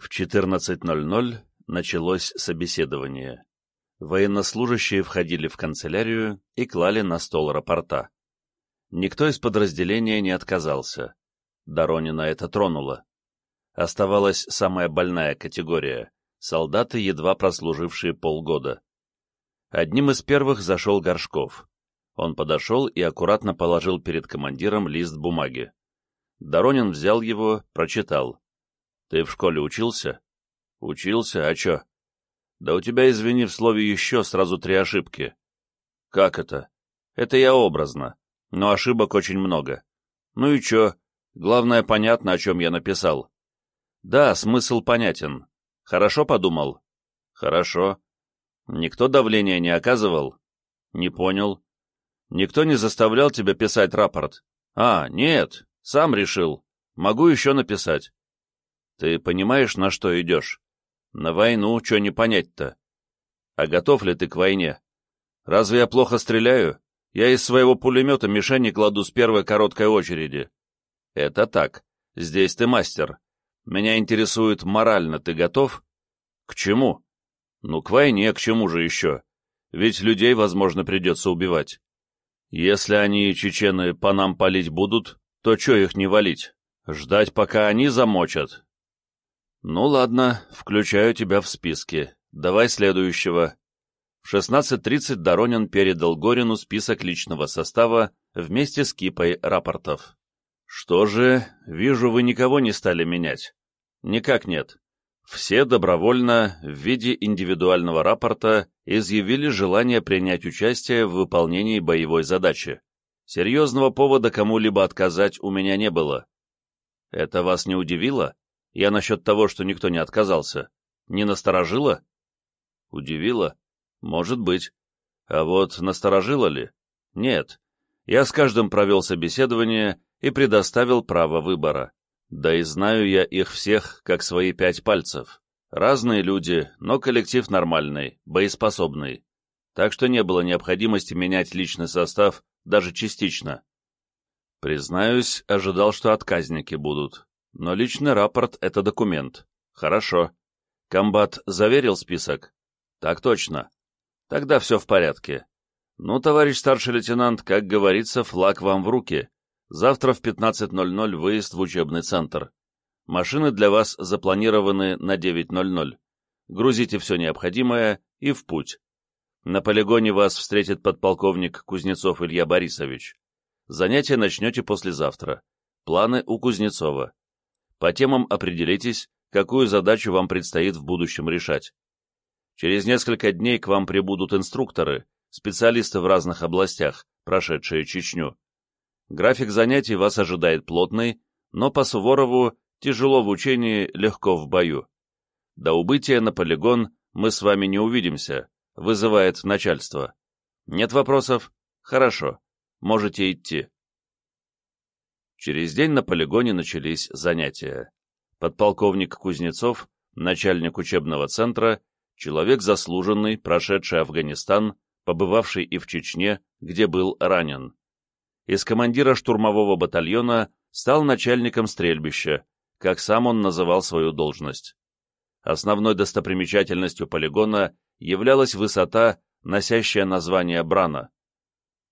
В 14.00 началось собеседование. Военнослужащие входили в канцелярию и клали на стол рапорта. Никто из подразделения не отказался. Доронина это тронуло. Оставалась самая больная категория — солдаты, едва прослужившие полгода. Одним из первых зашел Горшков. Он подошел и аккуратно положил перед командиром лист бумаги. Доронин взял его, прочитал. «Ты в школе учился?» «Учился? А чё?» «Да у тебя, извини, в слове «еще» сразу три ошибки». «Как это?» «Это я образно, но ошибок очень много». «Ну и чё? Главное, понятно, о чем я написал». «Да, смысл понятен. Хорошо подумал?» «Хорошо. Никто давления не оказывал?» «Не понял. Никто не заставлял тебя писать рапорт?» «А, нет, сам решил. Могу еще написать». «Ты понимаешь, на что идешь?» «На войну, что не понять-то?» «А готов ли ты к войне?» «Разве я плохо стреляю? Я из своего пулемета мишени кладу с первой короткой очереди». «Это так. Здесь ты мастер. Меня интересует, морально ты готов?» «К чему?» «Ну, к войне, к чему же еще? Ведь людей, возможно, придется убивать. Если они, чечены, по нам палить будут, то что их не валить? Ждать, пока они замочат?» «Ну ладно, включаю тебя в списки. Давай следующего». В 16.30 Доронин передал Горину список личного состава вместе с кипой рапортов. «Что же, вижу, вы никого не стали менять?» «Никак нет. Все добровольно, в виде индивидуального рапорта, изъявили желание принять участие в выполнении боевой задачи. Серьезного повода кому-либо отказать у меня не было. Это вас не удивило? Я насчет того, что никто не отказался. Не насторожило? Удивило? Может быть. А вот насторожило ли? Нет. Я с каждым провел собеседование и предоставил право выбора. Да и знаю я их всех, как свои пять пальцев. Разные люди, но коллектив нормальный, боеспособный. Так что не было необходимости менять личный состав даже частично. Признаюсь, ожидал, что отказники будут. Но личный рапорт — это документ. Хорошо. Комбат заверил список? Так точно. Тогда все в порядке. Ну, товарищ старший лейтенант, как говорится, флаг вам в руки. Завтра в 15.00 выезд в учебный центр. Машины для вас запланированы на 9.00. Грузите все необходимое и в путь. На полигоне вас встретит подполковник Кузнецов Илья Борисович. Занятия начнете послезавтра. Планы у Кузнецова. По темам определитесь, какую задачу вам предстоит в будущем решать. Через несколько дней к вам прибудут инструкторы, специалисты в разных областях, прошедшие Чечню. График занятий вас ожидает плотный, но по Суворову тяжело в учении, легко в бою. До убытия на полигон мы с вами не увидимся, вызывает начальство. Нет вопросов? Хорошо. Можете идти. Через день на полигоне начались занятия. Подполковник Кузнецов, начальник учебного центра, человек заслуженный, прошедший Афганистан, побывавший и в Чечне, где был ранен из командира штурмового батальона стал начальником стрельбища, как сам он называл свою должность. Основной достопримечательностью полигона являлась высота, носящая название Брана.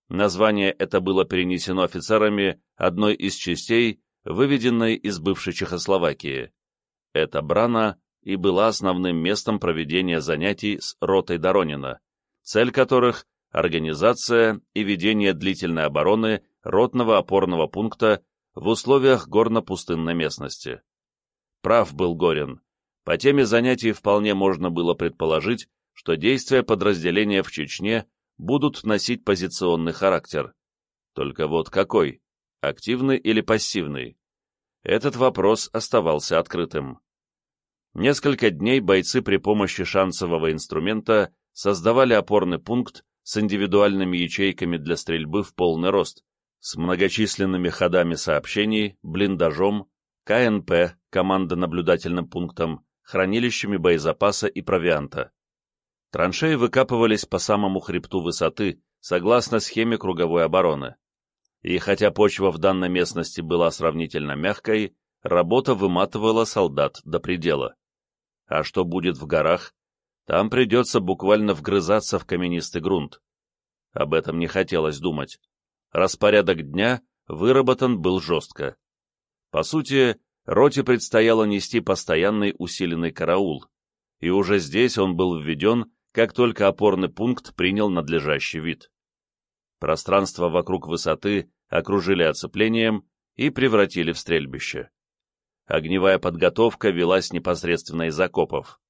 Название это было перенесено офицерами одной из частей, выведенной из бывшей Чехословакии. Эта Брана и была основным местом проведения занятий с ротой Доронина, цель которых – организация и ведение длительной обороны ротного опорного пункта в условиях горно-пустынной местности. Прав был Горин. По теме занятий вполне можно было предположить, что действия подразделения в Чечне будут носить позиционный характер. Только вот какой? Активный или пассивный? Этот вопрос оставался открытым. Несколько дней бойцы при помощи шансового инструмента создавали опорный пункт с индивидуальными ячейками для стрельбы в полный рост, с многочисленными ходами сообщений, блиндажом, КНП, командо-наблюдательным пунктом, хранилищами боезапаса и провианта. Траншеи выкапывались по самому хребту высоты, согласно схеме круговой обороны. И хотя почва в данной местности была сравнительно мягкой, работа выматывала солдат до предела. А что будет в горах? Там придется буквально вгрызаться в каменистый грунт. Об этом не хотелось думать. Распорядок дня выработан был жестко. По сути, роте предстояло нести постоянный усиленный караул, и уже здесь он был введен, как только опорный пункт принял надлежащий вид. Пространство вокруг высоты окружили оцеплением и превратили в стрельбище. Огневая подготовка велась непосредственно из окопов.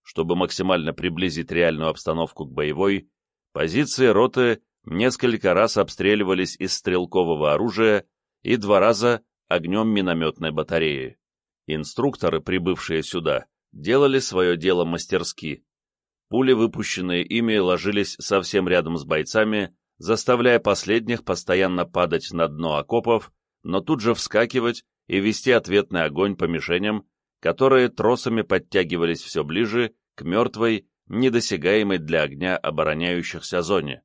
Чтобы максимально приблизить реальную обстановку к боевой, позиции роты несколько раз обстреливались из стрелкового оружия и два раза огнем минометной батареи. Инструкторы, прибывшие сюда, делали свое дело мастерски. Пули, выпущенные ими, ложились совсем рядом с бойцами, заставляя последних постоянно падать на дно окопов, но тут же вскакивать и вести ответный огонь по мишеням, которые тросами подтягивались все ближе к мертвой, недосягаемой для огня обороняющихся зоне.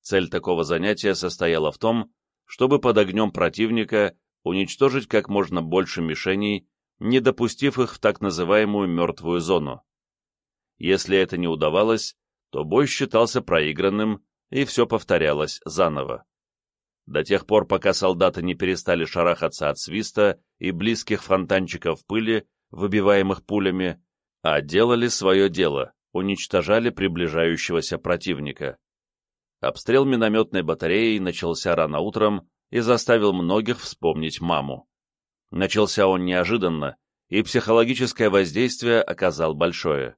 Цель такого занятия состояла в том, чтобы под огнем противника уничтожить как можно больше мишеней, не допустив их в так называемую мертвую зону. Если это не удавалось, то бой считался проигранным, и все повторялось заново. До тех пор, пока солдаты не перестали шарахаться от свиста и близких фонтанчиков пыли, выбиваемых пулями, а делали свое дело, уничтожали приближающегося противника. Обстрел минометной батареей начался рано утром и заставил многих вспомнить маму. Начался он неожиданно, и психологическое воздействие оказал большое.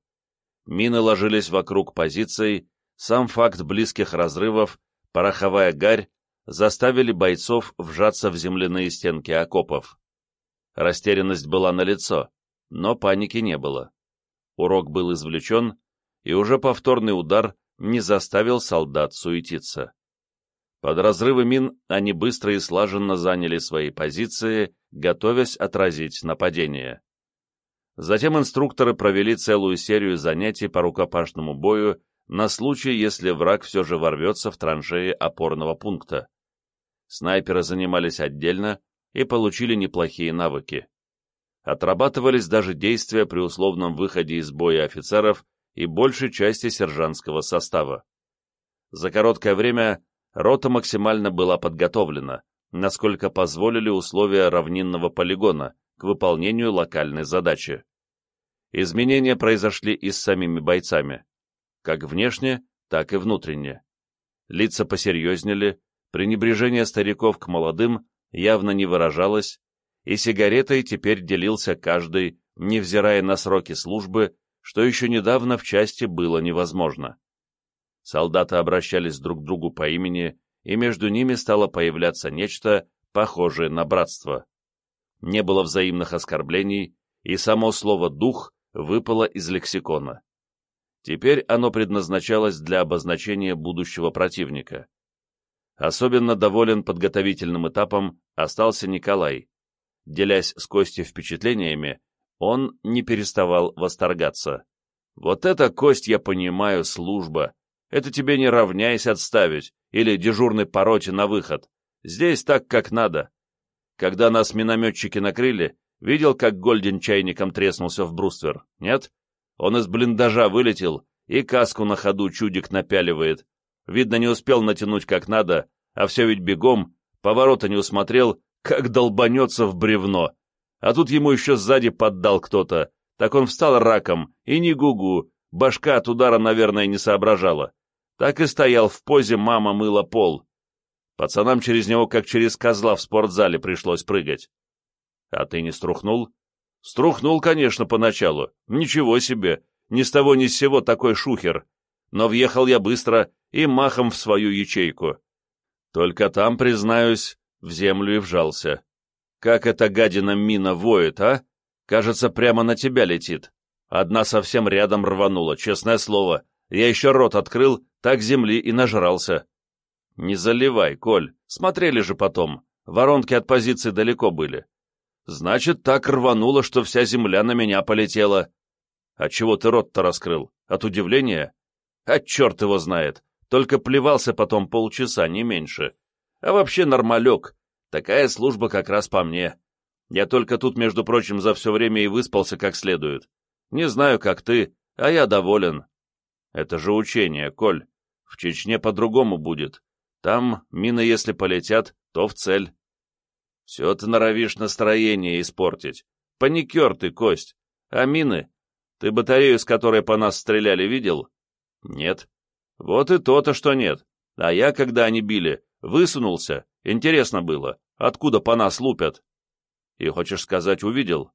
Мины ложились вокруг позиций, сам факт близких разрывов, пороховая гарь заставили бойцов вжаться в земляные стенки окопов. Растерянность была налицо, но паники не было. Урок был извлечен, и уже повторный удар не заставил солдат суетиться. Под разрывы мин они быстро и слаженно заняли свои позиции, готовясь отразить нападение. Затем инструкторы провели целую серию занятий по рукопашному бою на случай, если враг все же ворвется в траншеи опорного пункта. Снайперы занимались отдельно и получили неплохие навыки отрабатывались даже действия при условном выходе из боя офицеров и большей части сержантского состава. За короткое время рота максимально была подготовлена, насколько позволили условия равнинного полигона к выполнению локальной задачи. Изменения произошли и с самими бойцами, как внешне, так и внутренне. Лица посерьезнели, пренебрежение стариков к молодым явно не выражалось, и сигаретой теперь делился каждый, невзирая на сроки службы, что еще недавно в части было невозможно. Солдаты обращались друг к другу по имени, и между ними стало появляться нечто, похожее на братство. Не было взаимных оскорблений, и само слово «дух» выпало из лексикона. Теперь оно предназначалось для обозначения будущего противника. Особенно доволен подготовительным этапом остался Николай, Делясь с Костей впечатлениями, он не переставал восторгаться. «Вот это, Кость, я понимаю, служба. Это тебе не равняйся отставить, или дежурный по роте на выход. Здесь так, как надо. Когда нас минометчики накрыли, видел, как Гольдин чайником треснулся в бруствер, нет? Он из блиндажа вылетел и каску на ходу чудик напяливает. Видно, не успел натянуть как надо, а все ведь бегом, поворота не усмотрел как долбанется в бревно. А тут ему еще сзади поддал кто-то. Так он встал раком, и не гугу, башка от удара, наверное, не соображала. Так и стоял в позе «мама мыла пол». Пацанам через него, как через козла в спортзале, пришлось прыгать. А ты не струхнул? Струхнул, конечно, поначалу. Ничего себе, ни с того ни с сего такой шухер. Но въехал я быстро и махом в свою ячейку. Только там, признаюсь, в землю и вжался. «Как эта гадина мина воет, а? Кажется, прямо на тебя летит. Одна совсем рядом рванула, честное слово. Я еще рот открыл, так земли и нажрался». «Не заливай, Коль, смотрели же потом. Воронки от позиции далеко были. Значит, так рвануло, что вся земля на меня полетела. А чего ты рот-то раскрыл? От удивления? А черт его знает. Только плевался потом полчаса, не меньше. А вообще нормалек. Такая служба как раз по мне. Я только тут, между прочим, за все время и выспался как следует. Не знаю, как ты, а я доволен. Это же учение, Коль. В Чечне по-другому будет. Там мины, если полетят, то в цель. Все ты норовишь настроение испортить. Паникер ты, Кость. А мины? Ты батарею, с которой по нас стреляли, видел? Нет. Вот и то-то, что нет. А я, когда они били, высунулся. Интересно было, откуда по нас лупят. И хочешь сказать, увидел?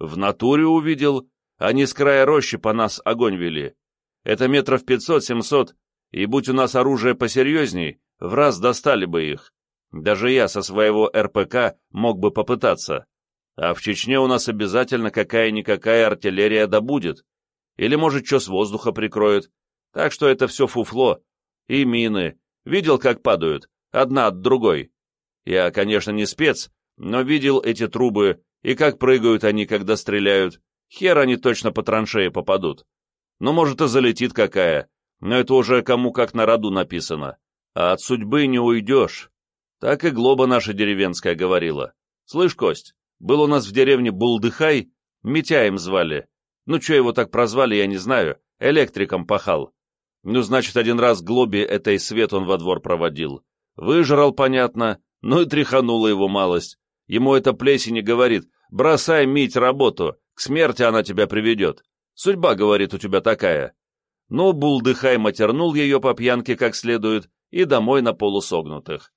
В натуре увидел. Они с края рощи по нас огонь вели. Это метров пятьсот-семьсот, и будь у нас оружие посерьезней, в раз достали бы их. Даже я со своего РПК мог бы попытаться. А в Чечне у нас обязательно какая-никакая артиллерия добудет. Или, может, что с воздуха прикроет. Так что это все фуфло. И мины. Видел, как падают? Одна от другой. Я, конечно, не спец, но видел эти трубы, и как прыгают они, когда стреляют. Хер они точно по траншее попадут. Ну, может, и залетит какая, но это уже кому как на роду написано. А от судьбы не уйдешь. Так и Глоба наша деревенская говорила. Слышь, Кость, был у нас в деревне Булдыхай, Митяем звали. Ну, что его так прозвали, я не знаю, электриком пахал. Ну, значит, один раз Глобе этой свет он во двор проводил. Выжрал, понятно, ну и тряханула его малость. Ему эта плесень и говорит, бросай, Мить, работу, к смерти она тебя приведет. Судьба, говорит, у тебя такая. Ну, Булдыхай матернул ее по пьянке как следует и домой на полусогнутых.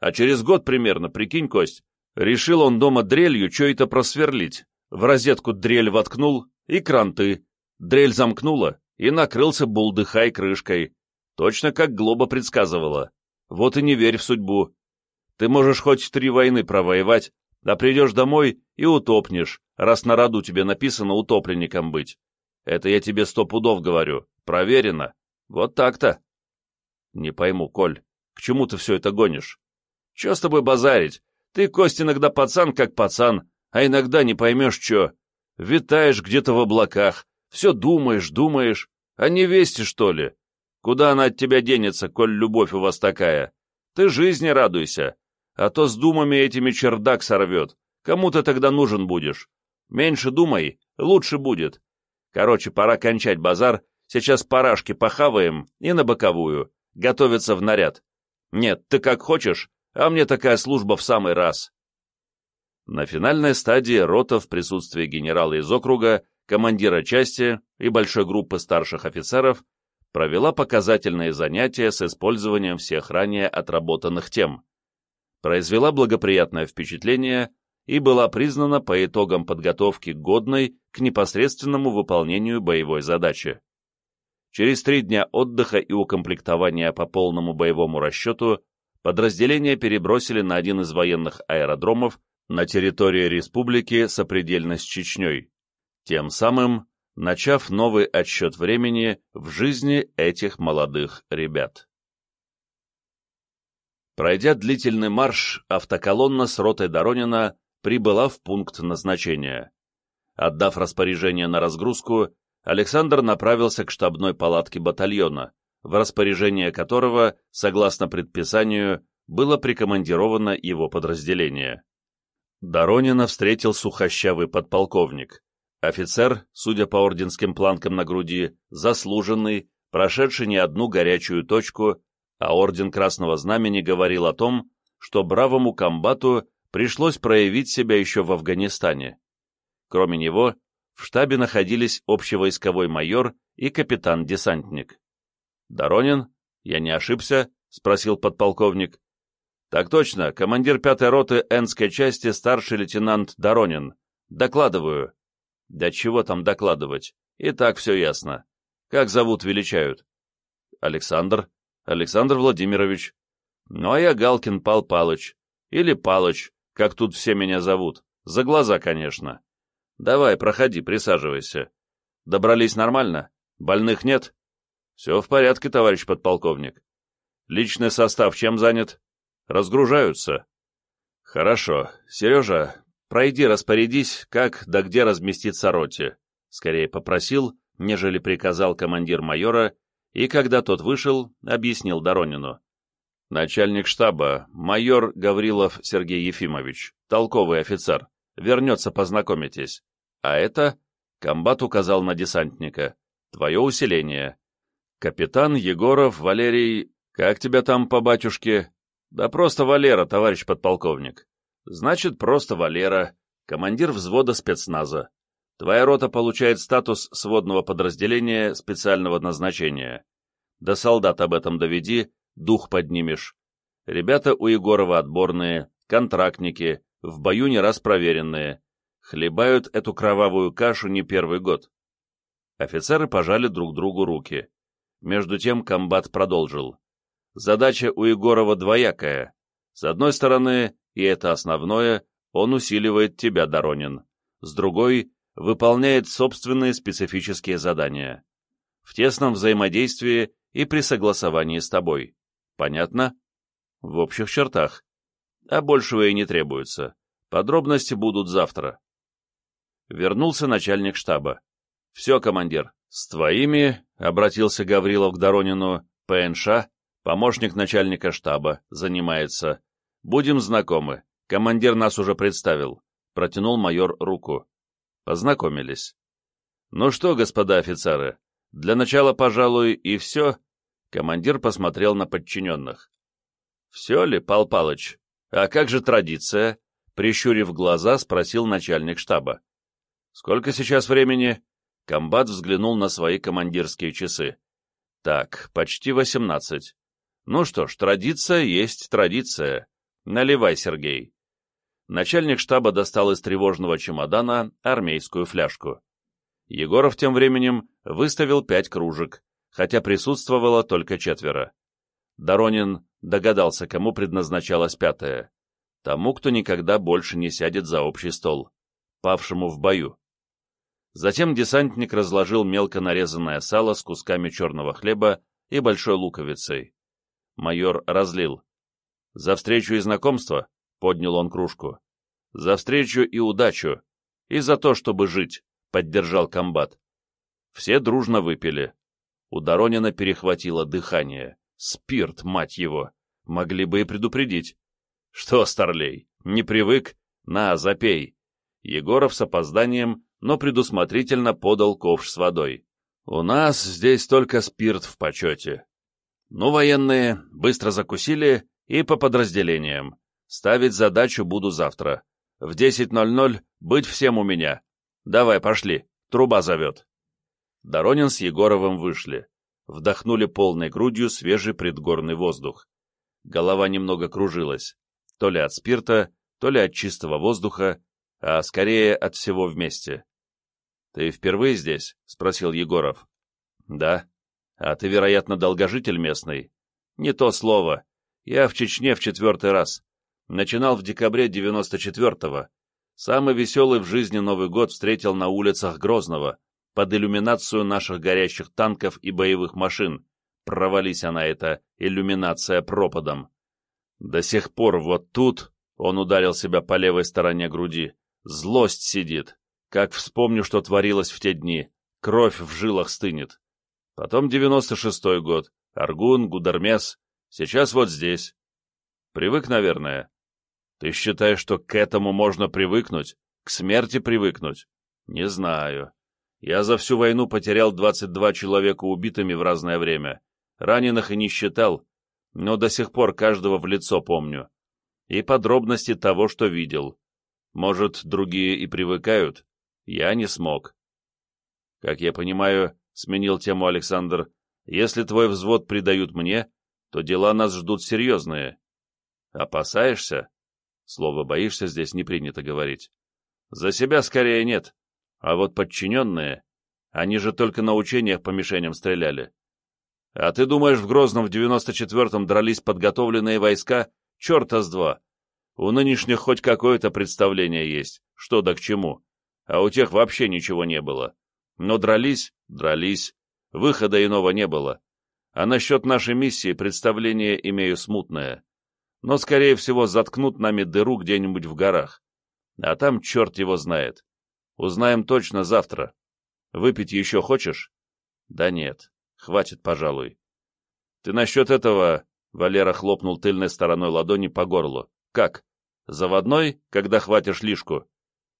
А через год примерно, прикинь, Кость, решил он дома дрелью что-то просверлить. В розетку дрель воткнул и кранты. Дрель замкнула и накрылся Булдыхай крышкой. Точно как Глоба предсказывала. Вот и не верь в судьбу. Ты можешь хоть три войны провоевать, а придешь домой и утопнешь, раз на роду тебе написано утопленником быть. Это я тебе сто пудов говорю. Проверено. Вот так-то. Не пойму, Коль, к чему ты все это гонишь? Че с тобой базарить? Ты, Кость, иногда пацан как пацан, а иногда не поймешь че. Витаешь где-то в облаках, все думаешь, думаешь. А не вести, что ли? Куда она от тебя денется, коль любовь у вас такая? Ты жизни радуйся, а то с думами этими чердак сорвет. Кому ты тогда нужен будешь? Меньше думай, лучше будет. Короче, пора кончать базар, сейчас парашки похаваем и на боковую, готовиться в наряд. Нет, ты как хочешь, а мне такая служба в самый раз. На финальной стадии рота в присутствии генерала из округа, командира части и большой группы старших офицеров провела показательные занятия с использованием всех ранее отработанных тем. Произвела благоприятное впечатление и была признана по итогам подготовки годной к непосредственному выполнению боевой задачи. Через три дня отдыха и укомплектования по полному боевому расчету подразделение перебросили на один из военных аэродромов на территории республики сопредельно с Чечней, тем самым начав новый отсчет времени в жизни этих молодых ребят. Пройдя длительный марш, автоколонна с ротой Доронина прибыла в пункт назначения. Отдав распоряжение на разгрузку, Александр направился к штабной палатке батальона, в распоряжение которого, согласно предписанию, было прикомандировано его подразделение. Доронина встретил сухощавый подполковник. Офицер, судя по орденским планкам на груди, заслуженный, прошедший не одну горячую точку, а орден Красного Знамени говорил о том, что бравому комбату пришлось проявить себя еще в Афганистане. Кроме него, в штабе находились общевойсковой майор и капитан-десантник. «Доронин? Я не ошибся?» — спросил подполковник. «Так точно, командир пятой роты Энской части старший лейтенант Доронин. Докладываю». Да чего там докладывать? И так все ясно. Как зовут величают? Александр. Александр Владимирович. Ну, а я Галкин Пал Палыч. Или Палыч, как тут все меня зовут. За глаза, конечно. Давай, проходи, присаживайся. Добрались нормально? Больных нет? Все в порядке, товарищ подполковник. Личный состав чем занят? Разгружаются. Хорошо. Сережа, Пройди, распорядись, как да где разместиться роте. Скорее попросил, нежели приказал командир майора, и когда тот вышел, объяснил Доронину. Начальник штаба, майор Гаврилов Сергей Ефимович, толковый офицер. Вернется, познакомитесь. А это... Комбат указал на десантника. Твое усиление. Капитан Егоров Валерий... Как тебя там по батюшке? Да просто Валера, товарищ подполковник. Значит, просто Валера, командир взвода спецназа. Твоя рота получает статус сводного подразделения специального назначения. До солдат об этом доведи, дух поднимешь. Ребята у Егорова отборные, контрактники, в бою не раз проверенные. Хлебают эту кровавую кашу не первый год. Офицеры пожали друг другу руки. Между тем комбат продолжил. Задача у Егорова двоякая. С одной стороны, и это основное, он усиливает тебя, Доронин. С другой, выполняет собственные специфические задания. В тесном взаимодействии и при согласовании с тобой. Понятно? В общих чертах. А большего и не требуется. Подробности будут завтра. Вернулся начальник штаба. «Все, командир, с твоими, — обратился Гаврилов к Доронину, — ПНШ, помощник начальника штаба, занимается. Будем знакомы. Командир нас уже представил. Протянул майор руку. Познакомились. Ну что, господа офицеры, для начала, пожалуй, и все. Командир посмотрел на подчиненных. Все ли, Пал Палыч? А как же традиция? Прищурив глаза, спросил начальник штаба. Сколько сейчас времени? Комбат взглянул на свои командирские часы. Так, почти восемнадцать. Ну что ж, традиция есть традиция. Наливай, Сергей. Начальник штаба достал из тревожного чемодана армейскую фляжку. Егоров тем временем выставил пять кружек, хотя присутствовало только четверо. Доронин догадался, кому предназначалась пятая. Тому, кто никогда больше не сядет за общий стол. Павшему в бою. Затем десантник разложил мелко нарезанное сало с кусками черного хлеба и большой луковицей. Майор разлил. «За встречу и знакомство?» поднял он кружку. «За встречу и удачу, и за то, чтобы жить», — поддержал комбат. Все дружно выпили. У Доронина перехватило дыхание. Спирт, мать его! Могли бы и предупредить. «Что, старлей, не привык? На, запей!» Егоров с опозданием, но предусмотрительно подал ковш с водой. «У нас здесь только спирт в почете». Ну, военные быстро закусили и по подразделениям. Ставить задачу буду завтра. В 10.00 быть всем у меня. Давай, пошли, труба зовет. Доронин с Егоровым вышли. Вдохнули полной грудью свежий предгорный воздух. Голова немного кружилась. То ли от спирта, то ли от чистого воздуха, а скорее от всего вместе. «Ты впервые здесь?» — спросил Егоров. «Да. А ты, вероятно, долгожитель местный?» «Не то слово. Я в Чечне в четвертый раз. Начинал в декабре 94-го. Самый веселый в жизни Новый год встретил на улицах Грозного, под иллюминацию наших горящих танков и боевых машин. Провались она эта иллюминация пропадом. До сих пор вот тут, он ударил себя по левой стороне груди, злость сидит. Как вспомню, что творилось в те дни, кровь в жилах стынет. Потом 96-й год, Аргун, Гудармес, сейчас вот здесь. Привык, наверное. Ты считаешь, что к этому можно привыкнуть? К смерти привыкнуть? Не знаю. Я за всю войну потерял 22 человека убитыми в разное время. Раненых и не считал, но до сих пор каждого в лицо помню. И подробности того, что видел. Может, другие и привыкают? Я не смог. Как я понимаю, сменил тему Александр, если твой взвод придают мне, то дела нас ждут серьезные. Опасаешься? Слово «боишься» здесь не принято говорить. За себя скорее нет. А вот подчиненные, они же только на учениях по мишеням стреляли. А ты думаешь, в Грозном в 94-м дрались подготовленные войска? Черта с два. У нынешних хоть какое-то представление есть, что да к чему. А у тех вообще ничего не было. Но дрались, дрались. Выхода иного не было. А насчет нашей миссии представление имею смутное но, скорее всего, заткнут нами дыру где-нибудь в горах. А там черт его знает. Узнаем точно завтра. Выпить еще хочешь? Да нет, хватит, пожалуй. Ты насчет этого... Валера хлопнул тыльной стороной ладони по горлу. Как? Заводной, когда хватишь лишку?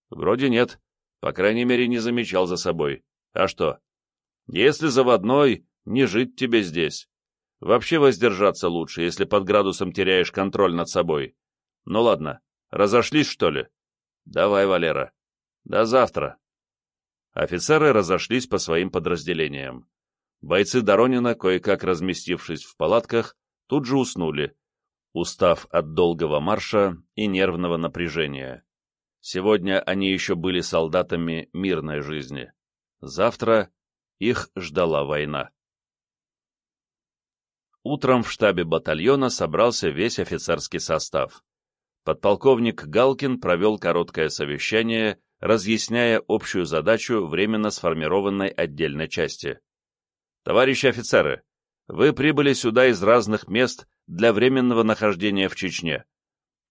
Вроде нет. По крайней мере, не замечал за собой. А что? Если заводной, не жить тебе здесь. Вообще воздержаться лучше, если под градусом теряешь контроль над собой. Ну ладно, разошлись, что ли? Давай, Валера. До завтра. Офицеры разошлись по своим подразделениям. Бойцы Доронина, кое-как разместившись в палатках, тут же уснули, устав от долгого марша и нервного напряжения. Сегодня они еще были солдатами мирной жизни. Завтра их ждала война. Утром в штабе батальона собрался весь офицерский состав. Подполковник Галкин провел короткое совещание, разъясняя общую задачу временно сформированной отдельной части. Товарищи офицеры, вы прибыли сюда из разных мест для временного нахождения в Чечне.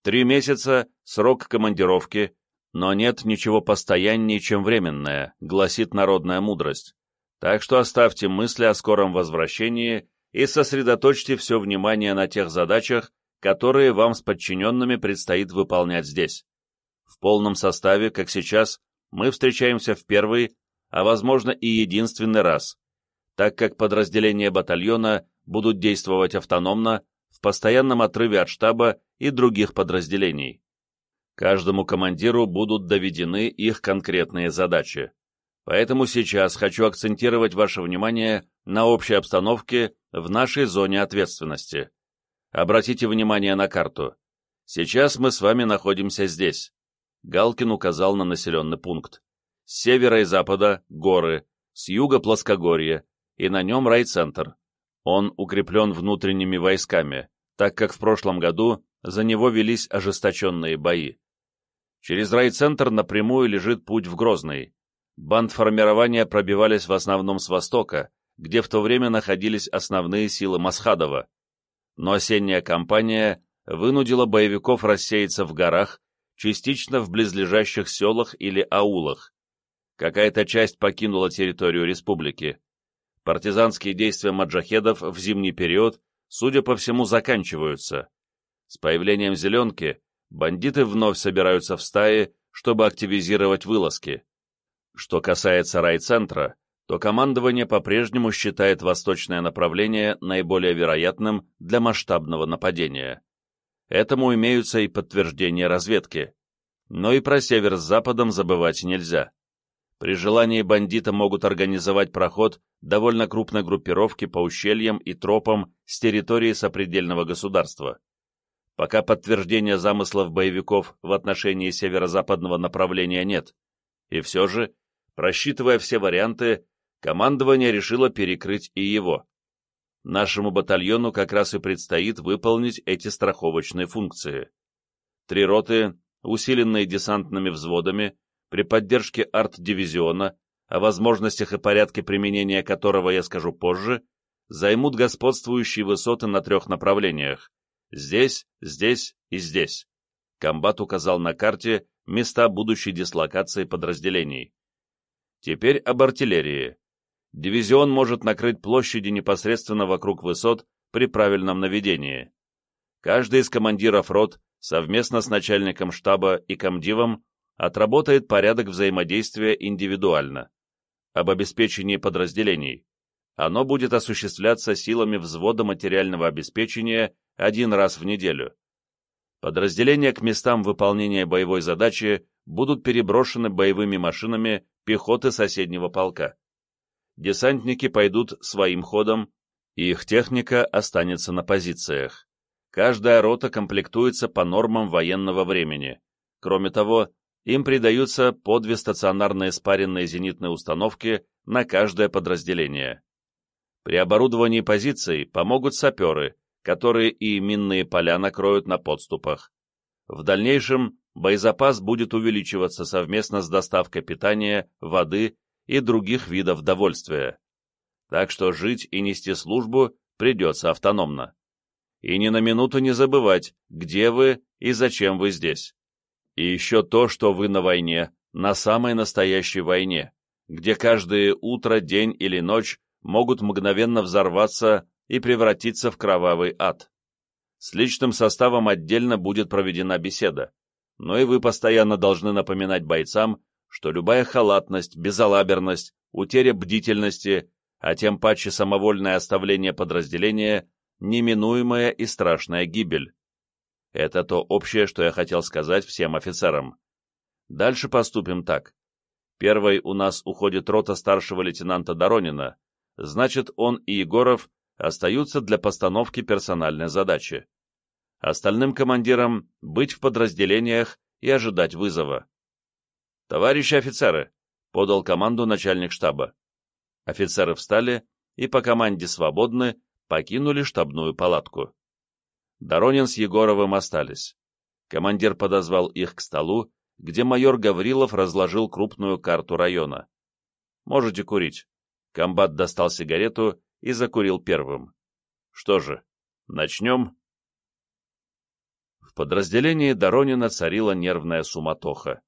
Три месяца — срок командировки, но нет ничего постояннее, чем временное, гласит народная мудрость. Так что оставьте мысли о скором возвращении и сосредоточьте все внимание на тех задачах, которые вам с подчиненными предстоит выполнять здесь. В полном составе, как сейчас, мы встречаемся в первый, а возможно и единственный раз, так как подразделения батальона будут действовать автономно, в постоянном отрыве от штаба и других подразделений. Каждому командиру будут доведены их конкретные задачи. Поэтому сейчас хочу акцентировать ваше внимание на общей обстановке в нашей зоне ответственности. Обратите внимание на карту. Сейчас мы с вами находимся здесь. Галкин указал на населенный пункт. С севера и запада — горы, с юга — плоскогорье, и на нем райцентр. Он укреплен внутренними войсками, так как в прошлом году за него велись ожесточенные бои. Через райцентр напрямую лежит путь в Грозный. Бандформирования пробивались в основном с востока, где в то время находились основные силы Масхадова. Но осенняя кампания вынудила боевиков рассеяться в горах, частично в близлежащих селах или аулах. Какая-то часть покинула территорию республики. Партизанские действия маджахедов в зимний период, судя по всему, заканчиваются. С появлением зеленки бандиты вновь собираются в стаи, чтобы активизировать вылазки. Что касается райцентра, то командование по-прежнему считает восточное направление наиболее вероятным для масштабного нападения. Этому имеются и подтверждения разведки. Но и про север с западом забывать нельзя. При желании бандиты могут организовать проход довольно крупной группировки по ущельям и тропам с территории сопредельного государства. Пока подтверждения замыслов боевиков в отношении северо-западного направления нет. И все же Просчитывая все варианты, командование решило перекрыть и его. Нашему батальону как раз и предстоит выполнить эти страховочные функции. Три роты, усиленные десантными взводами, при поддержке арт-дивизиона, о возможностях и порядке применения которого я скажу позже, займут господствующие высоты на трех направлениях – здесь, здесь и здесь. Комбат указал на карте места будущей дислокации подразделений. Теперь об артиллерии. Дивизион может накрыть площади непосредственно вокруг высот при правильном наведении. Каждый из командиров рот совместно с начальником штаба и комдивом отработает порядок взаимодействия индивидуально. Об обеспечении подразделений. Оно будет осуществляться силами взвода материального обеспечения один раз в неделю. Подразделения к местам выполнения боевой задачи будут переброшены боевыми машинами пехоты соседнего полка. Десантники пойдут своим ходом, и их техника останется на позициях. Каждая рота комплектуется по нормам военного времени. Кроме того, им придаются по две стационарные спаренные зенитные установки на каждое подразделение. При оборудовании позиций помогут саперы, которые и минные поля накроют на подступах. В дальнейшем боезапас будет увеличиваться совместно с доставкой питания, воды и других видов довольствия. Так что жить и нести службу придется автономно. И ни на минуту не забывать, где вы и зачем вы здесь. И еще то, что вы на войне, на самой настоящей войне, где каждое утро, день или ночь могут мгновенно взорваться и превратиться в кровавый ад. С личным составом отдельно будет проведена беседа но и вы постоянно должны напоминать бойцам, что любая халатность, безалаберность, утеря бдительности, а тем паче самовольное оставление подразделения – неминуемая и страшная гибель. Это то общее, что я хотел сказать всем офицерам. Дальше поступим так. Первой у нас уходит рота старшего лейтенанта Доронина, значит, он и Егоров остаются для постановки персональной задачи. Остальным командирам быть в подразделениях и ожидать вызова. «Товарищи офицеры!» — подал команду начальник штаба. Офицеры встали и по команде «Свободны» покинули штабную палатку. Доронин с Егоровым остались. Командир подозвал их к столу, где майор Гаврилов разложил крупную карту района. «Можете курить». Комбат достал сигарету и закурил первым. «Что же, начнем?» В подразделении Доронина царила нервная суматоха.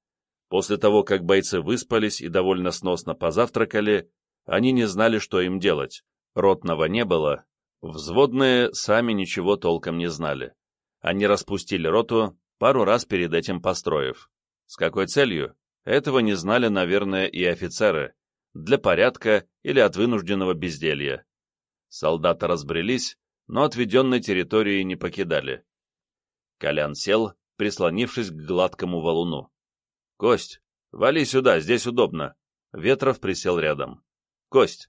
После того, как бойцы выспались и довольно сносно позавтракали, они не знали, что им делать. Ротного не было. Взводные сами ничего толком не знали. Они распустили роту, пару раз перед этим построив. С какой целью? Этого не знали, наверное, и офицеры. Для порядка или от вынужденного безделья. Солдаты разбрелись, но отведенной территории не покидали. Колян сел, прислонившись к гладкому валуну. — Кость, вали сюда, здесь удобно. Ветров присел рядом. — Кость,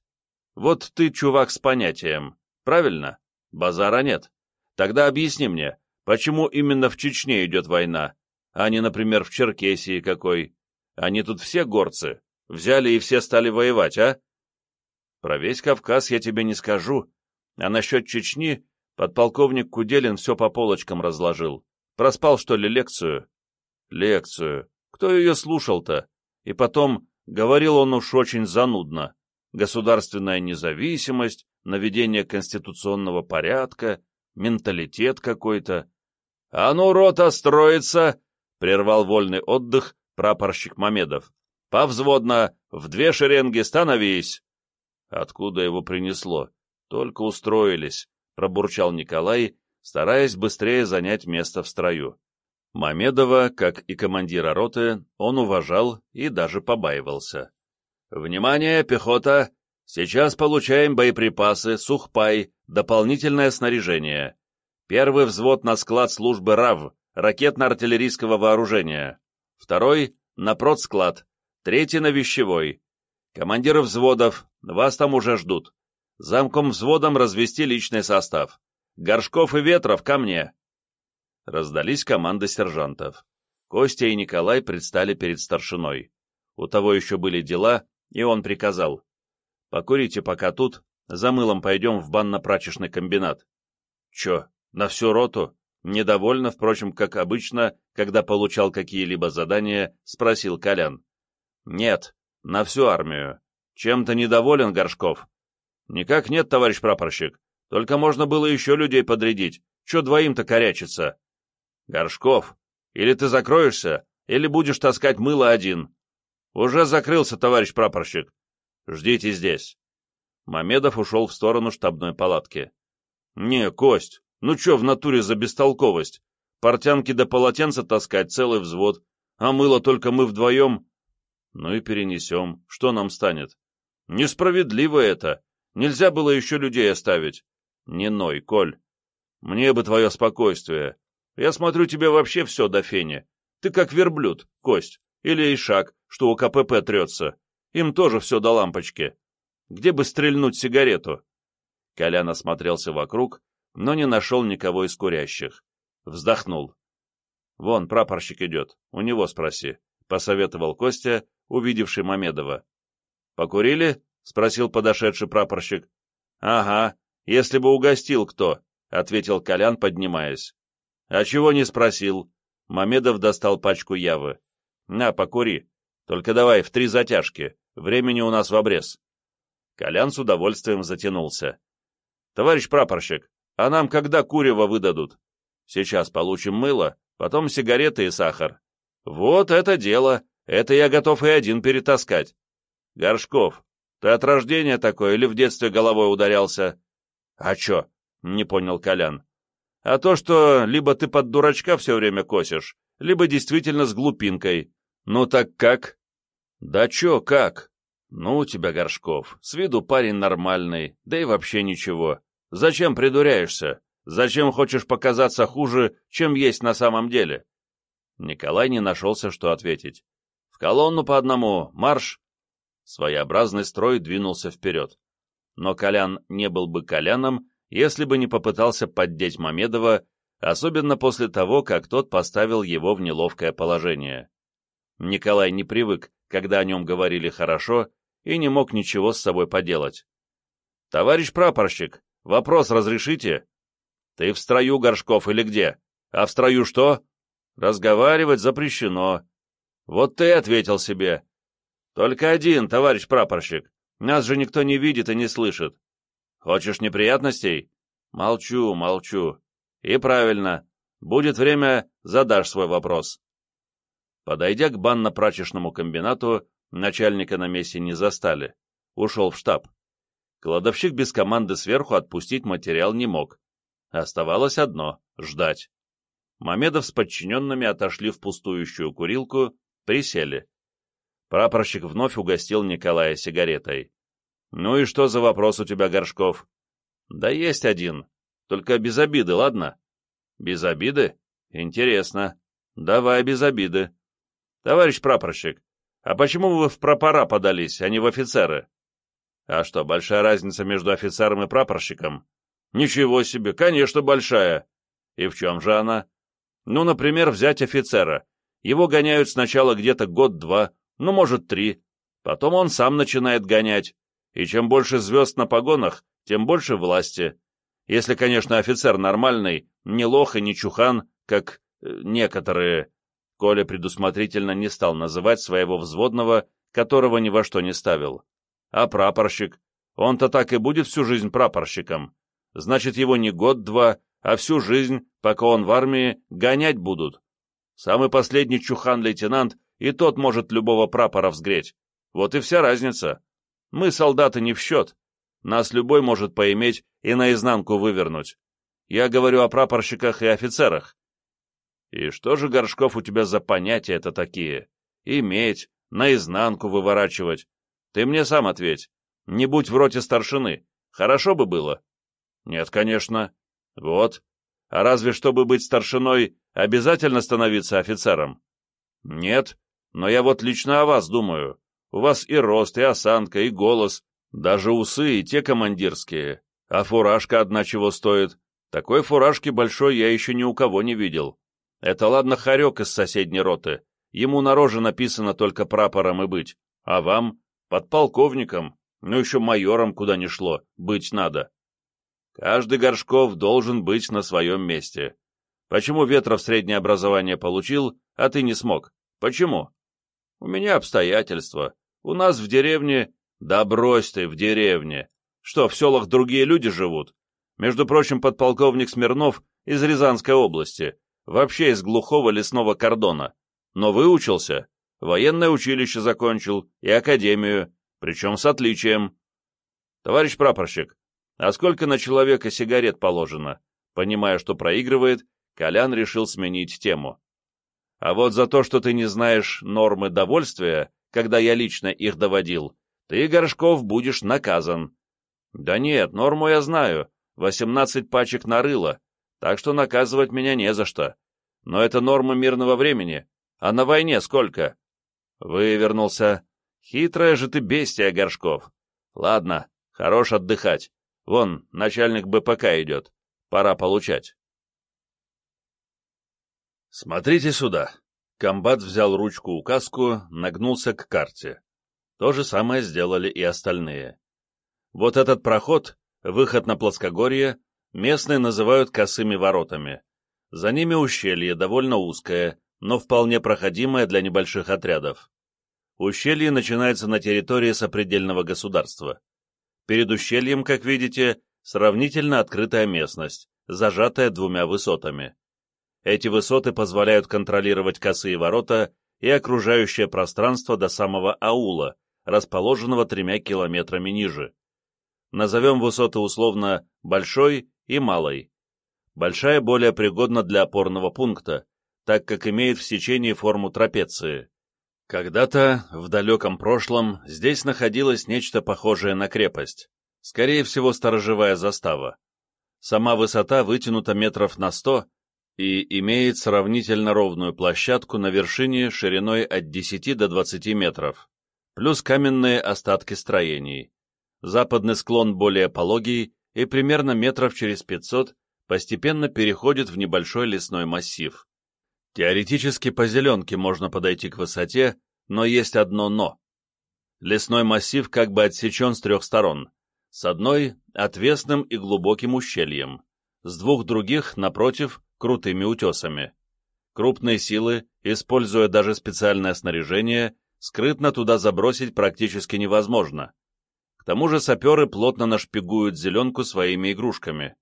вот ты чувак с понятием, правильно? Базара нет. Тогда объясни мне, почему именно в Чечне идет война, а не, например, в Черкесии какой? Они тут все горцы. Взяли и все стали воевать, а? Про весь Кавказ я тебе не скажу, а насчет Чечни подполковник Куделин все по полочкам разложил. Проспал, что ли, лекцию? Лекцию. Кто ее слушал-то? И потом, говорил он уж очень занудно. Государственная независимость, наведение конституционного порядка, менталитет какой-то. — А ну, рота, строится! — прервал вольный отдых прапорщик Мамедов. — Повзводно, в две шеренги становись! Откуда его принесло? Только устроились, — пробурчал Николай, стараясь быстрее занять место в строю. Мамедова, как и командира роты, он уважал и даже побаивался. «Внимание, пехота! Сейчас получаем боеприпасы, сухпай, дополнительное снаряжение. Первый взвод на склад службы РАВ, ракетно-артиллерийского вооружения. Второй — на продсклад. Третий — на вещевой. Командиры взводов, вас там уже ждут. Замком взводом развести личный состав. Горшков и Ветров ко мне. Раздались команды сержантов. Костя и Николай предстали перед старшиной. У того еще были дела, и он приказал. «Покурите пока тут, за мылом пойдем в банно-прачечный комбинат». «Че, на всю роту?» Недовольно, впрочем, как обычно, когда получал какие-либо задания, спросил Колян. «Нет, на всю армию. Чем-то недоволен Горшков?» «Никак нет, товарищ прапорщик. Только можно было еще людей подрядить. Че двоим-то корячиться?» Горшков, или ты закроешься, или будешь таскать мыло один. Уже закрылся, товарищ прапорщик. Ждите здесь. Мамедов ушел в сторону штабной палатки. Не, Кость, ну че в натуре за бестолковость? Портянки до полотенца таскать целый взвод, а мыло только мы вдвоем. Ну и перенесем, что нам станет? Несправедливо это. Нельзя было еще людей оставить. Не ной, Коль. Мне бы твое спокойствие. Я смотрю, тебе вообще все до фени. Ты как верблюд, Кость, или Ишак, что у КПП трется. Им тоже все до лампочки. Где бы стрельнуть сигарету?» Колян осмотрелся вокруг, но не нашел никого из курящих. Вздохнул. «Вон, прапорщик идет, у него спроси», — посоветовал Костя, увидевший Мамедова. «Покурили?» — спросил подошедший прапорщик. «Ага, если бы угостил кто», — ответил Колян, поднимаясь. «А чего не спросил?» Мамедов достал пачку явы. «На, покури. Только давай в три затяжки. Времени у нас в обрез». Колян с удовольствием затянулся. «Товарищ прапорщик, а нам когда курево выдадут?» «Сейчас получим мыло, потом сигареты и сахар». «Вот это дело! Это я готов и один перетаскать». «Горшков, ты от рождения такой или в детстве головой ударялся?» «А чё?» — не понял Колян а то, что либо ты под дурачка все время косишь, либо действительно с глупинкой. Ну так как? Да чё, как? Ну, у тебя, Горшков, с виду парень нормальный, да и вообще ничего. Зачем придуряешься? Зачем хочешь показаться хуже, чем есть на самом деле? Николай не нашелся, что ответить. В колонну по одному, марш! Своеобразный строй двинулся вперед. Но Колян не был бы Коляном, если бы не попытался поддеть Мамедова, особенно после того, как тот поставил его в неловкое положение. Николай не привык, когда о нем говорили хорошо, и не мог ничего с собой поделать. «Товарищ прапорщик, вопрос разрешите?» «Ты в строю, Горшков, или где? А в строю что?» «Разговаривать запрещено». «Вот ты ответил себе». «Только один, товарищ прапорщик. Нас же никто не видит и не слышит. Хочешь неприятностей?» «Молчу, молчу. И правильно. Будет время, задашь свой вопрос». Подойдя к банно-прачечному комбинату, начальника на месте не застали. Ушел в штаб. Кладовщик без команды сверху отпустить материал не мог. Оставалось одно — ждать. Мамедов с подчиненными отошли в пустующую курилку, присели. Прапорщик вновь угостил Николая сигаретой. «Ну и что за вопрос у тебя, Горшков?» «Да есть один. Только без обиды, ладно?» «Без обиды? Интересно. Давай без обиды. Товарищ прапорщик, а почему вы в прапора подались, а не в офицеры?» «А что, большая разница между офицером и прапорщиком?» «Ничего себе, конечно, большая!» «И в чем же она?» Ну, например, взять офицера. Его гоняют сначала где-то год-два, ну, может, три. Потом он сам начинает гонять. И чем больше звезд на погонах, тем больше власти. Если, конечно, офицер нормальный, не лох и не чухан, как э, некоторые. Коля предусмотрительно не стал называть своего взводного, которого ни во что не ставил. А прапорщик? Он-то так и будет всю жизнь прапорщиком. Значит, его не год-два, а всю жизнь, пока он в армии, гонять будут. Самый последний чухан-лейтенант, и тот может любого прапора взгреть. Вот и вся разница. Мы, солдаты, не в счет. Нас любой может поиметь и наизнанку вывернуть. Я говорю о прапорщиках и офицерах. И что же, Горшков, у тебя за понятия-то такие? Иметь, наизнанку выворачивать. Ты мне сам ответь. Не будь в роте старшины. Хорошо бы было? Нет, конечно. Вот. А разве, чтобы быть старшиной, обязательно становиться офицером? Нет, но я вот лично о вас думаю. У вас и рост, и осанка, и голос, даже усы и те командирские. А фуражка одна чего стоит. Такой фуражки большой я еще ни у кого не видел. Это ладно хорек из соседней роты. Ему на роже написано только прапором и быть. А вам? Подполковником? Ну еще майором куда ни шло. Быть надо. Каждый Горшков должен быть на своем месте. Почему Ветров среднее образование получил, а ты не смог? Почему? У меня обстоятельства. У нас в деревне... Да брось ты, в деревне. Что, в селах другие люди живут? Между прочим, подполковник Смирнов из Рязанской области, вообще из глухого лесного кордона. Но выучился, военное училище закончил и академию, причем с отличием. Товарищ прапорщик, а сколько на человека сигарет положено? Понимая, что проигрывает, Колян решил сменить тему. А вот за то, что ты не знаешь нормы довольствия, когда я лично их доводил, ты, Горшков, будешь наказан. Да нет, норму я знаю. Восемнадцать пачек нарыло, так что наказывать меня не за что. Но это норма мирного времени. А на войне сколько? Вывернулся. Хитрая же ты бестия, Горшков. Ладно, хорош отдыхать. Вон, начальник БПК идет. Пора получать. Смотрите сюда. Комбат взял ручку-указку, нагнулся к карте. То же самое сделали и остальные. Вот этот проход, выход на плоскогорье, местные называют косыми воротами. За ними ущелье, довольно узкое, но вполне проходимое для небольших отрядов. Ущелье начинается на территории сопредельного государства. Перед ущельем, как видите, сравнительно открытая местность, зажатая двумя высотами. Эти высоты позволяют контролировать косые ворота и окружающее пространство до самого аула, расположенного тремя километрами ниже. Назовем высоты условно «большой» и «малой». Большая более пригодна для опорного пункта, так как имеет в сечении форму трапеции. Когда-то, в далеком прошлом, здесь находилось нечто похожее на крепость. Скорее всего, сторожевая застава. Сама высота вытянута метров на сто и имеет сравнительно ровную площадку на вершине шириной от 10 до 20 метров, плюс каменные остатки строений. Западный склон более пологий и примерно метров через 500 постепенно переходит в небольшой лесной массив. Теоретически по зеленке можно подойти к высоте, но есть одно «но». Лесной массив как бы отсечен с трех сторон. С одной — отвесным и глубоким ущельем, с двух других, напротив, крутыми утесами. Крупные силы, используя даже специальное снаряжение, скрытно туда забросить практически невозможно. К тому же саперы плотно нашпигуют зеленку своими игрушками.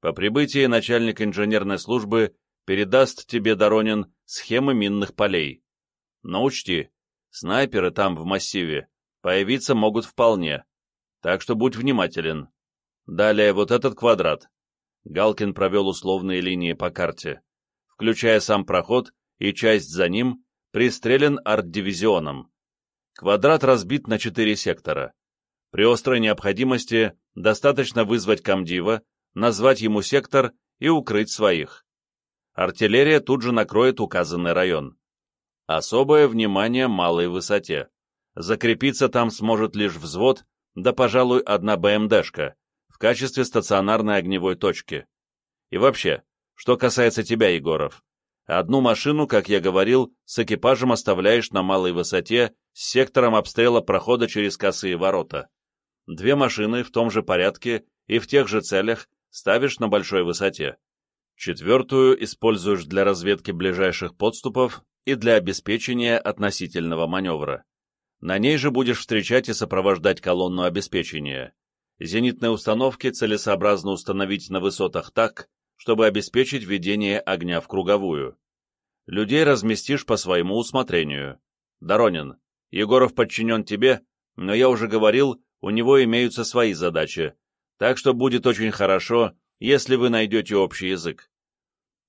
По прибытии начальник инженерной службы передаст тебе, Доронин, схемы минных полей. Но учти, снайперы там, в массиве, появиться могут вполне, так что будь внимателен. Далее вот этот квадрат. Галкин провел условные линии по карте. Включая сам проход и часть за ним, пристрелен арт-дивизионом. Квадрат разбит на четыре сектора. При острой необходимости достаточно вызвать комдива, назвать ему сектор и укрыть своих. Артиллерия тут же накроет указанный район. Особое внимание малой высоте. Закрепиться там сможет лишь взвод, да, пожалуй, одна БМДшка, в качестве стационарной огневой точки. И вообще, что касается тебя, Егоров, одну машину, как я говорил, с экипажем оставляешь на малой высоте с сектором обстрела прохода через косые ворота. Две машины в том же порядке и в тех же целях ставишь на большой высоте. Четвертую используешь для разведки ближайших подступов и для обеспечения относительного маневра. На ней же будешь встречать и сопровождать колонну обеспечения. Зенитные установки целесообразно установить на высотах так, чтобы обеспечить ведение огня в круговую. Людей разместишь по своему усмотрению. Доронин, Егоров подчинен тебе, но я уже говорил, у него имеются свои задачи, так что будет очень хорошо, если вы найдете общий язык.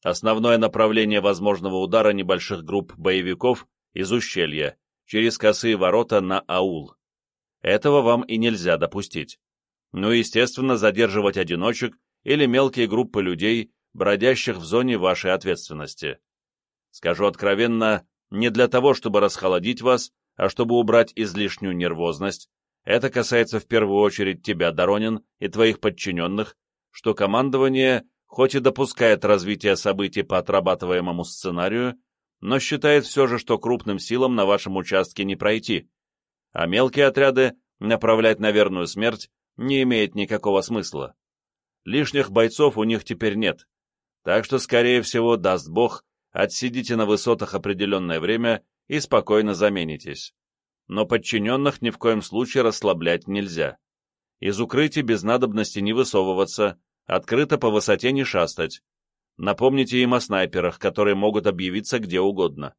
Основное направление возможного удара небольших групп боевиков из ущелья, через косые ворота на аул. Этого вам и нельзя допустить ну и, естественно, задерживать одиночек или мелкие группы людей, бродящих в зоне вашей ответственности. Скажу откровенно, не для того, чтобы расхолодить вас, а чтобы убрать излишнюю нервозность, это касается в первую очередь тебя, Доронин, и твоих подчиненных, что командование, хоть и допускает развитие событий по отрабатываемому сценарию, но считает все же, что крупным силам на вашем участке не пройти, а мелкие отряды направлять на верную смерть не имеет никакого смысла. Лишних бойцов у них теперь нет, так что, скорее всего, даст бог, отсидите на высотах определенное время и спокойно заменитесь. Но подчиненных ни в коем случае расслаблять нельзя. Из укрытий без надобности не высовываться, открыто по высоте не шастать. Напомните им о снайперах, которые могут объявиться где угодно.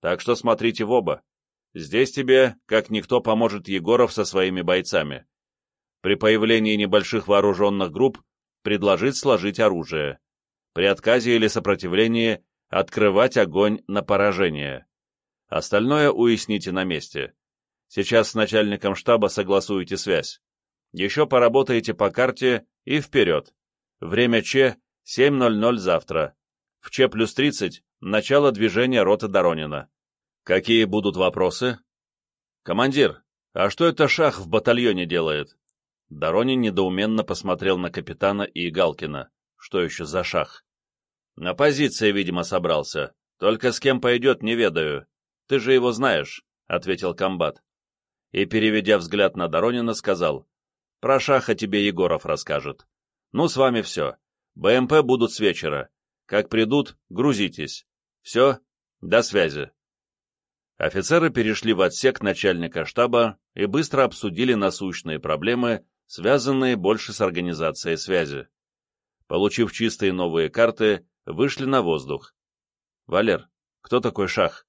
Так что смотрите в оба. Здесь тебе, как никто, поможет Егоров со своими бойцами при появлении небольших вооруженных групп предложить сложить оружие. При отказе или сопротивлении открывать огонь на поражение. Остальное уясните на месте. Сейчас с начальником штаба согласуете связь. Еще поработаете по карте и вперед. Время Ч 7.00 завтра. В Ч плюс 30 начало движения роты Доронина. Какие будут вопросы? Командир, а что это Шах в батальоне делает? Доронин недоуменно посмотрел на капитана и Галкина. Что еще за шах? На позиции, видимо, собрался. Только с кем пойдет, не ведаю. Ты же его знаешь, — ответил комбат. И, переведя взгляд на Доронина, сказал. Про шаха тебе Егоров расскажет. Ну, с вами все. БМП будут с вечера. Как придут, грузитесь. Все, до связи. Офицеры перешли в отсек начальника штаба и быстро обсудили насущные проблемы, связанные больше с организацией связи. Получив чистые новые карты, вышли на воздух. «Валер, кто такой Шах?»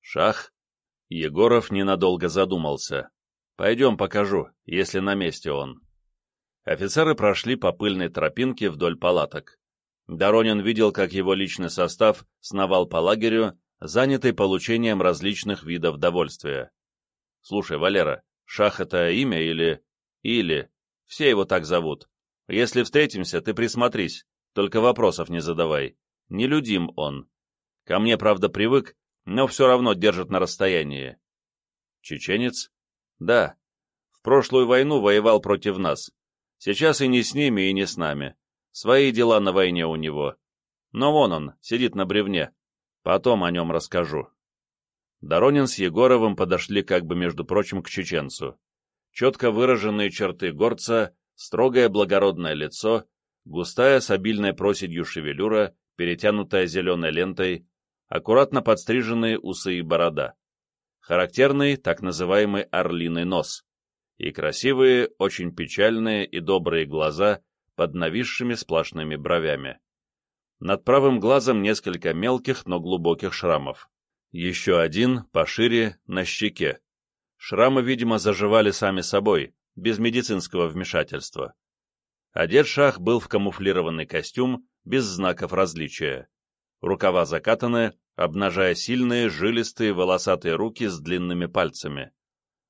«Шах?» Егоров ненадолго задумался. «Пойдем покажу, если на месте он». Офицеры прошли по пыльной тропинке вдоль палаток. Доронин видел, как его личный состав сновал по лагерю, занятый получением различных видов довольствия. Слушай, Валера, Шах — это имя или... Или... Все его так зовут. Если встретимся, ты присмотрись, только вопросов не задавай. Нелюдим он. Ко мне, правда, привык, но все равно держит на расстоянии. Чеченец? Да. В прошлую войну воевал против нас. Сейчас и не с ними, и не с нами. Свои дела на войне у него. Но вон он, сидит на бревне. Потом о нем расскажу. Доронин с Егоровым подошли как бы, между прочим, к чеченцу. Четко выраженные черты горца, строгое благородное лицо, густая с обильной проседью шевелюра, перетянутая зеленой лентой, аккуратно подстриженные усы и борода. Характерный так называемый орлиный нос. И красивые, очень печальные и добрые глаза под нависшими сплошными бровями. Над правым глазом несколько мелких, но глубоких шрамов. Еще один, пошире, на щеке. Шрамы, видимо, заживали сами собой, без медицинского вмешательства. Одет шах был в камуфлированный костюм, без знаков различия. Рукава закатаны, обнажая сильные, жилистые, волосатые руки с длинными пальцами.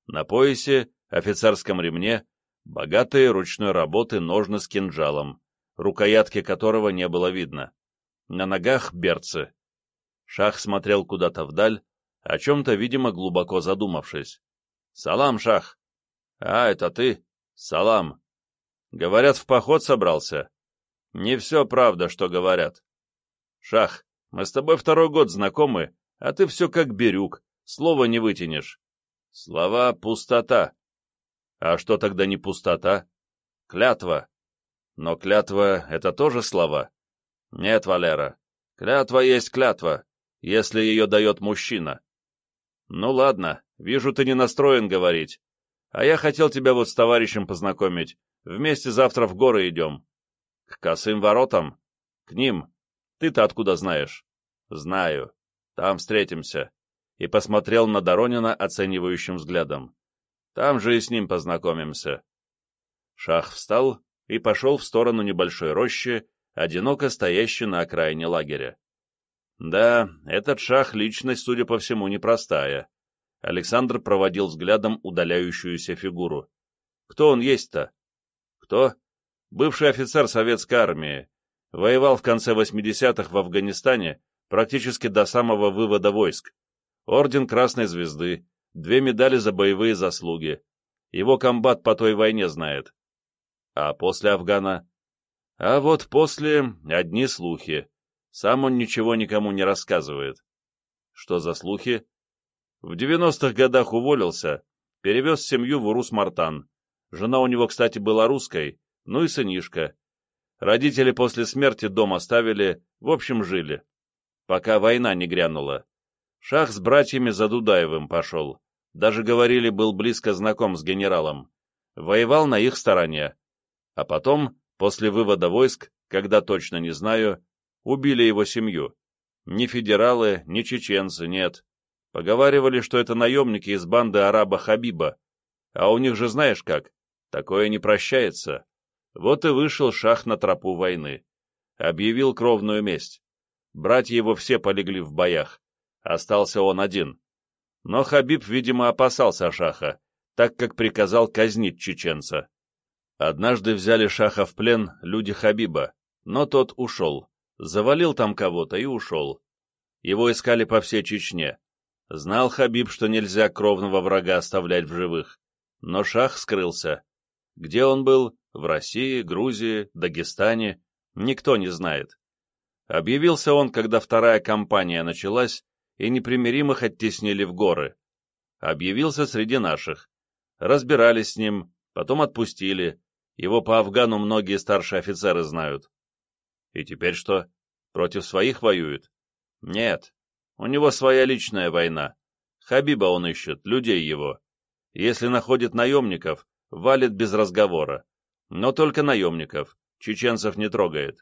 На поясе, офицерском ремне, богатые ручной работы ножны с кинжалом, рукоятки которого не было видно. На ногах берцы. Шах смотрел куда-то вдаль, о чем-то, видимо, глубоко задумавшись. «Салам, Шах!» «А, это ты? Салам!» «Говорят, в поход собрался?» «Не все правда, что говорят». «Шах, мы с тобой второй год знакомы, а ты все как берюк, слова не вытянешь». «Слова — пустота». «А что тогда не пустота?» «Клятва». «Но клятва — это тоже слова?» Нет, Валера, клятва есть клятва, если ее дает мужчина. Ну ладно, вижу, ты не настроен говорить. А я хотел тебя вот с товарищем познакомить. Вместе завтра в горы идем. К косым воротам? К ним. Ты-то откуда знаешь? Знаю. Там встретимся. И посмотрел на Доронина оценивающим взглядом. Там же и с ним познакомимся. Шах встал и пошел в сторону небольшой рощи, одиноко стоящий на окраине лагеря. Да, этот шах — личность, судя по всему, непростая. Александр проводил взглядом удаляющуюся фигуру. Кто он есть-то? Кто? Бывший офицер советской армии. Воевал в конце 80-х в Афганистане, практически до самого вывода войск. Орден Красной Звезды, две медали за боевые заслуги. Его комбат по той войне знает. А после Афгана а вот после одни слухи. Сам он ничего никому не рассказывает. Что за слухи? В 90-х годах уволился, перевез семью в Урус-Мартан. Жена у него, кстати, была русской, ну и сынишка. Родители после смерти дом оставили, в общем, жили. Пока война не грянула. Шах с братьями за Дудаевым пошел. Даже говорили, был близко знаком с генералом. Воевал на их стороне. А потом После вывода войск, когда точно не знаю, убили его семью. Ни федералы, ни чеченцы, нет. Поговаривали, что это наемники из банды араба Хабиба. А у них же знаешь как, такое не прощается. Вот и вышел шах на тропу войны. Объявил кровную месть. Братья его все полегли в боях. Остался он один. Но Хабиб, видимо, опасался шаха, так как приказал казнить чеченца. Однажды взяли Шаха в плен люди Хабиба, но тот ушел. Завалил там кого-то и ушел. Его искали по всей Чечне. Знал Хабиб, что нельзя кровного врага оставлять в живых. Но Шах скрылся. Где он был? В России, Грузии, Дагестане? Никто не знает. Объявился он, когда вторая кампания началась, и непримиримых оттеснили в горы. Объявился среди наших. Разбирались с ним, потом отпустили, его по Афгану многие старшие офицеры знают. И теперь что? Против своих воюет? Нет. У него своя личная война. Хабиба он ищет, людей его. Если находит наемников, валит без разговора. Но только наемников. Чеченцев не трогает.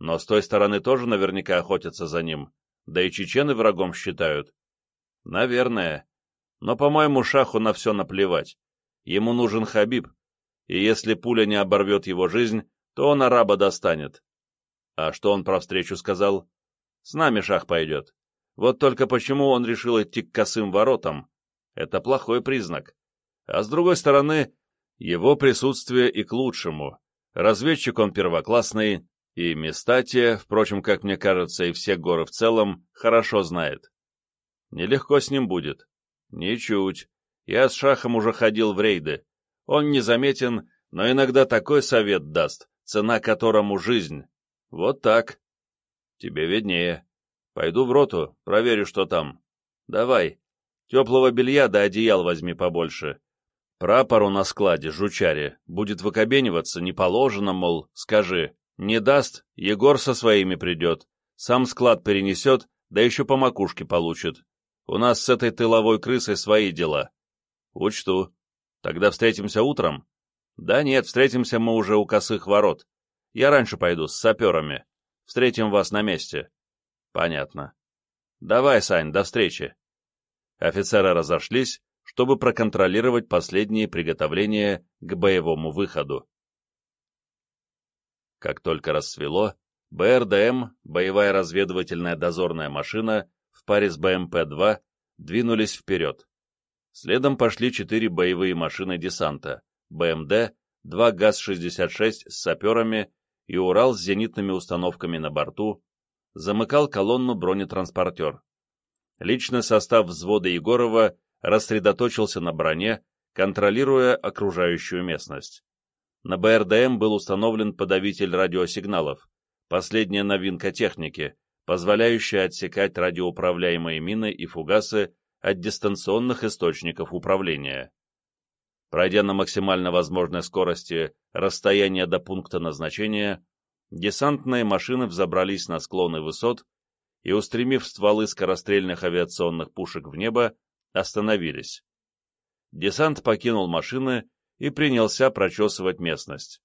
Но с той стороны тоже наверняка охотятся за ним. Да и чечены врагом считают. Наверное. Но, по-моему, Шаху на все наплевать. Ему нужен Хабиб, и если пуля не оборвет его жизнь, то он араба достанет. А что он про встречу сказал? С нами шах пойдет. Вот только почему он решил идти к косым воротам? Это плохой признак. А с другой стороны, его присутствие и к лучшему. Разведчик он первоклассный, и места те, впрочем, как мне кажется, и все горы в целом, хорошо знает. Нелегко с ним будет. Ничуть. Я с Шахом уже ходил в рейды. Он незаметен, но иногда такой совет даст, цена которому жизнь. Вот так. Тебе виднее. Пойду в роту, проверю, что там. Давай. Теплого белья да одеял возьми побольше. Прапору на складе, жучаре, будет выкобениваться, не положено, мол, скажи. Не даст, Егор со своими придет. Сам склад перенесет, да еще по макушке получит. У нас с этой тыловой крысой свои дела. Учту. Тогда встретимся утром? Да нет, встретимся мы уже у косых ворот. Я раньше пойду, с саперами. Встретим вас на месте. Понятно. Давай, Сань, до встречи. Офицеры разошлись, чтобы проконтролировать последние приготовления к боевому выходу. Как только рассвело, БРДМ, боевая разведывательная дозорная машина, в паре с БМП-2 двинулись вперед. Следом пошли четыре боевые машины десанта, БМД, два ГАЗ-66 с саперами и Урал с зенитными установками на борту, замыкал колонну бронетранспортер. Личный состав взвода Егорова рассредоточился на броне, контролируя окружающую местность. На БРДМ был установлен подавитель радиосигналов, последняя новинка техники, позволяющая отсекать радиоуправляемые мины и фугасы от дистанционных источников управления. Пройдя на максимально возможной скорости расстояние до пункта назначения, десантные машины взобрались на склоны высот и, устремив стволы скорострельных авиационных пушек в небо, остановились. Десант покинул машины и принялся прочесывать местность.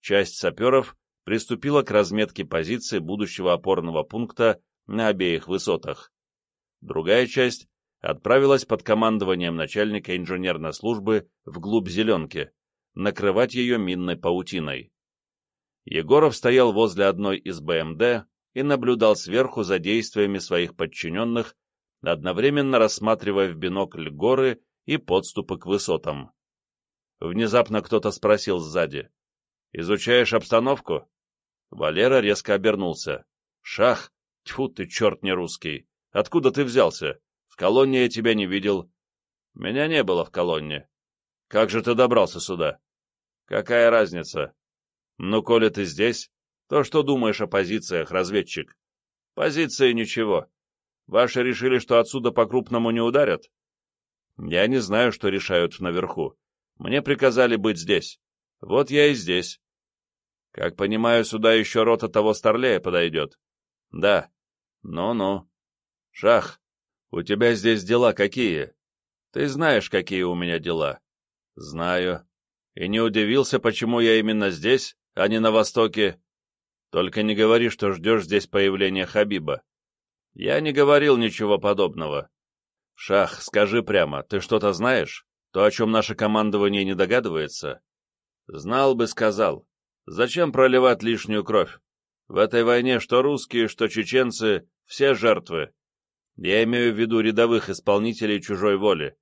Часть саперов приступила к разметке позиции будущего опорного пункта на обеих высотах. Другая часть отправилась под командованием начальника инженерной службы вглубь зеленки, накрывать ее минной паутиной. Егоров стоял возле одной из БМД и наблюдал сверху за действиями своих подчиненных, одновременно рассматривая в бинокль горы и подступы к высотам. Внезапно кто-то спросил сзади. «Изучаешь обстановку?» Валера резко обернулся. «Шах! Тьфу ты, черт не русский! Откуда ты взялся? В колонне я тебя не видел». «Меня не было в колонне». «Как же ты добрался сюда?» «Какая разница?» «Ну, коли ты здесь, то что думаешь о позициях, разведчик?» «Позиции ничего. Ваши решили, что отсюда по-крупному не ударят?» «Я не знаю, что решают наверху. Мне приказали быть здесь. Вот я и здесь. Как понимаю, сюда еще рота того старлея подойдет. Да. Ну-ну. Шах, у тебя здесь дела какие? Ты знаешь, какие у меня дела. Знаю. И не удивился, почему я именно здесь, а не на Востоке. Только не говори, что ждешь здесь появления Хабиба. Я не говорил ничего подобного. Шах, скажи прямо, ты что-то знаешь? То, о чем наше командование не догадывается? Знал бы, сказал. Зачем проливать лишнюю кровь? В этой войне что русские, что чеченцы — все жертвы. Я имею в виду рядовых исполнителей чужой воли.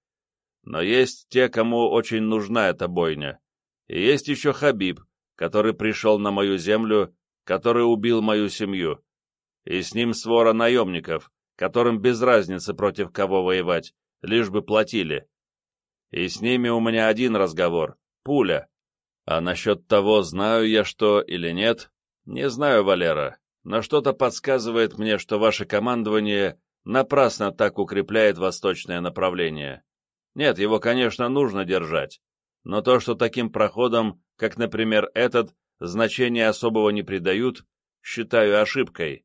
Но есть те, кому очень нужна эта бойня. И есть еще Хабиб, который пришел на мою землю, который убил мою семью. И с ним свора наемников, которым без разницы против кого воевать, лишь бы платили. И с ними у меня один разговор — пуля. А насчет того, знаю я что или нет, не знаю, Валера, но что-то подсказывает мне, что ваше командование напрасно так укрепляет восточное направление. Нет, его, конечно, нужно держать, но то, что таким проходом, как, например, этот, значения особого не придают, считаю ошибкой.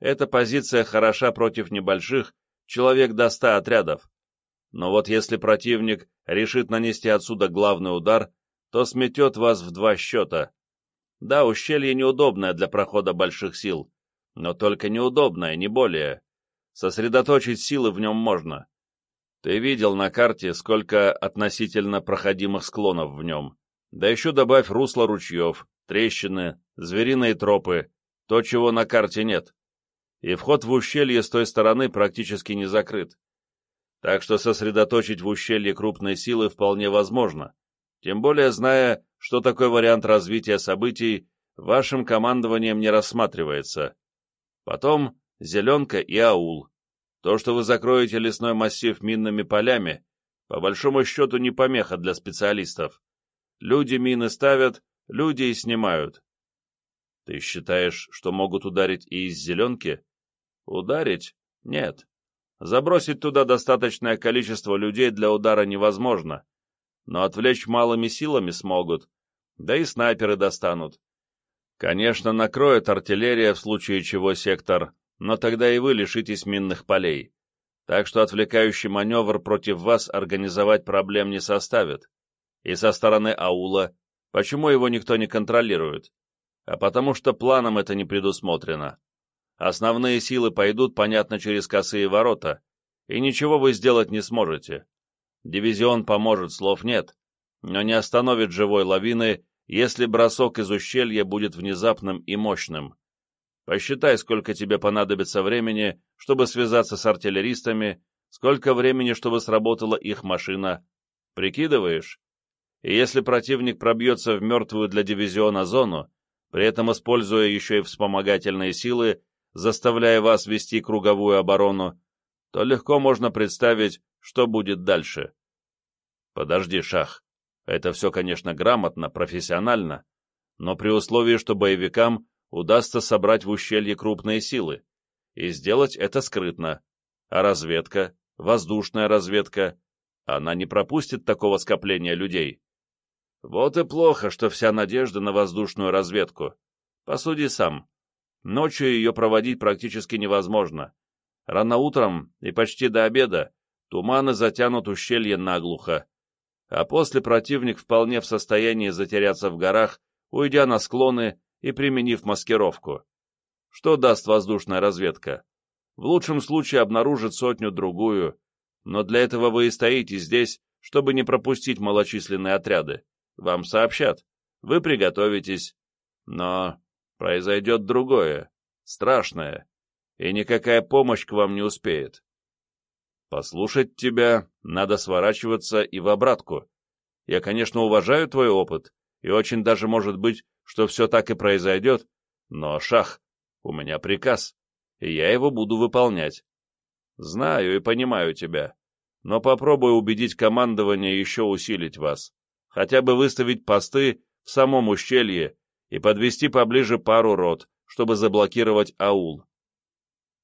Эта позиция хороша против небольших, человек до ста отрядов. Но вот если противник решит нанести отсюда главный удар, то сметет вас в два счета. Да, ущелье неудобное для прохода больших сил, но только неудобное, не более. Сосредоточить силы в нем можно. Ты видел на карте, сколько относительно проходимых склонов в нем. Да еще добавь русло ручьев, трещины, звериные тропы, то, чего на карте нет. и вход в ущелье с той стороны практически не закрыт. Так что сосредоточить в ущелье крупные силы вполне возможно, тем более зная, что такой вариант развития событий вашим командованием не рассматривается. Потом Зеленка и Аул. То, что вы закроете лесной массив минными полями, по большому счету не помеха для специалистов. Люди мины ставят, люди и снимают. Ты считаешь, что могут ударить и из зеленки? Ударить? Нет. Забросить туда достаточное количество людей для удара невозможно. Но отвлечь малыми силами смогут. Да и снайперы достанут. Конечно, накроет артиллерия в случае чего сектор, но тогда и вы лишитесь минных полей. Так что отвлекающий маневр против вас организовать проблем не составит. И со стороны аула, почему его никто не контролирует? А потому что планом это не предусмотрено. Основные силы пойдут, понятно, через косые ворота, и ничего вы сделать не сможете. Дивизион поможет, слов нет, но не остановит живой лавины, если бросок из ущелья будет внезапным и мощным. Посчитай, сколько тебе понадобится времени, чтобы связаться с артиллеристами, сколько времени, чтобы сработала их машина. Прикидываешь? И если противник пробьется в мертвую для дивизиона зону, при этом используя еще и вспомогательные силы, заставляя вас вести круговую оборону, то легко можно представить, что будет дальше. Подожди, Шах. Это все, конечно, грамотно, профессионально, но при условии, что боевикам удастся собрать в ущелье крупные силы, и сделать это скрытно. А разведка, воздушная разведка, она не пропустит такого скопления людей. Вот и плохо, что вся надежда на воздушную разведку. Посуди сам. Ночью ее проводить практически невозможно. Рано утром и почти до обеда туманы затянут ущелье наглухо, а после противник вполне в состоянии затеряться в горах, уйдя на склоны и применив маскировку. Что даст воздушная разведка? В лучшем случае обнаружит сотню-другую, но для этого вы и стоите здесь, чтобы не пропустить малочисленные отряды. Вам сообщат, вы приготовитесь. Но произойдет другое, страшное, и никакая помощь к вам не успеет. Послушать тебя надо сворачиваться и в обратку. Я, конечно, уважаю твой опыт, и очень даже может быть, что все так и произойдет, но, Шах, у меня приказ, и я его буду выполнять. Знаю и понимаю тебя, но попробуй убедить командование еще усилить вас хотя бы выставить посты в самом ущелье и подвести поближе пару рот, чтобы заблокировать аул.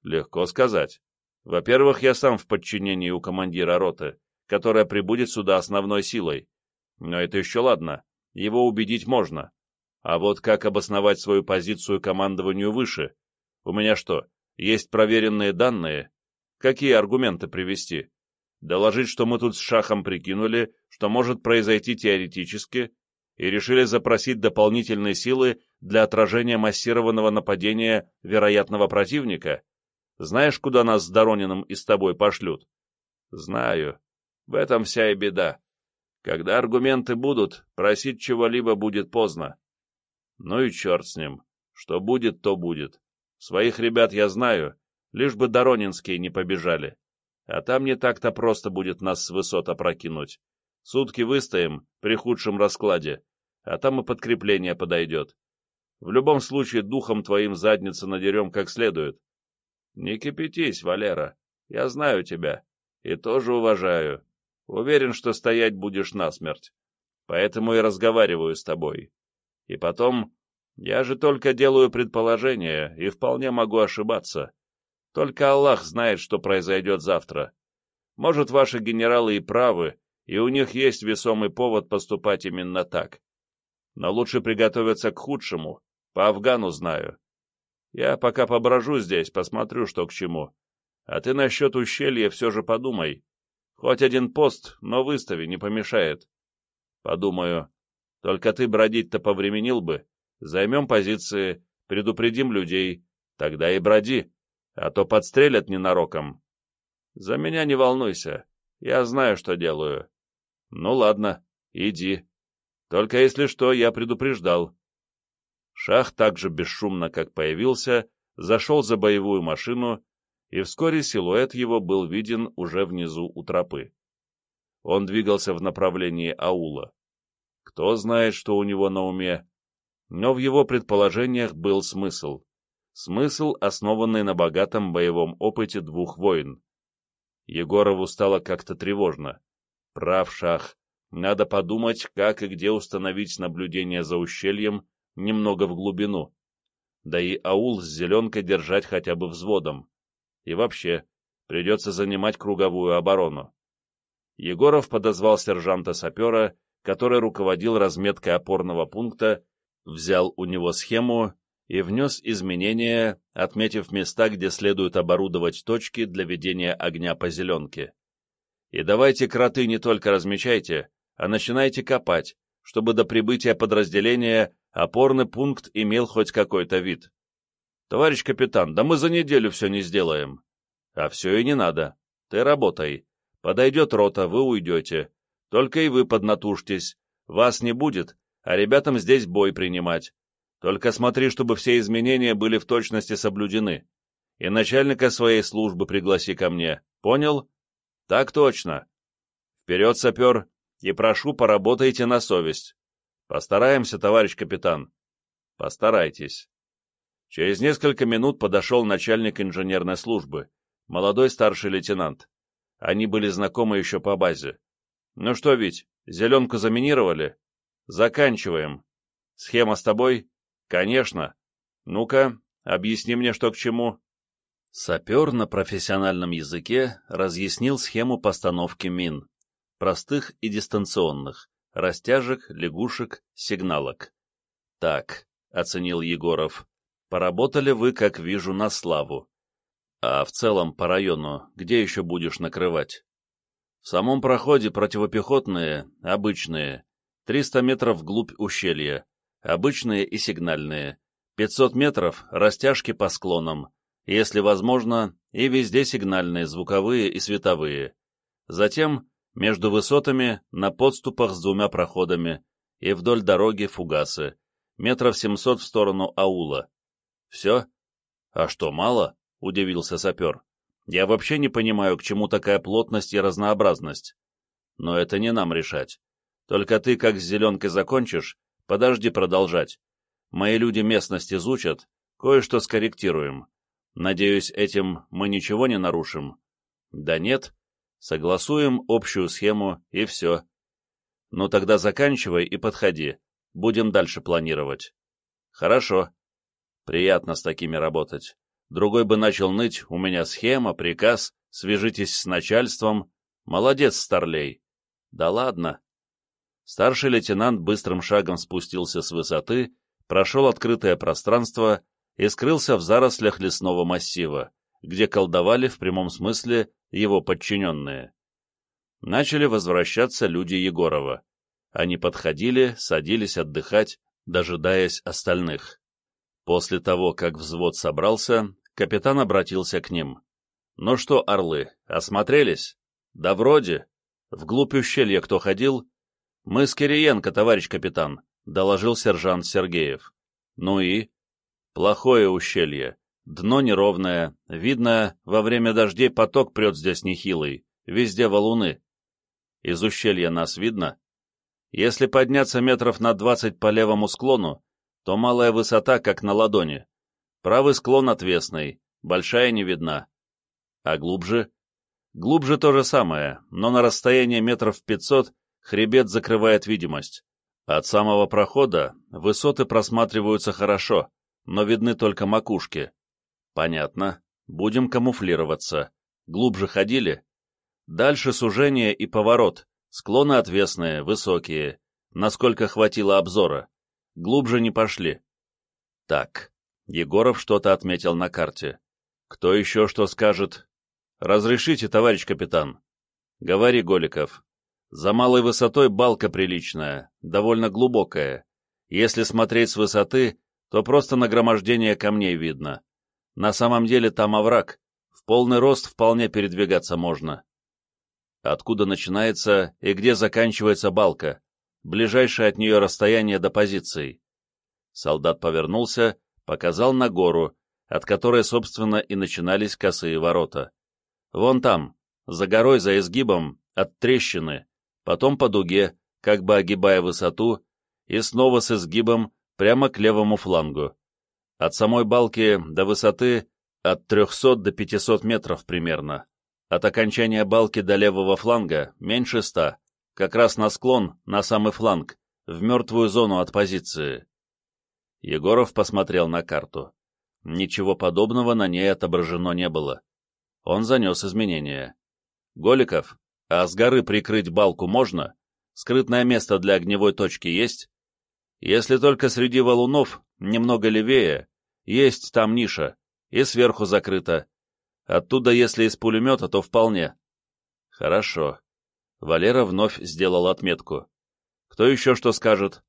Легко сказать. Во-первых, я сам в подчинении у командира роты, которая прибудет сюда основной силой. Но это еще ладно, его убедить можно. А вот как обосновать свою позицию командованию выше? У меня что, есть проверенные данные? Какие аргументы привести? доложить, что мы тут с Шахом прикинули, что может произойти теоретически, и решили запросить дополнительные силы для отражения массированного нападения вероятного противника? Знаешь, куда нас с Доронином и с тобой пошлют? Знаю. В этом вся и беда. Когда аргументы будут, просить чего-либо будет поздно. Ну и черт с ним. Что будет, то будет. Своих ребят я знаю, лишь бы Доронинские не побежали. А там не так-то просто будет нас с высот опрокинуть. Сутки выстоим при худшем раскладе, а там и подкрепление подойдет. В любом случае духом твоим задницу надерем как следует. Не кипятись, Валера, я знаю тебя и тоже уважаю. Уверен, что стоять будешь насмерть. Поэтому и разговариваю с тобой. И потом, я же только делаю предположения и вполне могу ошибаться. Только Аллах знает, что произойдет завтра. Может, ваши генералы и правы, и у них есть весомый повод поступать именно так. Но лучше приготовиться к худшему, по Афгану знаю. Я пока поброжу здесь, посмотрю, что к чему. А ты насчет ущелья все же подумай. Хоть один пост, но выстави, не помешает. Подумаю. Только ты бродить-то повременил бы. Займем позиции, предупредим людей. Тогда и броди а то подстрелят ненароком. За меня не волнуйся, я знаю, что делаю. Ну ладно, иди. Только если что, я предупреждал. Шах так же бесшумно, как появился, зашел за боевую машину, и вскоре силуэт его был виден уже внизу у тропы. Он двигался в направлении аула. Кто знает, что у него на уме, но в его предположениях был смысл. Смысл, основанный на богатом боевом опыте двух войн. Егорову стало как-то тревожно. Прав шах. Надо подумать, как и где установить наблюдение за ущельем немного в глубину. Да и аул с зеленкой держать хотя бы взводом. И вообще, придется занимать круговую оборону. Егоров подозвал сержанта-сапера, который руководил разметкой опорного пункта, взял у него схему и внес изменения, отметив места, где следует оборудовать точки для ведения огня по зеленке. И давайте кроты не только размечайте, а начинайте копать, чтобы до прибытия подразделения опорный пункт имел хоть какой-то вид. Товарищ капитан, да мы за неделю все не сделаем. А все и не надо. Ты работай. Подойдет рота, вы уйдете. Только и вы поднатужьтесь. Вас не будет, а ребятам здесь бой принимать. Только смотри, чтобы все изменения были в точности соблюдены. И начальника своей службы пригласи ко мне. Понял? Так точно. Вперед, сапер, и прошу, поработайте на совесть. Постараемся, товарищ капитан. Постарайтесь. Через несколько минут подошел начальник инженерной службы, молодой старший лейтенант. Они были знакомы еще по базе. Ну что, Вить, зеленку заминировали? Заканчиваем. Схема с тобой? «Конечно. Ну-ка, объясни мне, что к чему». Сапер на профессиональном языке разъяснил схему постановки мин, простых и дистанционных, растяжек, лягушек, сигналок. «Так», — оценил Егоров, — «поработали вы, как вижу, на славу. А в целом по району, где еще будешь накрывать?» «В самом проходе противопехотные, обычные, 300 метров вглубь ущелья, обычные и сигнальные, 500 метров — растяжки по склонам, если возможно, и везде сигнальные, звуковые и световые. Затем между высотами, на подступах с двумя проходами и вдоль дороги фугасы, метров 700 в сторону аула. Все? А что, мало? — удивился сапер. Я вообще не понимаю, к чему такая плотность и разнообразность. Но это не нам решать. Только ты, как с зеленкой закончишь, Подожди продолжать. Мои люди местность изучат, кое-что скорректируем. Надеюсь, этим мы ничего не нарушим? Да нет. Согласуем общую схему, и все. Ну тогда заканчивай и подходи. Будем дальше планировать. Хорошо. Приятно с такими работать. Другой бы начал ныть, у меня схема, приказ, свяжитесь с начальством. Молодец, Старлей. Да ладно. Старший лейтенант быстрым шагом спустился с высоты, прошел открытое пространство и скрылся в зарослях лесного массива, где колдовали в прямом смысле его подчиненные. Начали возвращаться люди Егорова. Они подходили, садились отдыхать, дожидаясь остальных. После того, как взвод собрался, капитан обратился к ним. «Ну что, орлы, осмотрелись?» «Да вроде. Вглубь ущелья кто ходил?» «Мы с Кириенко, товарищ капитан», — доложил сержант Сергеев. «Ну и?» «Плохое ущелье. Дно неровное. Видно, во время дождей поток прет здесь нехилый. Везде валуны. Из ущелья нас видно? Если подняться метров на двадцать по левому склону, то малая высота, как на ладони. Правый склон отвесный, большая не видна. А глубже? Глубже то же самое, но на расстоянии метров пятьсот хребет закрывает видимость. От самого прохода высоты просматриваются хорошо, но видны только макушки. Понятно. Будем камуфлироваться. Глубже ходили? Дальше сужение и поворот. Склоны отвесные, высокие. Насколько хватило обзора. Глубже не пошли. Так. Егоров что-то отметил на карте. Кто еще что скажет? Разрешите, товарищ капитан. Говори, Голиков. За малой высотой балка приличная, довольно глубокая. Если смотреть с высоты, то просто нагромождение камней видно. На самом деле там овраг, в полный рост вполне передвигаться можно. Откуда начинается и где заканчивается балка? Ближайшее от нее расстояние до позиций. Солдат повернулся, показал на гору, от которой, собственно, и начинались косые ворота. Вон там, за горой, за изгибом, от трещины, потом по дуге, как бы огибая высоту, и снова с изгибом прямо к левому флангу. От самой балки до высоты от 300 до 500 метров примерно. От окончания балки до левого фланга меньше 100, как раз на склон, на самый фланг, в мертвую зону от позиции. Егоров посмотрел на карту. Ничего подобного на ней отображено не было. Он занес изменения. «Голиков, а с горы прикрыть балку можно? Скрытное место для огневой точки есть? Если только среди валунов, немного левее, есть там ниша, и сверху закрыто. Оттуда, если из пулемета, то вполне». «Хорошо». Валера вновь сделал отметку. «Кто еще что скажет?»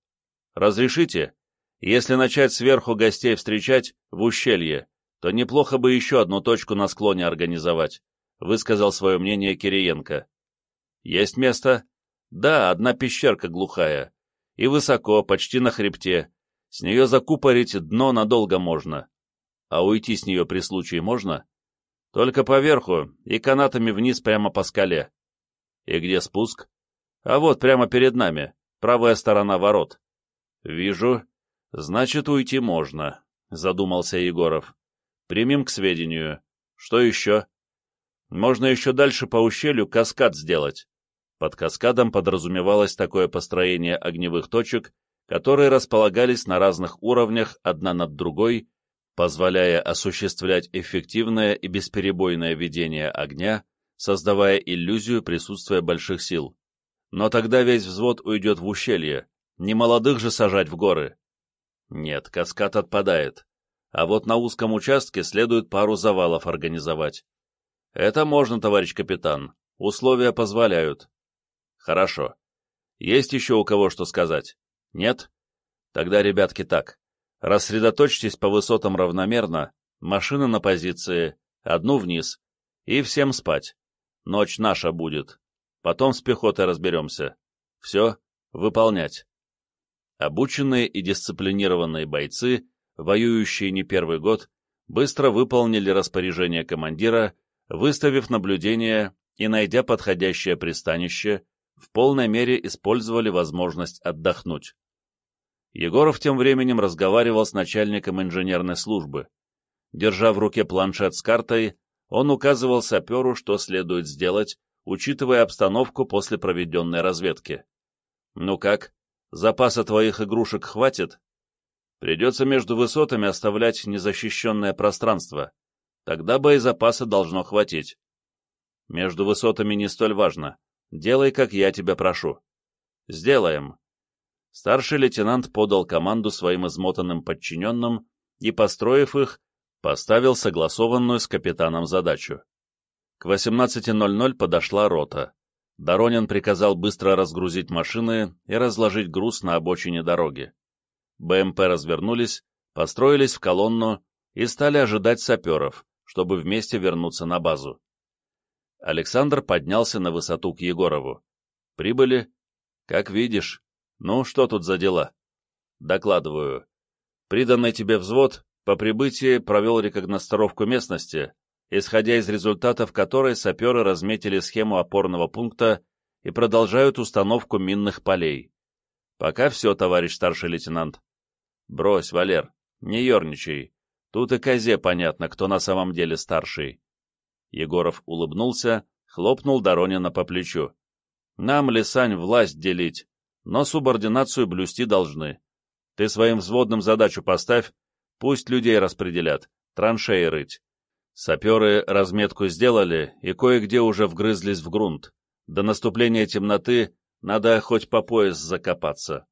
«Разрешите?» Если начать сверху гостей встречать в ущелье, то неплохо бы еще одну точку на склоне организовать, высказал свое мнение Кириенко. Есть место? Да, одна пещерка глухая. И высоко, почти на хребте. С нее закупорить дно надолго можно. А уйти с нее при случае можно? Только поверху и канатами вниз прямо по скале. И где спуск? А вот прямо перед нами, правая сторона ворот. Вижу, «Значит, уйти можно», — задумался Егоров. «Примем к сведению. Что еще?» «Можно еще дальше по ущелью каскад сделать». Под каскадом подразумевалось такое построение огневых точек, которые располагались на разных уровнях одна над другой, позволяя осуществлять эффективное и бесперебойное ведение огня, создавая иллюзию присутствия больших сил. Но тогда весь взвод уйдет в ущелье, не молодых же сажать в горы. Нет, каскад отпадает. А вот на узком участке следует пару завалов организовать. Это можно, товарищ капитан. Условия позволяют. Хорошо. Есть еще у кого что сказать? Нет? Тогда, ребятки, так. Рассредоточьтесь по высотам равномерно, машины на позиции, одну вниз, и всем спать. Ночь наша будет. Потом с пехотой разберемся. Все, выполнять. Обученные и дисциплинированные бойцы, воюющие не первый год, быстро выполнили распоряжение командира, выставив наблюдение и, найдя подходящее пристанище, в полной мере использовали возможность отдохнуть. Егоров тем временем разговаривал с начальником инженерной службы. Держа в руке планшет с картой, он указывал саперу, что следует сделать, учитывая обстановку после проведенной разведки. «Ну как, Запаса твоих игрушек хватит? Придется между высотами оставлять незащищенное пространство. Тогда боезапаса должно хватить. Между высотами не столь важно. Делай, как я тебя прошу. Сделаем. Старший лейтенант подал команду своим измотанным подчиненным и, построив их, поставил согласованную с капитаном задачу. К 18.00 подошла рота. Доронин приказал быстро разгрузить машины и разложить груз на обочине дороги. БМП развернулись, построились в колонну и стали ожидать саперов, чтобы вместе вернуться на базу. Александр поднялся на высоту к Егорову. «Прибыли?» «Как видишь. Ну, что тут за дела?» «Докладываю. Приданный тебе взвод по прибытии провел рекогностировку местности исходя из результатов которой саперы разметили схему опорного пункта и продолжают установку минных полей. Пока все, товарищ старший лейтенант. Брось, Валер, не ерничай. Тут и козе понятно, кто на самом деле старший. Егоров улыбнулся, хлопнул Доронина по плечу. Нам, Лисань, власть делить, но субординацию блюсти должны. Ты своим взводным задачу поставь, пусть людей распределят, траншеи рыть. Саперы разметку сделали и кое-где уже вгрызлись в грунт. До наступления темноты надо хоть по пояс закопаться.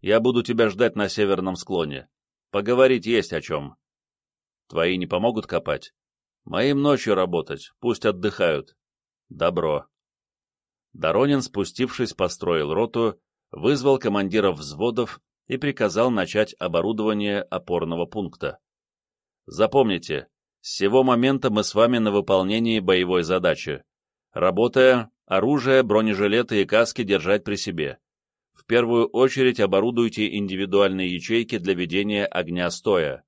Я буду тебя ждать на северном склоне. Поговорить есть о чем. Твои не помогут копать? Моим ночью работать, пусть отдыхают. Добро. Доронин, спустившись, построил роту, вызвал командиров взводов и приказал начать оборудование опорного пункта. Запомните, с сего момента мы с вами на выполнении боевой задачи. Работая, оружие, бронежилеты и каски держать при себе. В первую очередь оборудуйте индивидуальные ячейки для ведения огня стоя.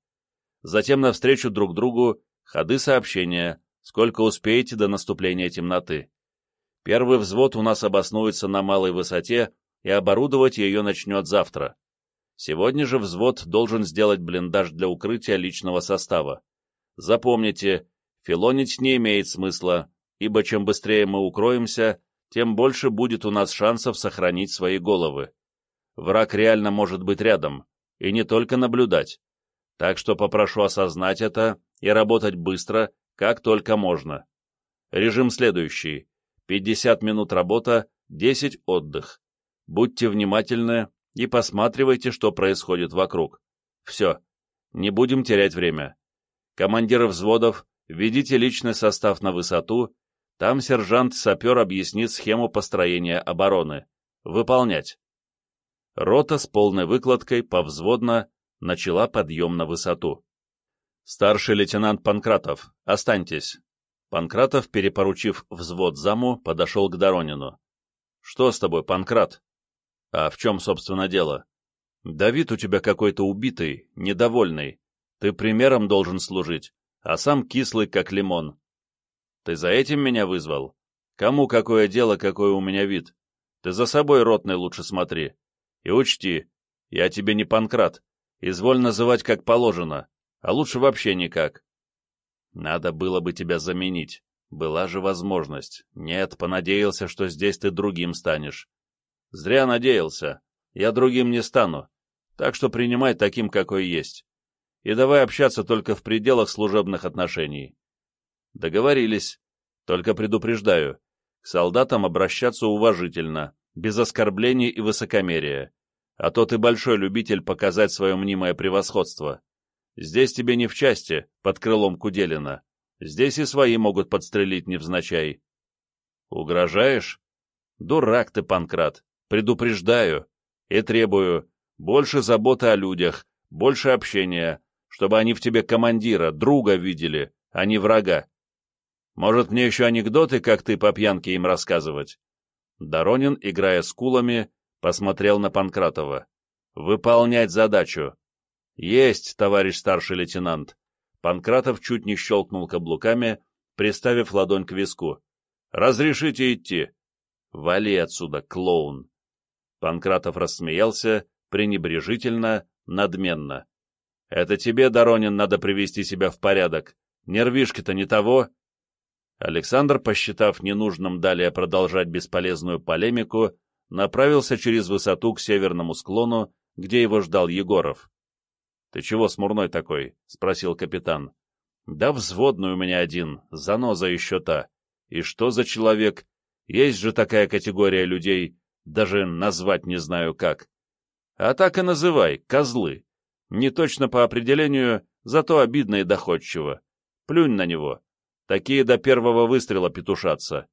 затем навстречу друг другу ходы сообщения, сколько успеете до наступления темноты. Первый взвод у нас обоснуется на малой высоте, и оборудовать ее начнет завтра. Сегодня же взвод должен сделать блиндаж для укрытия личного состава. Запомните, филонить не имеет смысла, ибо чем быстрее мы укроемся, тем больше будет у нас шансов сохранить свои головы. Враг реально может быть рядом, и не только наблюдать. Так что попрошу осознать это и работать быстро, как только можно. Режим следующий. 50 минут работа, 10 отдых. Будьте внимательны и посматривайте, что происходит вокруг. Все. Не будем терять время. Командиры взводов, ведите личный состав на высоту, там сержант-сапер объяснит схему построения обороны. Выполнять. Рота с полной выкладкой повзводно начала подъем на высоту. «Старший лейтенант Панкратов, останьтесь». Панкратов, перепоручив взвод заму, подошел к Доронину. «Что с тобой, Панкрат?» «А в чем, собственно, дело?» «Давид у тебя какой-то убитый, недовольный. Ты примером должен служить, а сам кислый, как лимон. Ты за этим меня вызвал? Кому какое дело, какой у меня вид? Ты за собой, ротный, лучше смотри. И учти, я тебе не Панкрат, изволь называть как положено, а лучше вообще никак. Надо было бы тебя заменить. Была же возможность. Нет, понадеялся, что здесь ты другим станешь. Зря надеялся. Я другим не стану. Так что принимай таким, какой есть. И давай общаться только в пределах служебных отношений. Договорились. Только предупреждаю. К солдатам обращаться уважительно, без оскорблений и высокомерия. А то ты большой любитель показать свое мнимое превосходство. Здесь тебе не в части, под крылом Куделина. Здесь и свои могут подстрелить невзначай. Угрожаешь? Дурак ты, Панкрат. Предупреждаю и требую больше заботы о людях, больше общения, чтобы они в тебе командира, друга видели, а не врага. Может, мне еще анекдоты, как ты по пьянке им рассказывать?» Доронин, играя с кулами, посмотрел на Панкратова. «Выполнять задачу. «Есть, товарищ старший лейтенант!» Панкратов чуть не щелкнул каблуками, приставив ладонь к виску. «Разрешите идти!» «Вали отсюда, клоун!» Панкратов рассмеялся, пренебрежительно, надменно. «Это тебе, Доронин, надо привести себя в порядок. Нервишки-то не того!» Александр, посчитав ненужным далее продолжать бесполезную полемику, направился через высоту к северному склону, где его ждал Егоров. «Ты чего смурной такой?» — спросил капитан. «Да взводный у меня один, заноза еще та. И что за человек? Есть же такая категория людей, даже назвать не знаю как. А так и называй, козлы. Не точно по определению, зато обидно и доходчиво. Плюнь на него. Такие до первого выстрела петушатся.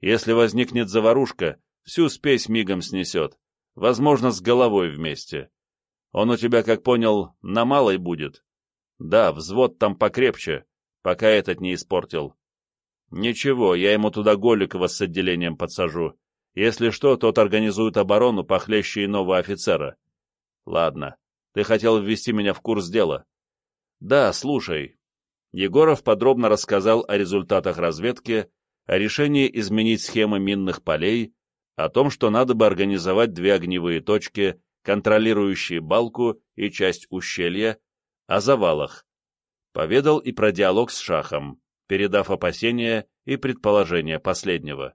Если возникнет заварушка, всю спесь мигом снесет. Возможно, с головой вместе. Он у тебя, как понял, на малой будет. Да, взвод там покрепче, пока этот не испортил. Ничего, я ему туда Голикова с отделением подсажу. Если что, тот организует оборону похлеще иного офицера. Ладно, ты хотел ввести меня в курс дела. Да, слушай. Егоров подробно рассказал о результатах разведки, о решении изменить схемы минных полей, о том, что надо бы организовать две огневые точки контролирующие балку и часть ущелья, о завалах. Поведал и про диалог с Шахом, передав опасения и предположения последнего.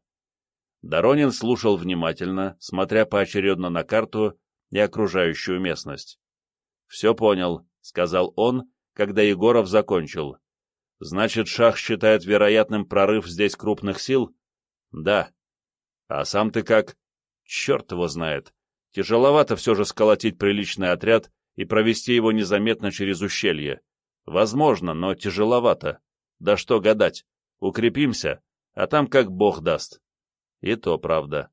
Доронин слушал внимательно, смотря поочередно на карту и окружающую местность. «Все понял», — сказал он, когда Егоров закончил. «Значит, Шах считает вероятным прорыв здесь крупных сил?» «Да». «А сам ты как?» «Черт его знает. Тяжеловато все же сколотить приличный отряд и провести его незаметно через ущелье. Возможно, но тяжеловато. Да что гадать, укрепимся, а там как бог даст. И то правда.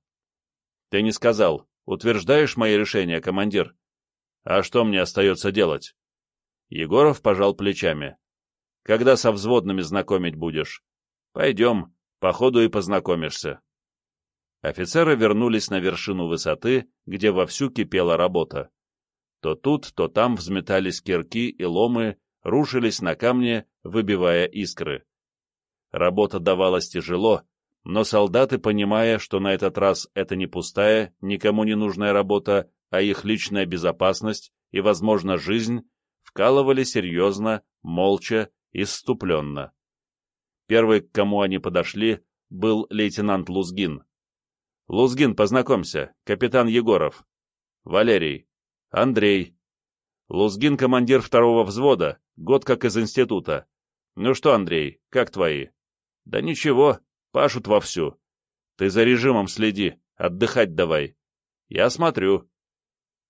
Ты не сказал, утверждаешь мои решения, командир? А что мне остается делать? Егоров пожал плечами. Когда со взводными знакомить будешь? Пойдем, по ходу и познакомишься. Офицеры вернулись на вершину высоты, где вовсю кипела работа. То тут, то там взметались кирки и ломы, рушились на камни, выбивая искры. Работа давалась тяжело, но солдаты, понимая, что на этот раз это не пустая, никому не нужная работа, а их личная безопасность и, возможно, жизнь, вкалывали серьезно, молча и исступленно. Первый, к кому они подошли, был лейтенант Лузгин. «Лузгин, познакомься, капитан Егоров. Валерий. Андрей. Лузгин — командир второго взвода, год как из института. Ну что, Андрей, как твои?» «Да ничего, пашут вовсю. Ты за режимом следи, отдыхать давай. Я смотрю.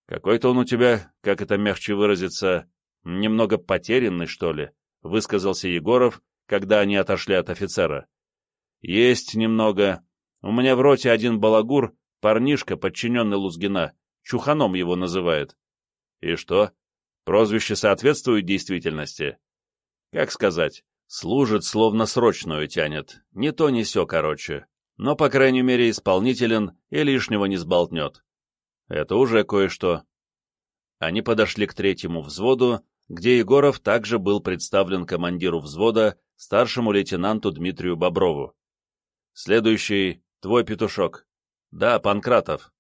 Какой-то он у тебя, как это мягче выразиться, немного потерянный, что ли?» — высказался Егоров, когда они отошли от офицера. «Есть немного. У меня в роте один балагур, парнишка, подчиненный Лузгина, Чуханом его называют». «И что? Прозвище соответствует действительности?» «Как сказать? Служит, словно срочную тянет. Не то не сё, короче. Но, по крайней мере, исполнителен и лишнего не сболтнет. Это уже кое-что». Они подошли к третьему взводу, где Егоров также был представлен командиру взвода, старшему лейтенанту Дмитрию Боброву. Следующий — твой петушок. Да, Панкратов.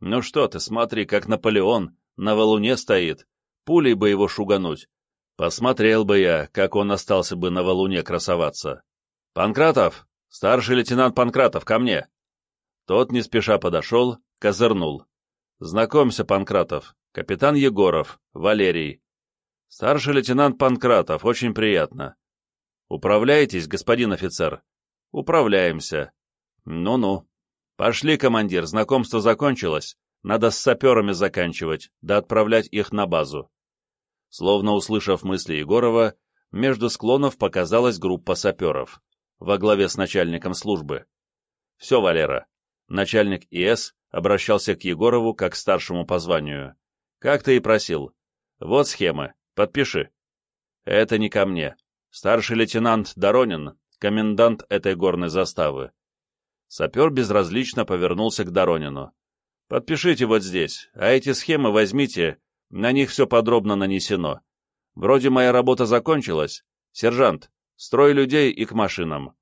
Ну что ты, смотри, как Наполеон, на валуне стоит. Пулей бы его шугануть. Посмотрел бы я, как он остался бы на валуне красоваться. Панкратов! Старший лейтенант Панкратов, ко мне! Тот не спеша подошел, козырнул. Знакомься, Панкратов, капитан Егоров, Валерий. Старший лейтенант Панкратов, очень приятно. Управляетесь, господин офицер? Управляемся. Ну-ну. Пошли, командир, знакомство закончилось. Надо с саперами заканчивать, да отправлять их на базу. Словно услышав мысли Егорова, между склонов показалась группа саперов, во главе с начальником службы. «Все, Валера». Начальник ИС обращался к Егорову как к старшему по званию. «Как ты и просил. Вот схемы. Подпиши. Это не ко мне. Старший лейтенант Доронин, комендант этой горной заставы. Сапер безразлично повернулся к Доронину. Подпишите вот здесь, а эти схемы возьмите, на них все подробно нанесено. Вроде моя работа закончилась. Сержант, строй людей и к машинам.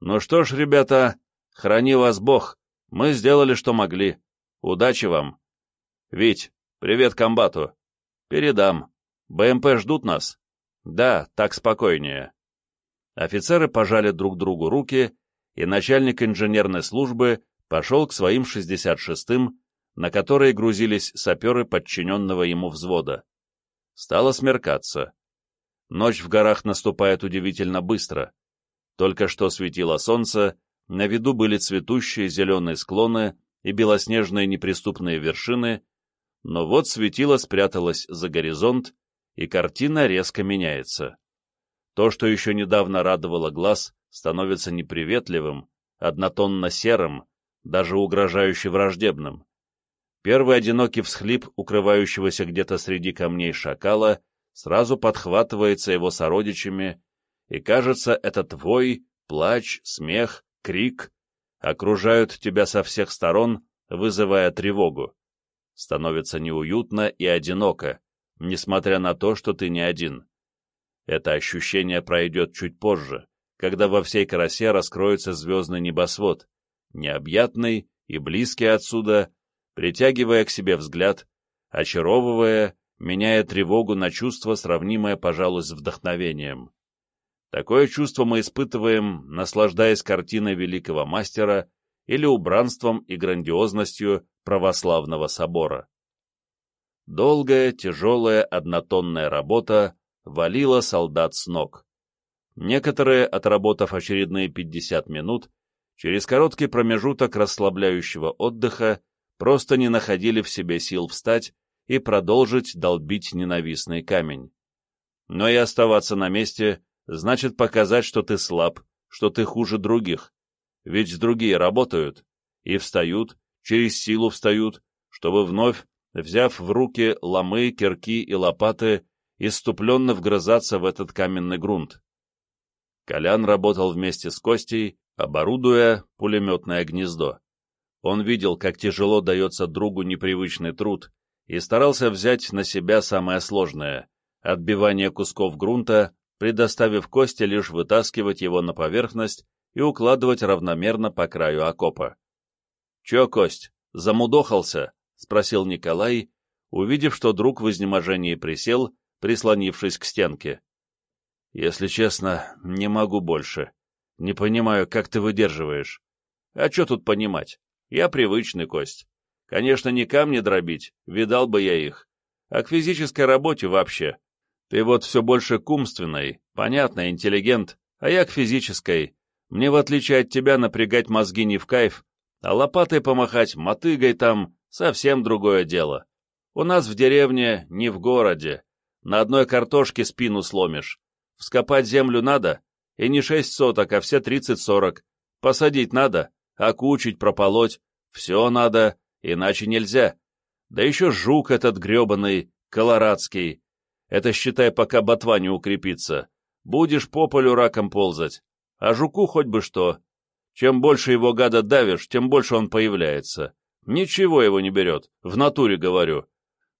Ну что ж, ребята, храни вас Бог. Мы сделали, что могли. Удачи вам. Вить, привет комбату. Передам. БМП ждут нас? Да, так спокойнее. Офицеры пожали друг другу руки, и начальник инженерной службы пошел к своим 66-м, на которые грузились саперы подчиненного ему взвода. Стало смеркаться. Ночь в горах наступает удивительно быстро. Только что светило солнце, на виду были цветущие зеленые склоны и белоснежные неприступные вершины, но вот светило спряталось за горизонт, и картина резко меняется. То, что еще недавно радовало глаз, становится неприветливым, однотонно-серым, даже угрожающе враждебным. Первый одинокий всхлип укрывающегося где-то среди камней шакала сразу подхватывается его сородичами, и, кажется, этот вой, плач, смех, крик окружают тебя со всех сторон, вызывая тревогу. Становится неуютно и одиноко, несмотря на то, что ты не один. Это ощущение пройдет чуть позже, когда во всей красе раскроется звездный небосвод, необъятный и близкий отсюда, притягивая к себе взгляд, очаровывая, меняя тревогу на чувство, сравнимое, пожалуй, с вдохновением. Такое чувство мы испытываем, наслаждаясь картиной великого мастера или убранством и грандиозностью православного собора. Долгая, тяжелая, однотонная работа валила солдат с ног. Некоторые, отработав очередные 50 минут, через короткий промежуток расслабляющего отдыха, просто не находили в себе сил встать и продолжить долбить ненавистный камень. Но и оставаться на месте значит показать, что ты слаб, что ты хуже других, ведь другие работают и встают, через силу встают, чтобы вновь взяв в руки ломы, кирки и лопаты, иступленно вгрызаться в этот каменный грунт. Колян работал вместе с Костей, оборудуя пулеметное гнездо. Он видел, как тяжело дается другу непривычный труд, и старался взять на себя самое сложное отбивание кусков грунта, предоставив Косте лишь вытаскивать его на поверхность и укладывать равномерно по краю окопа. — Че, Кость, замудохался? — спросил Николай, увидев, что друг в изнеможении присел, прислонившись к стенке. — Если честно, не могу больше. Не понимаю, как ты выдерживаешь. А что тут понимать? Я привычный, Кость. Конечно, не камни дробить, видал бы я их. А к физической работе вообще. Ты вот все больше к умственной, понятно, интеллигент, а я к физической. Мне, в отличие от тебя, напрягать мозги не в кайф, а лопатой помахать, мотыгой там — совсем другое дело. У нас в деревне, не в городе. На одной картошке спину сломишь. Вскопать землю надо, и не шесть соток, а все тридцать-сорок. Посадить надо, окучить, прополоть. Все надо, иначе нельзя. Да еще жук этот гребаный, колорадский. Это считай, пока ботва не укрепится. Будешь по полю раком ползать. А жуку хоть бы что. Чем больше его гада давишь, тем больше он появляется. Ничего его не берет, в натуре говорю.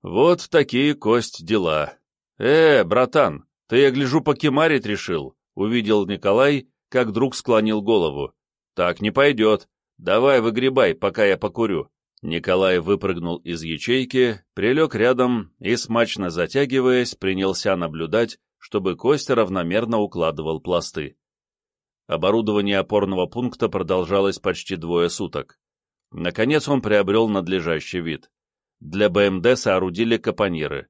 Вот такие кость дела. Э, братан, ты, я гляжу, покемарить решил, увидел Николай, как друг склонил голову. Так не пойдет. Давай выгребай, пока я покурю. Николай выпрыгнул из ячейки, прилег рядом и, смачно затягиваясь, принялся наблюдать, чтобы Костя равномерно укладывал пласты. Оборудование опорного пункта продолжалось почти двое суток. Наконец он приобрел надлежащий вид. Для БМД соорудили капониры.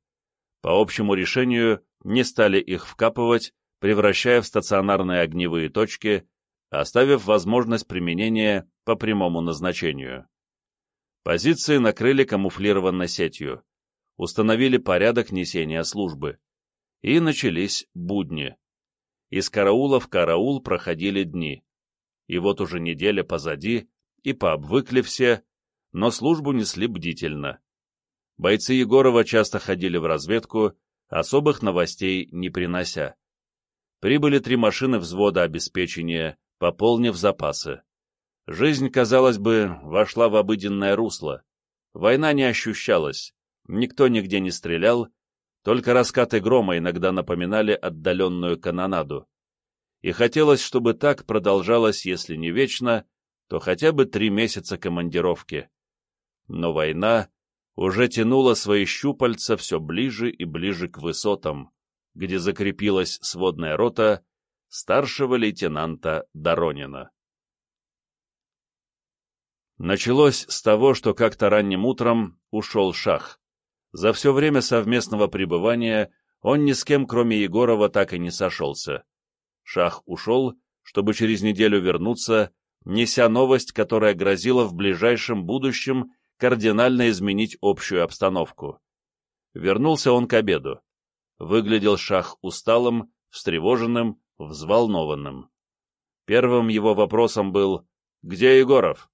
По общему решению не стали их вкапывать, превращая в стационарные огневые точки, оставив возможность применения по прямому назначению. Позиции накрыли камуфлированной сетью, установили порядок несения службы. И начались будни. Из караула в караул проходили дни. И вот уже неделя позади, и пообвыкли все, но службу несли бдительно. Бойцы Егорова часто ходили в разведку, особых новостей не принося. Прибыли три машины взвода обеспечения, пополнив запасы. Жизнь, казалось бы, вошла в обыденное русло. Война не ощущалась, никто нигде не стрелял, только раскаты грома иногда напоминали отдаленную канонаду. И хотелось, чтобы так продолжалось, если не вечно, то хотя бы три месяца командировки. Но война уже тянула свои щупальца все ближе и ближе к высотам, где закрепилась сводная рота старшего лейтенанта Доронина. Началось с того, что как-то ранним утром ушел Шах. За все время совместного пребывания он ни с кем, кроме Егорова, так и не сошелся. Шах ушел, чтобы через неделю вернуться, неся новость, которая грозила в ближайшем будущем кардинально изменить общую обстановку. Вернулся он к обеду. Выглядел Шах усталым, встревоженным, взволнованным. Первым его вопросом был «Где Егоров?»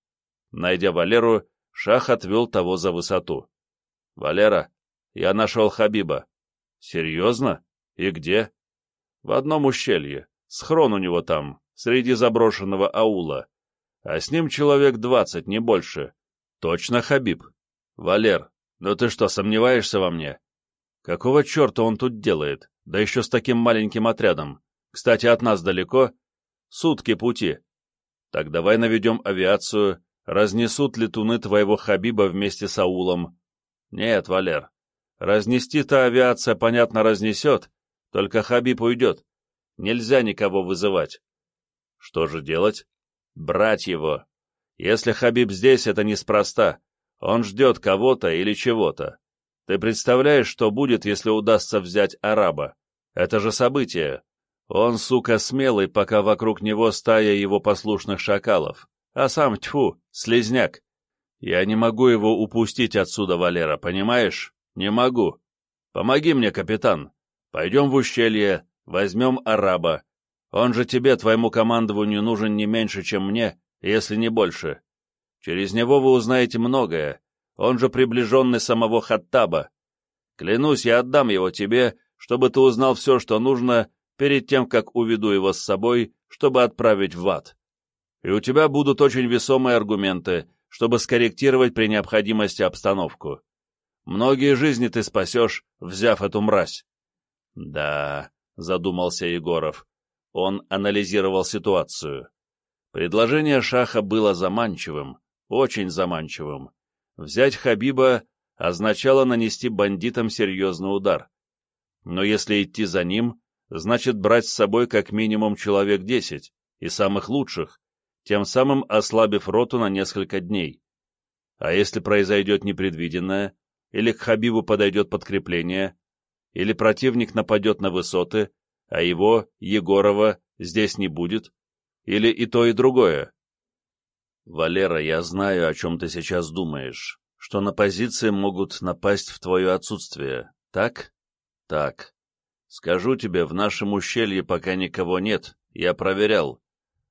Найдя Валеру, Шах отвел того за высоту. «Валера, я нашел Хабиба». «Серьезно? И где?» «В одном ущелье. Схрон у него там, среди заброшенного аула. А с ним человек двадцать, не больше. Точно Хабиб?» «Валер, ну ты что, сомневаешься во мне?» «Какого черта он тут делает? Да еще с таким маленьким отрядом. Кстати, от нас далеко?» «Сутки пути. Так давай наведем авиацию, Разнесут летуны твоего Хабиба вместе с аулом? Нет, Валер. Разнести-то авиация, понятно, разнесет, только Хабиб уйдет. Нельзя никого вызывать. Что же делать? Брать его. Если Хабиб здесь, это неспроста. Он ждет кого-то или чего-то. Ты представляешь, что будет, если удастся взять араба? Это же событие. Он, сука, смелый, пока вокруг него стая его послушных шакалов. А сам, тьфу, слезняк. Я не могу его упустить отсюда, Валера, понимаешь? Не могу. Помоги мне, капитан. Пойдем в ущелье, возьмем араба. Он же тебе, твоему командованию, нужен не меньше, чем мне, если не больше. Через него вы узнаете многое. Он же приближенный самого Хаттаба. Клянусь, я отдам его тебе, чтобы ты узнал все, что нужно, перед тем, как уведу его с собой, чтобы отправить в ад и у тебя будут очень весомые аргументы, чтобы скорректировать при необходимости обстановку. Многие жизни ты спасешь, взяв эту мразь. Да, задумался Егоров. Он анализировал ситуацию. Предложение Шаха было заманчивым, очень заманчивым. Взять Хабиба означало нанести бандитам серьезный удар. Но если идти за ним, значит брать с собой как минимум человек десять, и самых лучших, тем самым ослабив роту на несколько дней. А если произойдет непредвиденное, или к Хабибу подойдет подкрепление, или противник нападет на высоты, а его, Егорова, здесь не будет, или и то, и другое. Валера, я знаю, о чем ты сейчас думаешь, что на позиции могут напасть в твое отсутствие, так? Так. Скажу тебе, в нашем ущелье пока никого нет, я проверял.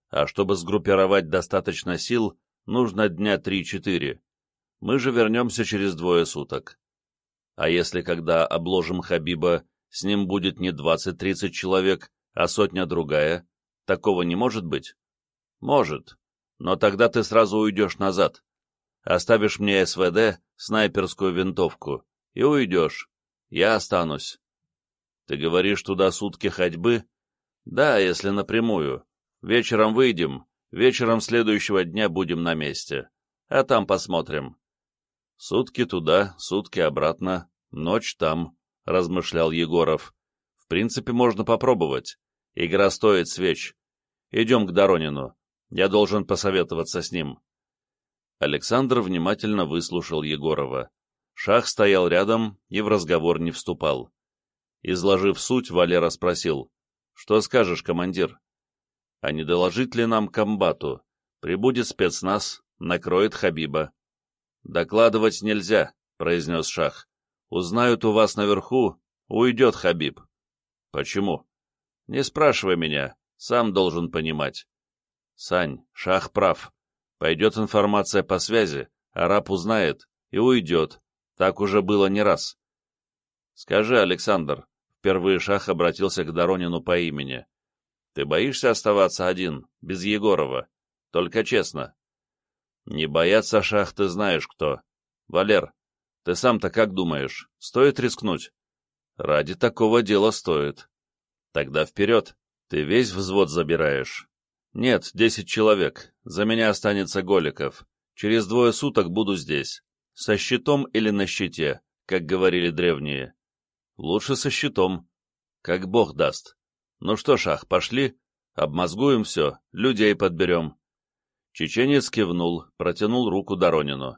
А чтобы сгруппировать достаточно сил, нужно дня три-четыре. Мы же вернемся через двое суток. А если, когда обложим Хабиба, с ним будет не двадцать-тридцать человек, а сотня другая, такого не может быть? Может. Но тогда ты сразу уйдешь назад. Оставишь мне СВД, снайперскую винтовку, и уйдешь. Я останусь. Ты говоришь, туда сутки ходьбы? Да, если напрямую. Вечером выйдем, вечером следующего дня будем на месте. А там посмотрим. Сутки туда, сутки обратно, ночь там, — размышлял Егоров. В принципе, можно попробовать. Игра стоит свеч. Идем к Доронину. Я должен посоветоваться с ним. Александр внимательно выслушал Егорова. Шах стоял рядом и в разговор не вступал. Изложив суть, Валера спросил, «Что скажешь, командир?» «А не доложить ли нам комбату? Прибудет спецназ, накроет Хабиба». «Докладывать нельзя», — произнес Шах. «Узнают у вас наверху, уйдет Хабиб». «Почему?» «Не спрашивай меня, сам должен понимать». «Сань, Шах прав. Пойдет информация по связи, араб узнает и уйдет. Так уже было не раз». «Скажи, Александр, Впервые Шах обратился к Доронину по имени. «Ты боишься оставаться один, без Егорова? Только честно». «Не бояться, Шах, ты знаешь кто. Валер, ты сам-то как думаешь, стоит рискнуть?» «Ради такого дела стоит». «Тогда вперед. Ты весь взвод забираешь?» «Нет, десять человек. За меня останется Голиков. Через двое суток буду здесь. Со щитом или на щите, как говорили древние. Лучше со щитом. Как бог даст. Ну что, Шах, пошли? Обмозгуем все, людей подберем. Чеченец кивнул, протянул руку Доронину.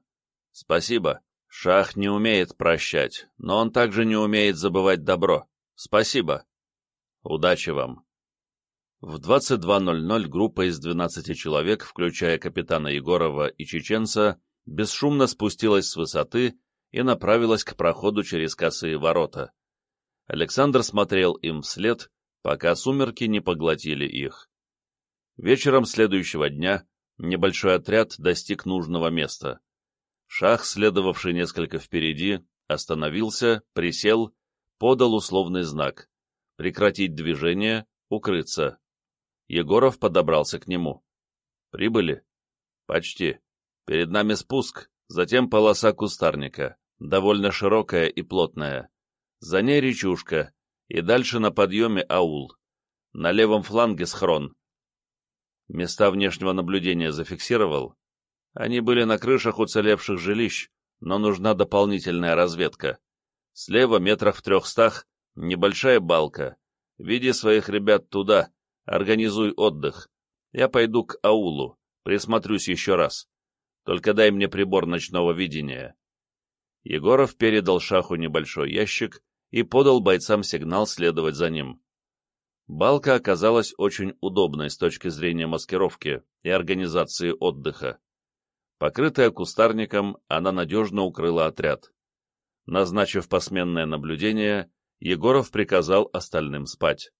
Спасибо. Шах не умеет прощать, но он также не умеет забывать добро. Спасибо. Удачи вам. В 22.00 группа из 12 человек, включая капитана Егорова и чеченца, бесшумно спустилась с высоты и направилась к проходу через косые ворота. Александр смотрел им вслед, пока сумерки не поглотили их. Вечером следующего дня небольшой отряд достиг нужного места. Шах, следовавший несколько впереди, остановился, присел, подал условный знак. Прекратить движение, укрыться. Егоров подобрался к нему. «Прибыли?» «Почти. Перед нами спуск, затем полоса кустарника, довольно широкая и плотная. За ней речушка, и дальше на подъеме аул. На левом фланге схрон. Места внешнего наблюдения зафиксировал. Они были на крышах уцелевших жилищ, но нужна дополнительная разведка. Слева, метрах в трехстах, небольшая балка. Веди своих ребят туда, организуй отдых. Я пойду к аулу, присмотрюсь еще раз. Только дай мне прибор ночного видения. Егоров передал Шаху небольшой ящик и подал бойцам сигнал следовать за ним. Балка оказалась очень удобной с точки зрения маскировки и организации отдыха. Покрытая кустарником, она надежно укрыла отряд. Назначив посменное наблюдение, Егоров приказал остальным спать.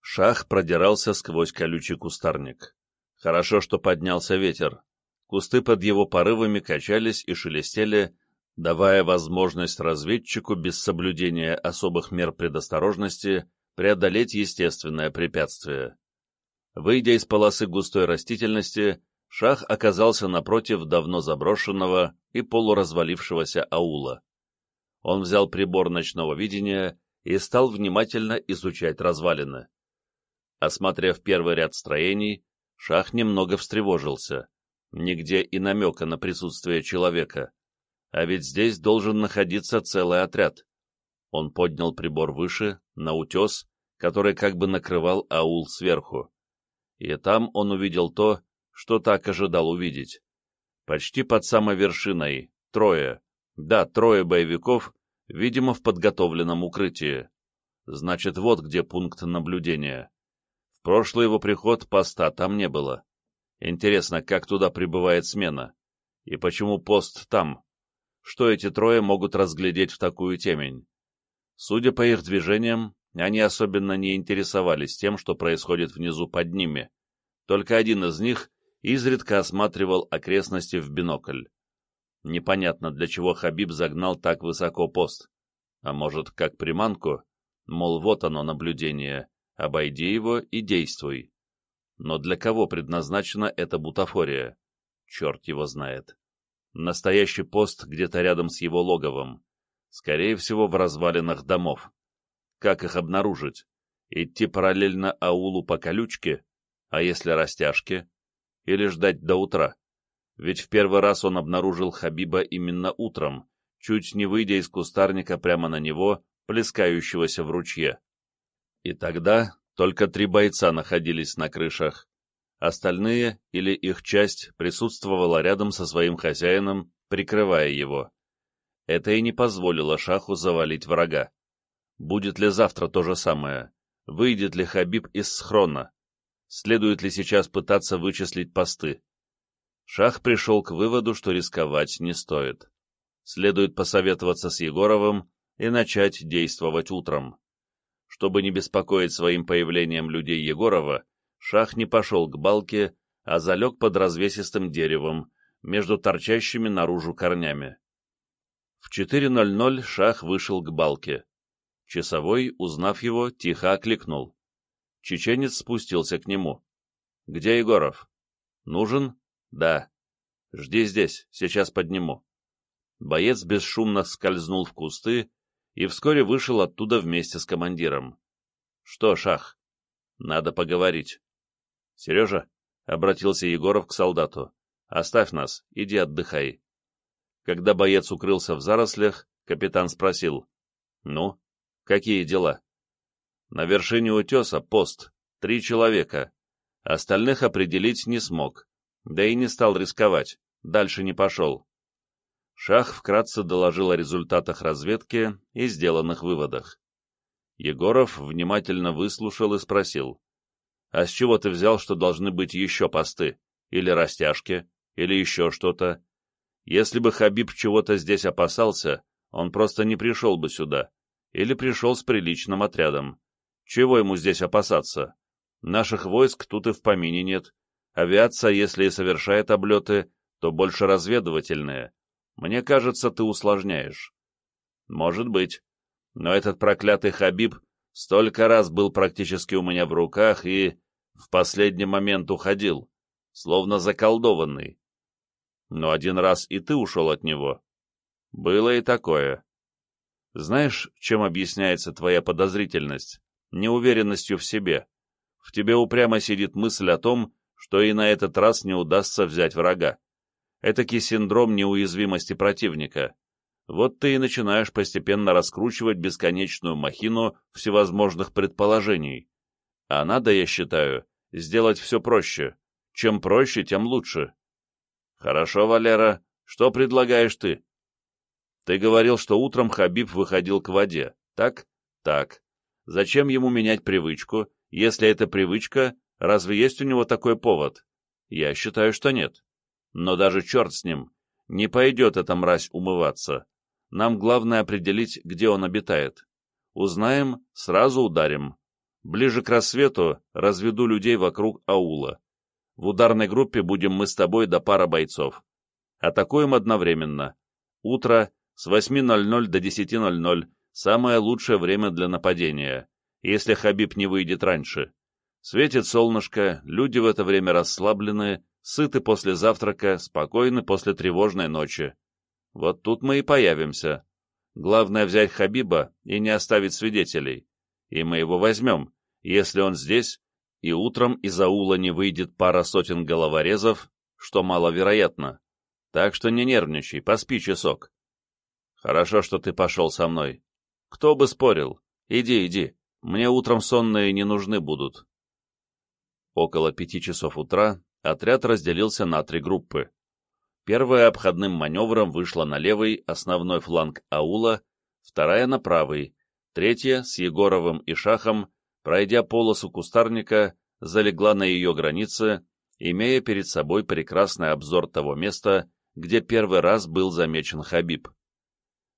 Шах продирался сквозь колючий кустарник. Хорошо, что поднялся ветер. Кусты под его порывами качались и шелестели, давая возможность разведчику без соблюдения особых мер предосторожности преодолеть естественное препятствие. Выйдя из полосы густой растительности, Шах оказался напротив давно заброшенного и полуразвалившегося аула. Он взял прибор ночного видения и стал внимательно изучать развалины. Осмотрев первый ряд строений, Шах немного встревожился. Нигде и намека на присутствие человека. А ведь здесь должен находиться целый отряд. Он поднял прибор выше, на утес, который как бы накрывал аул сверху. И там он увидел то, что так ожидал увидеть. Почти под самой вершиной, трое, да, трое боевиков, видимо, в подготовленном укрытии. Значит, вот где пункт наблюдения. В прошлый его приход поста там не было. Интересно, как туда прибывает смена? И почему пост там? Что эти трое могут разглядеть в такую темень? Судя по их движениям, они особенно не интересовались тем, что происходит внизу под ними. Только один из них изредка осматривал окрестности в бинокль. Непонятно, для чего Хабиб загнал так высоко пост. А может, как приманку? Мол, вот оно наблюдение, обойди его и действуй. Но для кого предназначена эта бутафория? Черт его знает. Настоящий пост где-то рядом с его логовом. Скорее всего, в развалинах домов. Как их обнаружить? Идти параллельно аулу по колючке? А если растяжки? Или ждать до утра? Ведь в первый раз он обнаружил Хабиба именно утром, чуть не выйдя из кустарника прямо на него, плескающегося в ручье. И тогда только три бойца находились на крышах. Остальные, или их часть, присутствовала рядом со своим хозяином, прикрывая его. Это и не позволило Шаху завалить врага. Будет ли завтра то же самое? Выйдет ли Хабиб из схрона? Следует ли сейчас пытаться вычислить посты? Шах пришел к выводу, что рисковать не стоит. Следует посоветоваться с Егоровым и начать действовать утром. Чтобы не беспокоить своим появлением людей Егорова, Шах не пошел к балке, а залег под развесистым деревом, между торчащими наружу корнями. В 4.00 Шах вышел к балке. Часовой, узнав его, тихо окликнул. Чеченец спустился к нему. «Где Егоров?» «Нужен?» «Да». «Жди здесь, сейчас подниму». Боец бесшумно скользнул в кусты и вскоре вышел оттуда вместе с командиром. «Что, Шах?» «Надо поговорить». «Сережа?» — обратился Егоров к солдату. «Оставь нас, иди отдыхай». Когда боец укрылся в зарослях, капитан спросил. «Ну, какие дела?» «На вершине утеса пост, три человека. Остальных определить не смог, да и не стал рисковать, дальше не пошел. Шах вкратце доложил о результатах разведки и сделанных выводах. Егоров внимательно выслушал и спросил, «А с чего ты взял, что должны быть еще посты? Или растяжки? Или еще что-то? Если бы Хабиб чего-то здесь опасался, он просто не пришел бы сюда. Или пришел с приличным отрядом. Чего ему здесь опасаться? Наших войск тут и в помине нет. Авиация, если и совершает облеты, то больше разведывательные, мне кажется, ты усложняешь. Может быть. Но этот проклятый Хабиб столько раз был практически у меня в руках и в последний момент уходил, словно заколдованный. Но один раз и ты ушел от него. Было и такое. Знаешь, чем объясняется твоя подозрительность? Неуверенностью в себе. В тебе упрямо сидит мысль о том, что и на этот раз не удастся взять врага этакий синдром неуязвимости противника. Вот ты и начинаешь постепенно раскручивать бесконечную махину всевозможных предположений. А надо, я считаю, сделать все проще. Чем проще, тем лучше. Хорошо, Валера, что предлагаешь ты? Ты говорил, что утром Хабиб выходил к воде, так? Так. Зачем ему менять привычку, если эта привычка, разве есть у него такой повод? Я считаю, что нет. Но даже черт с ним, не пойдет эта мразь умываться. Нам главное определить, где он обитает. Узнаем, сразу ударим. Ближе к рассвету разведу людей вокруг аула. В ударной группе будем мы с тобой до пара бойцов. Атакуем одновременно. Утро с 8.00 до 10.00 – самое лучшее время для нападения, если Хабиб не выйдет раньше. Светит солнышко, люди в это время расслаблены, сыты после завтрака, спокойны после тревожной ночи. Вот тут мы и появимся. Главное взять Хабиба и не оставить свидетелей. И мы его возьмем, если он здесь, и утром из аула не выйдет пара сотен головорезов, что маловероятно. Так что не нервничай, поспи часок. Хорошо, что ты пошел со мной. Кто бы спорил? Иди, иди. Мне утром сонные не нужны будут. Около пяти часов утра отряд разделился на три группы. Первая обходным маневром вышла на левый, основной фланг аула, вторая на правый, третья с Егоровым и Шахом, пройдя полосу кустарника, залегла на ее границе, имея перед собой прекрасный обзор того места, где первый раз был замечен Хабиб.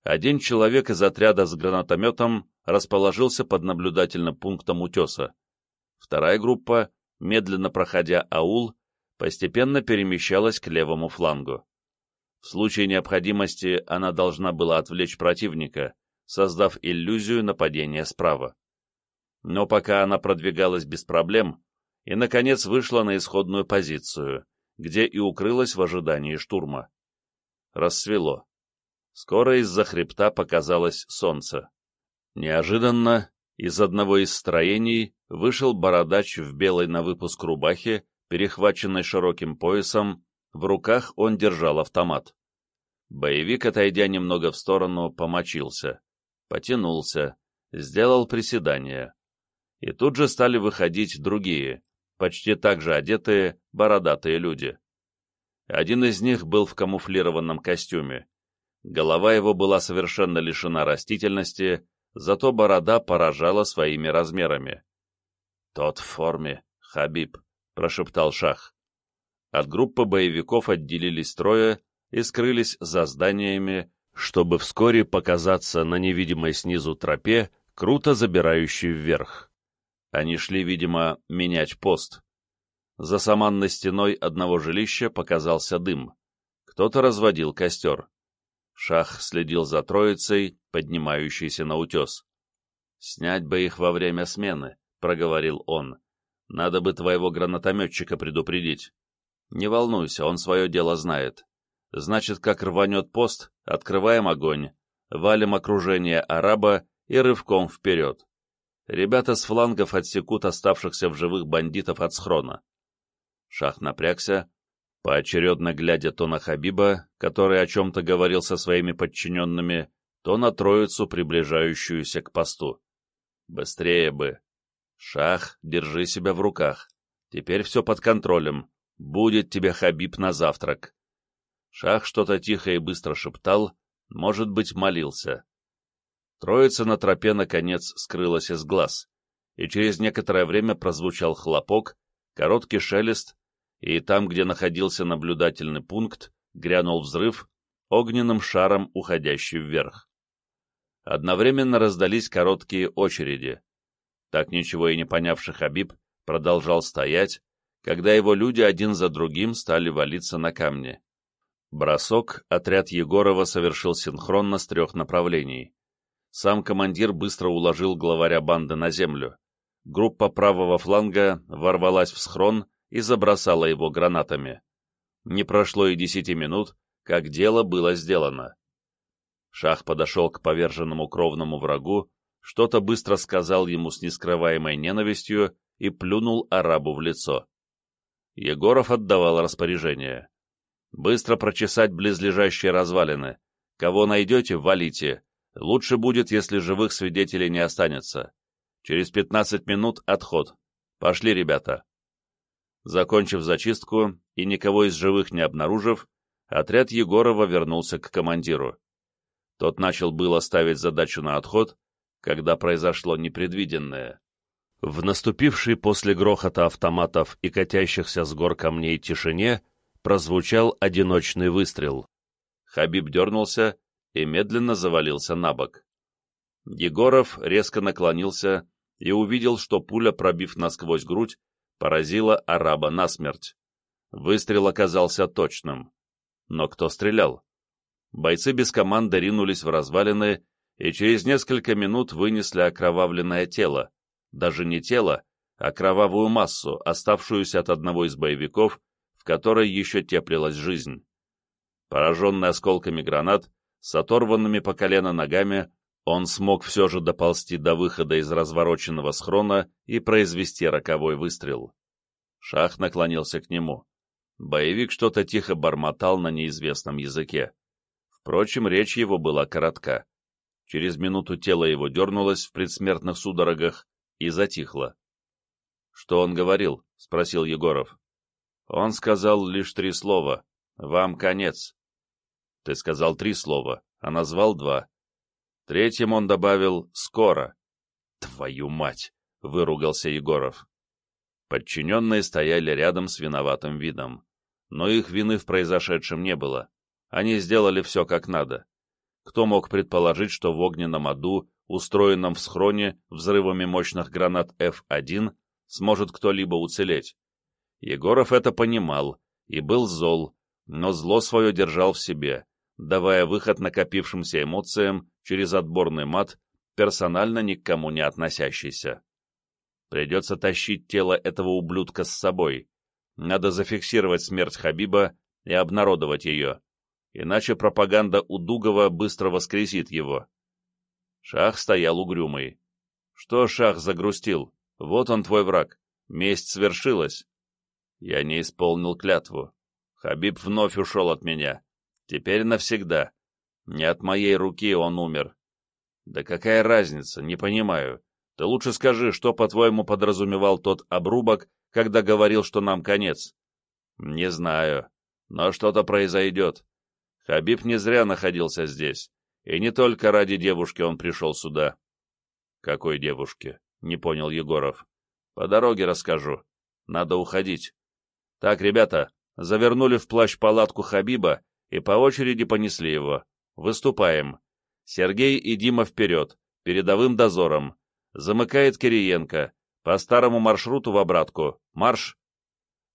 Один человек из отряда с гранатометом расположился под наблюдательным пунктом утеса. Вторая группа, медленно проходя аул, постепенно перемещалась к левому флангу. В случае необходимости она должна была отвлечь противника, создав иллюзию нападения справа. Но пока она продвигалась без проблем, и, наконец, вышла на исходную позицию, где и укрылась в ожидании штурма. Рассвело. Скоро из-за хребта показалось солнце. Неожиданно из одного из строений вышел бородач в белой на выпуск рубахе, перехваченной широким поясом, в руках он держал автомат. Боевик, отойдя немного в сторону, помочился, потянулся, сделал приседание. И тут же стали выходить другие, почти так же одетые, бородатые люди. Один из них был в камуфлированном костюме. Голова его была совершенно лишена растительности, зато борода поражала своими размерами. «Тот в форме, Хабиб», — прошептал Шах. От группы боевиков отделились трое и скрылись за зданиями, чтобы вскоре показаться на невидимой снизу тропе, круто забирающей вверх. Они шли, видимо, менять пост. За саманной стеной одного жилища показался дым. Кто-то разводил костер. Шах следил за троицей, поднимающейся на утес. «Снять бы их во время смены», — проговорил он. «Надо бы твоего гранатометчика предупредить. Не волнуйся, он свое дело знает. Значит, как рванет пост, открываем огонь, валим окружение араба и рывком вперед. Ребята с флангов отсекут оставшихся в живых бандитов от схрона». Шах напрягся, поочередно глядя то на Хабиба, который о чем-то говорил со своими подчиненными, то на троицу, приближающуюся к посту. «Быстрее бы!» «Шах, держи себя в руках. Теперь все под контролем. Будет тебе Хабиб на завтрак». Шах что-то тихо и быстро шептал, может быть, молился. Троица на тропе, наконец, скрылась из глаз, и через некоторое время прозвучал хлопок, короткий шелест, и там, где находился наблюдательный пункт, грянул взрыв, огненным шаром уходящий вверх. Одновременно раздались короткие очереди. Так ничего и не понявший Хабиб продолжал стоять, когда его люди один за другим стали валиться на камни. Бросок отряд Егорова совершил синхронно с трех направлений. Сам командир быстро уложил главаря банды на землю. Группа правого фланга ворвалась в схрон и забросала его гранатами. Не прошло и десяти минут, как дело было сделано. Шах подошел к поверженному кровному врагу, что-то быстро сказал ему с нескрываемой ненавистью и плюнул арабу в лицо. Егоров отдавал распоряжение. «Быстро прочесать близлежащие развалины. Кого найдете, валите. Лучше будет, если живых свидетелей не останется. Через пятнадцать минут отход. Пошли, ребята». Закончив зачистку и никого из живых не обнаружив, отряд Егорова вернулся к командиру. Тот начал было ставить задачу на отход, когда произошло непредвиденное. В наступившей после грохота автоматов и катящихся с гор камней тишине прозвучал одиночный выстрел. Хабиб дернулся и медленно завалился на бок. Егоров резко наклонился и увидел, что пуля, пробив насквозь грудь, поразила араба насмерть. Выстрел оказался точным. Но кто стрелял? Бойцы без команды ринулись в развалины и через несколько минут вынесли окровавленное тело, даже не тело, а кровавую массу, оставшуюся от одного из боевиков, в которой еще теплилась жизнь. Пораженный осколками гранат, С оторванными по колено ногами он смог все же доползти до выхода из развороченного схрона и произвести роковой выстрел. Шах наклонился к нему. Боевик что-то тихо бормотал на неизвестном языке. Впрочем, речь его была коротка. Через минуту тело его дернулось в предсмертных судорогах и затихло. — Что он говорил? — спросил Егоров. — Он сказал лишь три слова. «Вам конец». Ты сказал три слова, а назвал два. Третьим он добавил «скоро». «Твою мать!» — выругался Егоров. Подчиненные стояли рядом с виноватым видом. Но их вины в произошедшем не было. Они сделали все как надо. Кто мог предположить, что в огненном аду, устроенном в схроне взрывами мощных гранат F1, сможет кто-либо уцелеть? Егоров это понимал и был зол, но зло свое держал в себе, давая выход накопившимся эмоциям через отборный мат, персонально ни к кому не относящийся. Придется тащить тело этого ублюдка с собой. Надо зафиксировать смерть Хабиба и обнародовать ее, иначе пропаганда у Дугова быстро воскресит его. Шах стоял угрюмый. Что Шах загрустил? Вот он твой враг. Месть свершилась. Я не исполнил клятву. Хабиб вновь ушел от меня. Теперь навсегда. Не от моей руки он умер. Да какая разница, не понимаю. Ты лучше скажи, что, по-твоему, подразумевал тот обрубок, когда говорил, что нам конец? Не знаю, но что-то произойдет. Хабиб не зря находился здесь, и не только ради девушки он пришел сюда. Какой девушки? Не понял Егоров. По дороге расскажу. Надо уходить. Так, ребята, завернули в плащ палатку Хабиба и по очереди понесли его. Выступаем. Сергей и Дима вперед, передовым дозором. Замыкает Кириенко. По старому маршруту в обратку. Марш!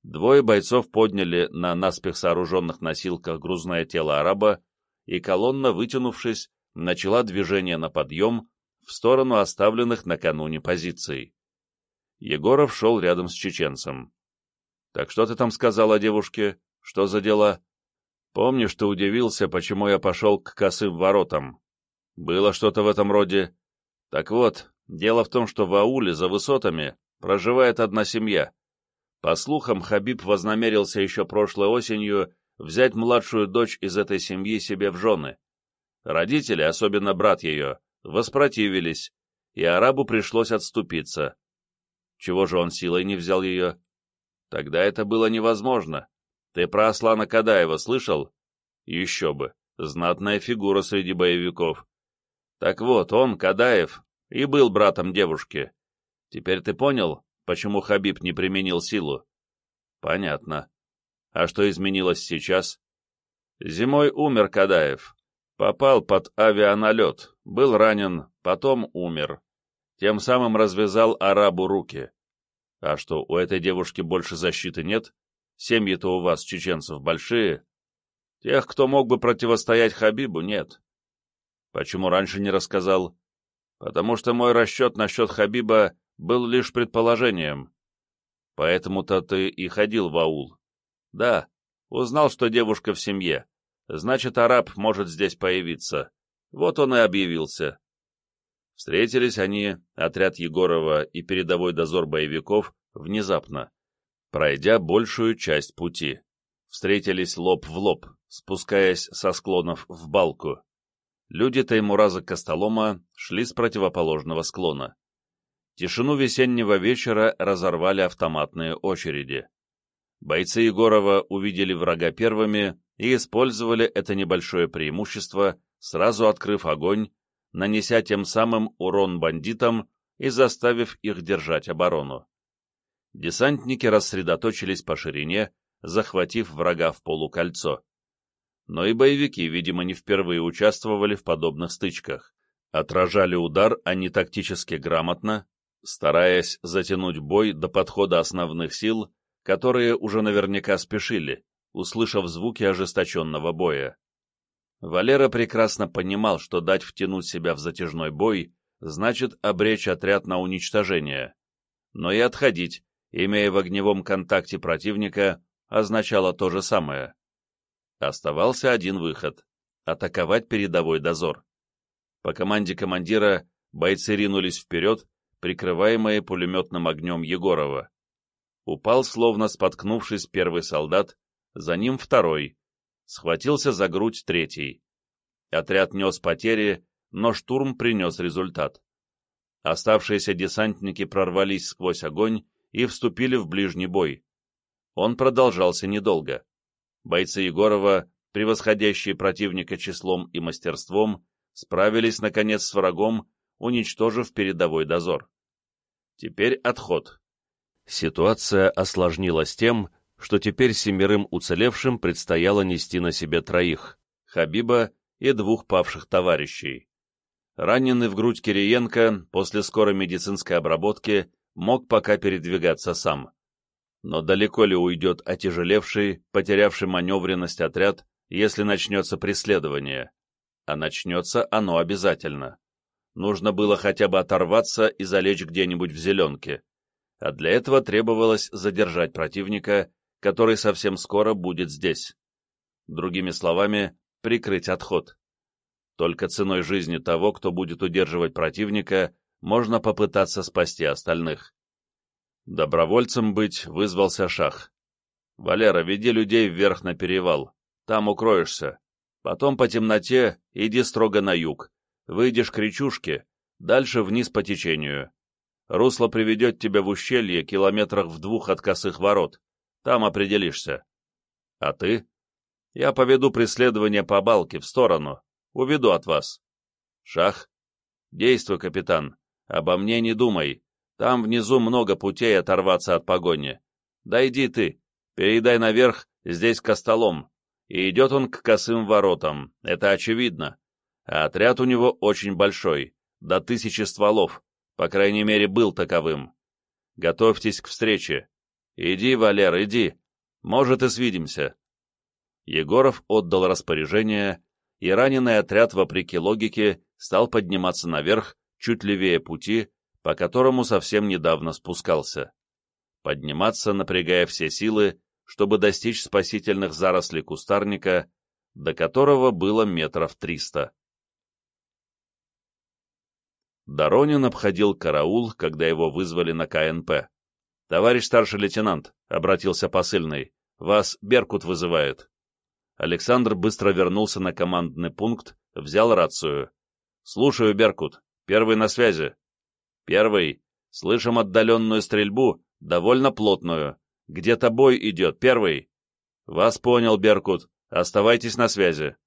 Двое бойцов подняли на наспех сооруженных носилках грузное тело араба, и колонна, вытянувшись, начала движение на подъем в сторону оставленных накануне позиций. Егоров шел рядом с чеченцем. Так что ты там сказал о девушке? Что за дела? Помнишь, ты удивился, почему я пошел к косым воротам? Было что-то в этом роде. Так вот, дело в том, что в ауле за высотами проживает одна семья. По слухам, Хабиб вознамерился еще прошлой осенью взять младшую дочь из этой семьи себе в жены. Родители, особенно брат ее, воспротивились, и арабу пришлось отступиться. Чего же он силой не взял ее? Тогда это было невозможно. Ты про Аслана Кадаева слышал? Еще бы. Знатная фигура среди боевиков. Так вот, он, Кадаев, и был братом девушки. Теперь ты понял, почему Хабиб не применил силу? Понятно. А что изменилось сейчас? Зимой умер Кадаев. Попал под авианалет, был ранен, потом умер. Тем самым развязал арабу руки. А что, у этой девушки больше защиты нет? Семьи-то у вас, чеченцев, большие. Тех, кто мог бы противостоять Хабибу, нет. Почему раньше не рассказал? Потому что мой расчет насчет Хабиба был лишь предположением. Поэтому-то ты и ходил в аул. Да, узнал, что девушка в семье. Значит, араб может здесь появиться. Вот он и объявился. Встретились они, отряд Егорова и передовой дозор боевиков, внезапно, пройдя большую часть пути. Встретились лоб в лоб, спускаясь со склонов в балку. Люди Таймураза Костолома шли с противоположного склона. Тишину весеннего вечера разорвали автоматные очереди. Бойцы Егорова увидели врага первыми и использовали это небольшое преимущество, сразу открыв огонь нанеся тем самым урон бандитам и заставив их держать оборону. Десантники рассредоточились по ширине, захватив врага в полукольцо. Но и боевики, видимо, не впервые участвовали в подобных стычках. Отражали удар они тактически грамотно, стараясь затянуть бой до подхода основных сил, которые уже наверняка спешили, услышав звуки ожесточенного боя. Валера прекрасно понимал, что дать втянуть себя в затяжной бой значит обречь отряд на уничтожение. Но и отходить, имея в огневом контакте противника, означало то же самое. Оставался один выход — атаковать передовой дозор. По команде командира бойцы ринулись вперед, прикрываемые пулеметным огнем Егорова. Упал, словно споткнувшись, первый солдат, за ним второй, схватился за грудь третий. Отряд нес потери, но штурм принес результат. Оставшиеся десантники прорвались сквозь огонь и вступили в ближний бой. Он продолжался недолго. Бойцы Егорова, превосходящие противника числом и мастерством, справились, наконец, с врагом, уничтожив передовой дозор. Теперь отход. Ситуация осложнилась тем, что теперь семерым уцелевшим предстояло нести на себе троих — Хабиба и двух павших товарищей. Раненый в грудь Кириенко после скорой медицинской обработки мог пока передвигаться сам. Но далеко ли уйдет отяжелевший, потерявший маневренность отряд, если начнется преследование? А начнется оно обязательно. Нужно было хотя бы оторваться и залечь где-нибудь в зеленке. А для этого требовалось задержать противника, который совсем скоро будет здесь. Другими словами, прикрыть отход. Только ценой жизни того, кто будет удерживать противника, можно попытаться спасти остальных. Добровольцем быть вызвался Шах. «Валера, веди людей вверх на перевал. Там укроешься. Потом по темноте иди строго на юг. Выйдешь к речушке, дальше вниз по течению. Русло приведет тебя в ущелье километрах в двух от косых ворот. Там определишься. А ты? Я поведу преследование по балке в сторону. Уведу от вас. Шах. Действуй, капитан. Обо мне не думай. Там внизу много путей оторваться от погони. Да иди ты. Передай наверх, здесь костолом. И идет он к косым воротам, это очевидно. А отряд у него очень большой, до тысячи стволов, по крайней мере, был таковым. Готовьтесь к встрече. Иди, Валер, иди. Может, и свидимся. Егоров отдал распоряжение, и раненый отряд, вопреки логике, стал подниматься наверх, чуть левее пути, по которому совсем недавно спускался. Подниматься, напрягая все силы, чтобы достичь спасительных зарослей кустарника, до которого было метров триста. Доронин обходил караул, когда его вызвали на КНП. «Товарищ старший лейтенант», — обратился посыльный, — «вас Беркут вызывает». Александр быстро вернулся на командный пункт, взял рацию. «Слушаю, Беркут. Первый на связи». «Первый. Слышим отдаленную стрельбу, довольно плотную. Где-то бой идет, первый». «Вас понял, Беркут. Оставайтесь на связи».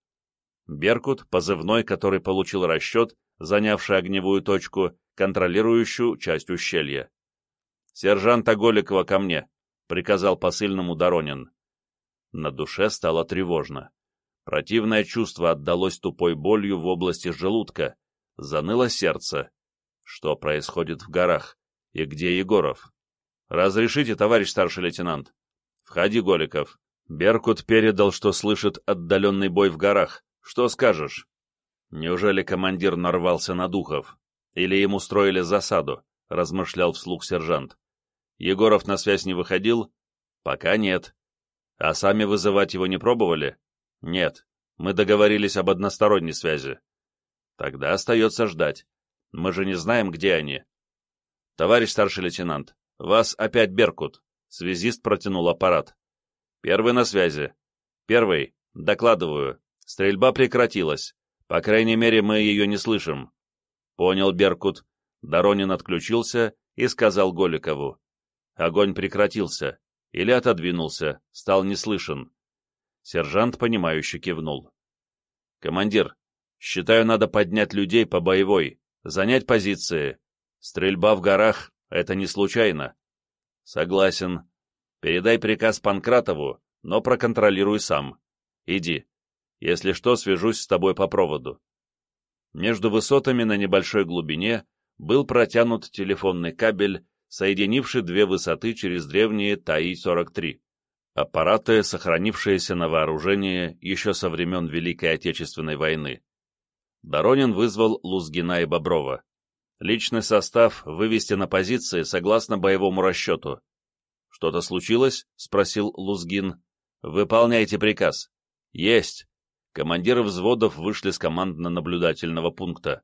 Беркут, позывной, который получил расчет, занявший огневую точку, контролирующую часть ущелья. «Сержанта Голикова ко мне», — приказал посыльному Доронин. На душе стало тревожно. Противное чувство отдалось тупой болью в области желудка. Заныло сердце. Что происходит в горах? И где Егоров? «Разрешите, товарищ старший лейтенант?» «Входи, Голиков». Беркут передал, что слышит отдаленный бой в горах. Что скажешь? Неужели командир нарвался на духов? Или ему строили засаду? Размышлял вслух сержант. Егоров на связь не выходил? Пока нет. А сами вызывать его не пробовали? Нет. Мы договорились об односторонней связи. Тогда остается ждать. Мы же не знаем, где они. Товарищ старший лейтенант, вас опять Беркут. Связист протянул аппарат. Первый на связи. Первый. Докладываю. Стрельба прекратилась. По крайней мере, мы ее не слышим. Понял, Беркут. Доронин отключился и сказал Голикову. Огонь прекратился или отодвинулся, стал неслышен. Сержант, понимающе кивнул. «Командир, считаю, надо поднять людей по боевой, занять позиции. Стрельба в горах — это не случайно». «Согласен. Передай приказ Панкратову, но проконтролируй сам. Иди. Если что, свяжусь с тобой по проводу». Между высотами на небольшой глубине был протянут телефонный кабель соединивший две высоты через древние ТАИ-43, аппараты, сохранившиеся на вооружении еще со времен Великой Отечественной войны. Доронин вызвал Лузгина и Боброва. Личный состав вывести на позиции согласно боевому расчету. «Что-то случилось?» — спросил Лузгин. «Выполняйте приказ». «Есть!» командиры взводов вышли с командно-наблюдательного пункта.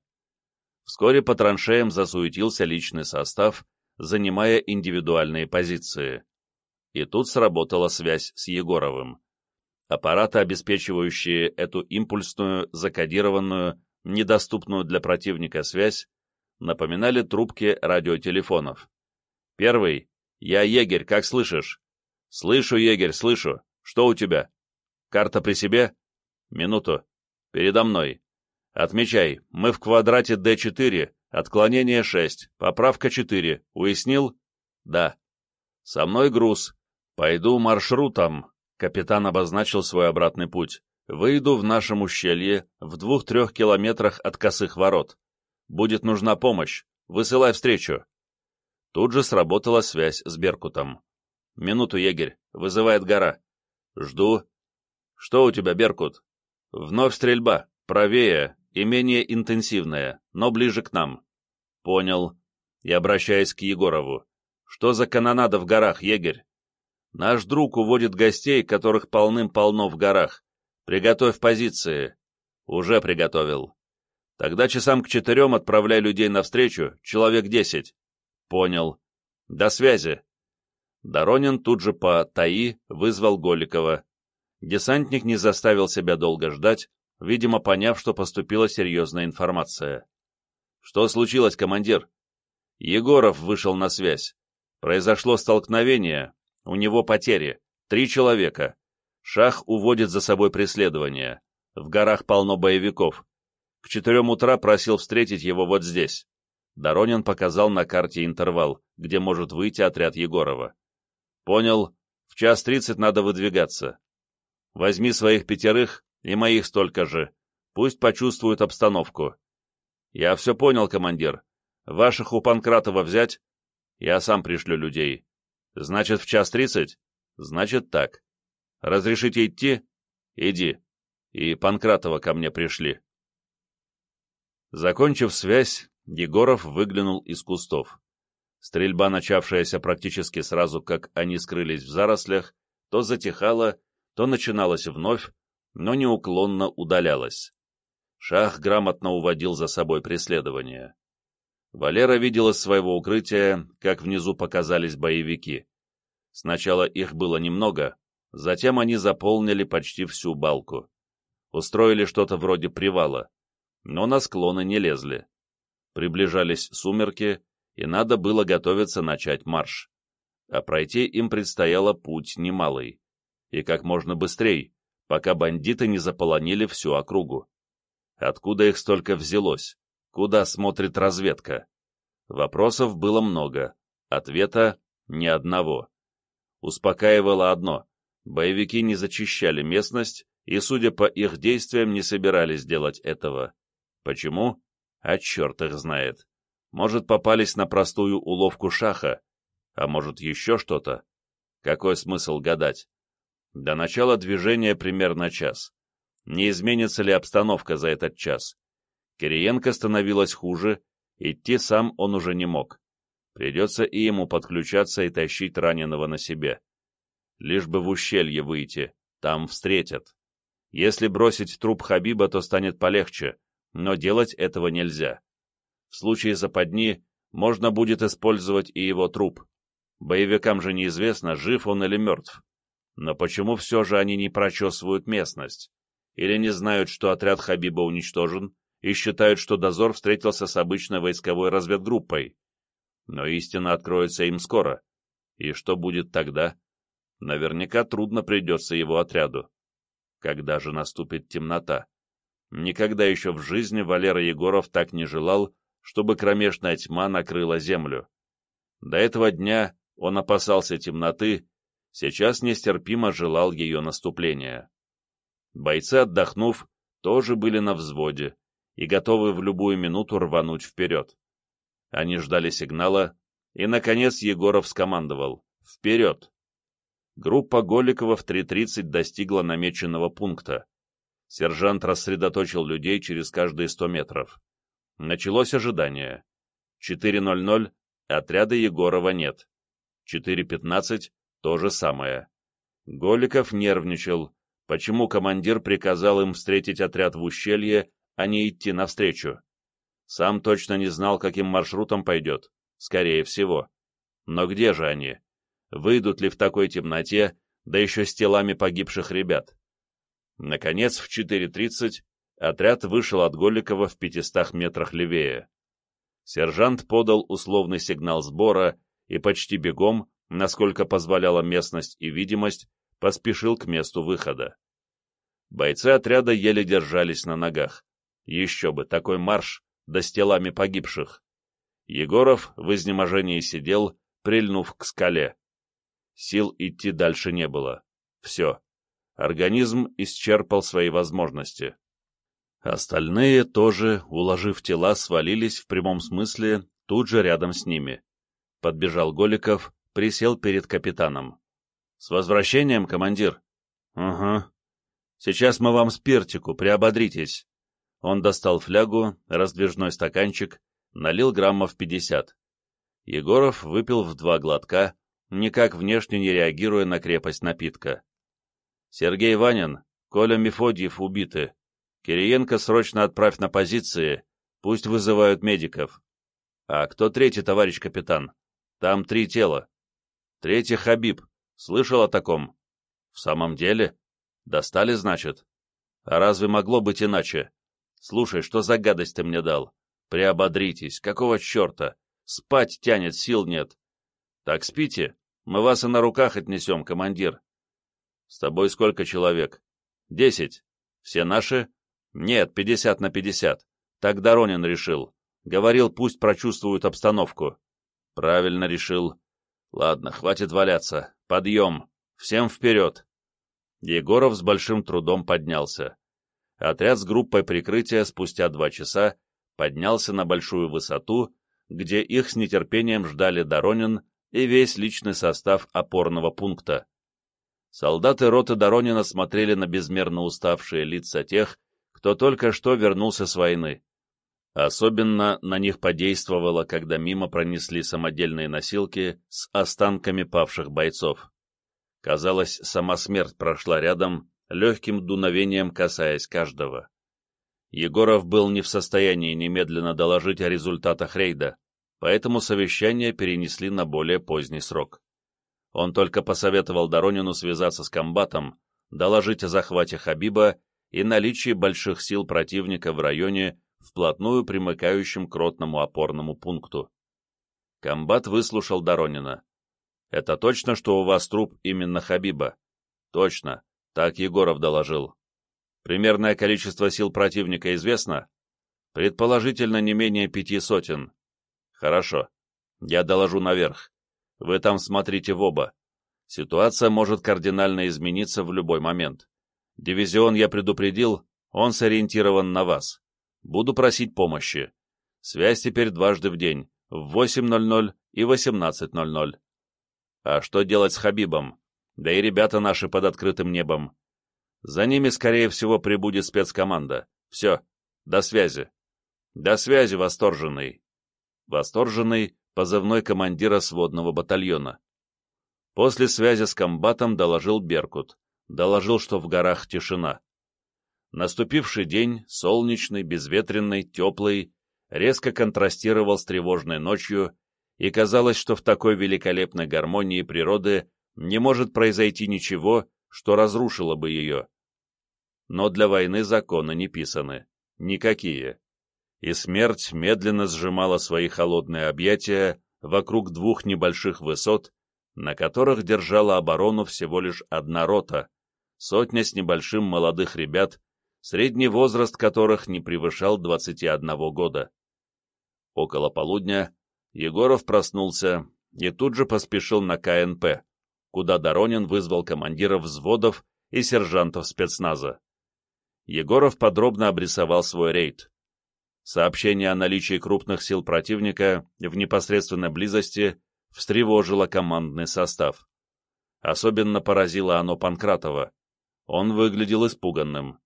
Вскоре по траншеям засуетился личный состав, занимая индивидуальные позиции. И тут сработала связь с Егоровым. Аппараты, обеспечивающие эту импульсную, закодированную, недоступную для противника связь, напоминали трубки радиотелефонов. Первый. «Я егерь, как слышишь?» «Слышу, егерь, слышу. Что у тебя?» «Карта при себе?» «Минуту. Передо мной. Отмечай, мы в квадрате D4, отклонение 6, поправка 4. Уяснил?» «Да». «Со мной груз. Пойду маршрутом». Капитан обозначил свой обратный путь. «Выйду в нашем ущелье в двух-трех километрах от косых ворот. Будет нужна помощь. Высылай встречу». Тут же сработала связь с Беркутом. «Минуту, егерь. Вызывает гора». «Жду». «Что у тебя, Беркут?» «Вновь стрельба. Правее и менее интенсивная, но ближе к нам». «Понял». И обращаясь к Егорову. «Что за канонада в горах, егерь?» «Наш друг уводит гостей, которых полным-полно в горах. Приготовь позиции». «Уже приготовил». «Тогда часам к четырем отправляй людей навстречу, человек десять». «Понял. До связи». Доронин тут же по ТАИ вызвал Голикова. Десантник не заставил себя долго ждать, видимо, поняв, что поступила серьезная информация. «Что случилось, командир?» Егоров вышел на связь. Произошло столкновение, у него потери, три человека. Шах уводит за собой преследование. В горах полно боевиков. К четырем утра просил встретить его вот здесь. Доронин показал на карте интервал, где может выйти отряд Егорова. Понял, в час тридцать надо выдвигаться. Возьми своих пятерых и моих столько же. Пусть почувствуют обстановку. Я все понял, командир. Ваших у Панкратова взять? Я сам пришлю людей. Значит, в час тридцать? Значит, так. Разрешите идти? Иди. И Панкратова ко мне пришли. Закончив связь, Егоров выглянул из кустов. Стрельба, начавшаяся практически сразу, как они скрылись в зарослях, то затихала, то начиналась вновь, но неуклонно удалялась. Шах грамотно уводил за собой преследование. Валера видел из своего укрытия, как внизу показались боевики. Сначала их было немного, затем они заполнили почти всю балку. Устроили что-то вроде привала, но на склоны не лезли. Приближались сумерки, и надо было готовиться начать марш. А пройти им предстояло путь немалый. И как можно быстрее, пока бандиты не заполонили всю округу. Откуда их столько взялось? Куда смотрит разведка? Вопросов было много, ответа ни одного. Успокаивало одно — боевики не зачищали местность и, судя по их действиям, не собирались делать этого. Почему? А черт их знает. Может, попались на простую уловку шаха, а может, еще что-то. Какой смысл гадать? До начала движения примерно час. Не изменится ли обстановка за этот час? Кириенко становилось хуже, идти сам он уже не мог. Придется и ему подключаться и тащить раненого на себе. Лишь бы в ущелье выйти, там встретят. Если бросить труп Хабиба, то станет полегче, но делать этого нельзя. В случае западни можно будет использовать и его труп. Боевикам же неизвестно, жив он или мертв. Но почему все же они не прочесывают местность? Или не знают, что отряд Хабиба уничтожен, и считают, что дозор встретился с обычной войсковой разведгруппой? Но истина откроется им скоро. И что будет тогда? Наверняка трудно придется его отряду. Когда же наступит темнота? Никогда еще в жизни Валера Егоров так не желал, чтобы кромешная тьма накрыла землю. До этого дня он опасался темноты, сейчас нестерпимо желал ее наступления. Бойцы, отдохнув, тоже были на взводе и готовы в любую минуту рвануть вперед. Они ждали сигнала, и, наконец, Егоров скомандовал «Вперед!». Группа Голикова в 3.30 достигла намеченного пункта. Сержант рассредоточил людей через каждые 100 метров. Началось ожидание. 4.00 отряда Егорова нет. 4.15 то же самое. Голиков нервничал, Почему командир приказал им встретить отряд в ущелье, а не идти навстречу? Сам точно не знал, каким маршрутом пойдет. Скорее всего. Но где же они? Выйдут ли в такой темноте, да еще с телами погибших ребят? Наконец, в 4.30 отряд вышел от Голикова в 500 метрах левее. Сержант подал условный сигнал сбора и почти бегом, насколько позволяла местность и видимость, поспешил к месту выхода. Бойцы отряда еле держались на ногах. Еще бы, такой марш, да с телами погибших. Егоров в изнеможении сидел, прильнув к скале. Сил идти дальше не было. Все. Организм исчерпал свои возможности. Остальные тоже, уложив тела, свалились в прямом смысле тут же рядом с ними. Подбежал Голиков, присел перед капитаном. «С возвращением, командир?» «Угу. Сейчас мы вам спиртику, приободритесь». Он достал флягу, раздвижной стаканчик, налил граммов пятьдесят. Егоров выпил в два глотка, никак внешне не реагируя на крепость напитка. «Сергей Ванин, Коля Мефодьев убиты. Кириенко срочно отправь на позиции, пусть вызывают медиков. А кто третий, товарищ капитан? Там три тела. Третий Хабиб. Слышал о таком? В самом деле? Достали, значит? А разве могло быть иначе? Слушай, что за гадость ты мне дал? Приободритесь, какого черта? Спать тянет, сил нет. Так спите, мы вас и на руках отнесем, командир. С тобой сколько человек? Десять. Все наши? Нет, пятьдесят на пятьдесят. Так Доронин решил. Говорил, пусть прочувствуют обстановку. Правильно решил. Ладно, хватит валяться. Подъем. Всем вперед. Егоров с большим трудом поднялся. Отряд с группой прикрытия спустя два часа поднялся на большую высоту, где их с нетерпением ждали Доронин и весь личный состав опорного пункта. Солдаты роты Доронина смотрели на безмерно уставшие лица тех, кто только что вернулся с войны. Особенно на них подействовало, когда мимо пронесли самодельные носилки с останками павших бойцов. Казалось, сама смерть прошла рядом, легким дуновением касаясь каждого. Егоров был не в состоянии немедленно доложить о результатах рейда, поэтому совещание перенесли на более поздний срок. Он только посоветовал Доронину связаться с комбатом, доложить о захвате Хабиба и наличии больших сил противника в районе, вплотную примыкающем к ротному опорному пункту. Комбат выслушал Доронина. «Это точно, что у вас труп именно Хабиба?» «Точно. Так Егоров доложил». «Примерное количество сил противника известно?» «Предположительно, не менее пяти сотен». «Хорошо. Я доложу наверх. Вы там смотрите в оба. Ситуация может кардинально измениться в любой момент. Дивизион я предупредил, он сориентирован на вас. Буду просить помощи. Связь теперь дважды в день, в 8.00 и 18.00. А что делать с Хабибом? Да и ребята наши под открытым небом. За ними, скорее всего, прибудет спецкоманда. Все, до связи. До связи, восторженный. Восторженный — позывной командира сводного батальона. После связи с комбатом доложил Беркут доложил, что в горах тишина. Наступивший день, солнечный, безветренный, теплый, резко контрастировал с тревожной ночью, и казалось, что в такой великолепной гармонии природы не может произойти ничего, что разрушило бы ее. Но для войны законы не писаны. Никакие. И смерть медленно сжимала свои холодные объятия вокруг двух небольших высот, на которых держала оборону всего лишь одна рота, сотня с небольшим молодых ребят, средний возраст которых не превышал 21 года. Около полудня Егоров проснулся и тут же поспешил на КНП, куда Доронин вызвал командиров взводов и сержантов спецназа. Егоров подробно обрисовал свой рейд. Сообщение о наличии крупных сил противника в непосредственной близости встревожило командный состав. Особенно поразило оно Панкратова. Он выглядел испуганным.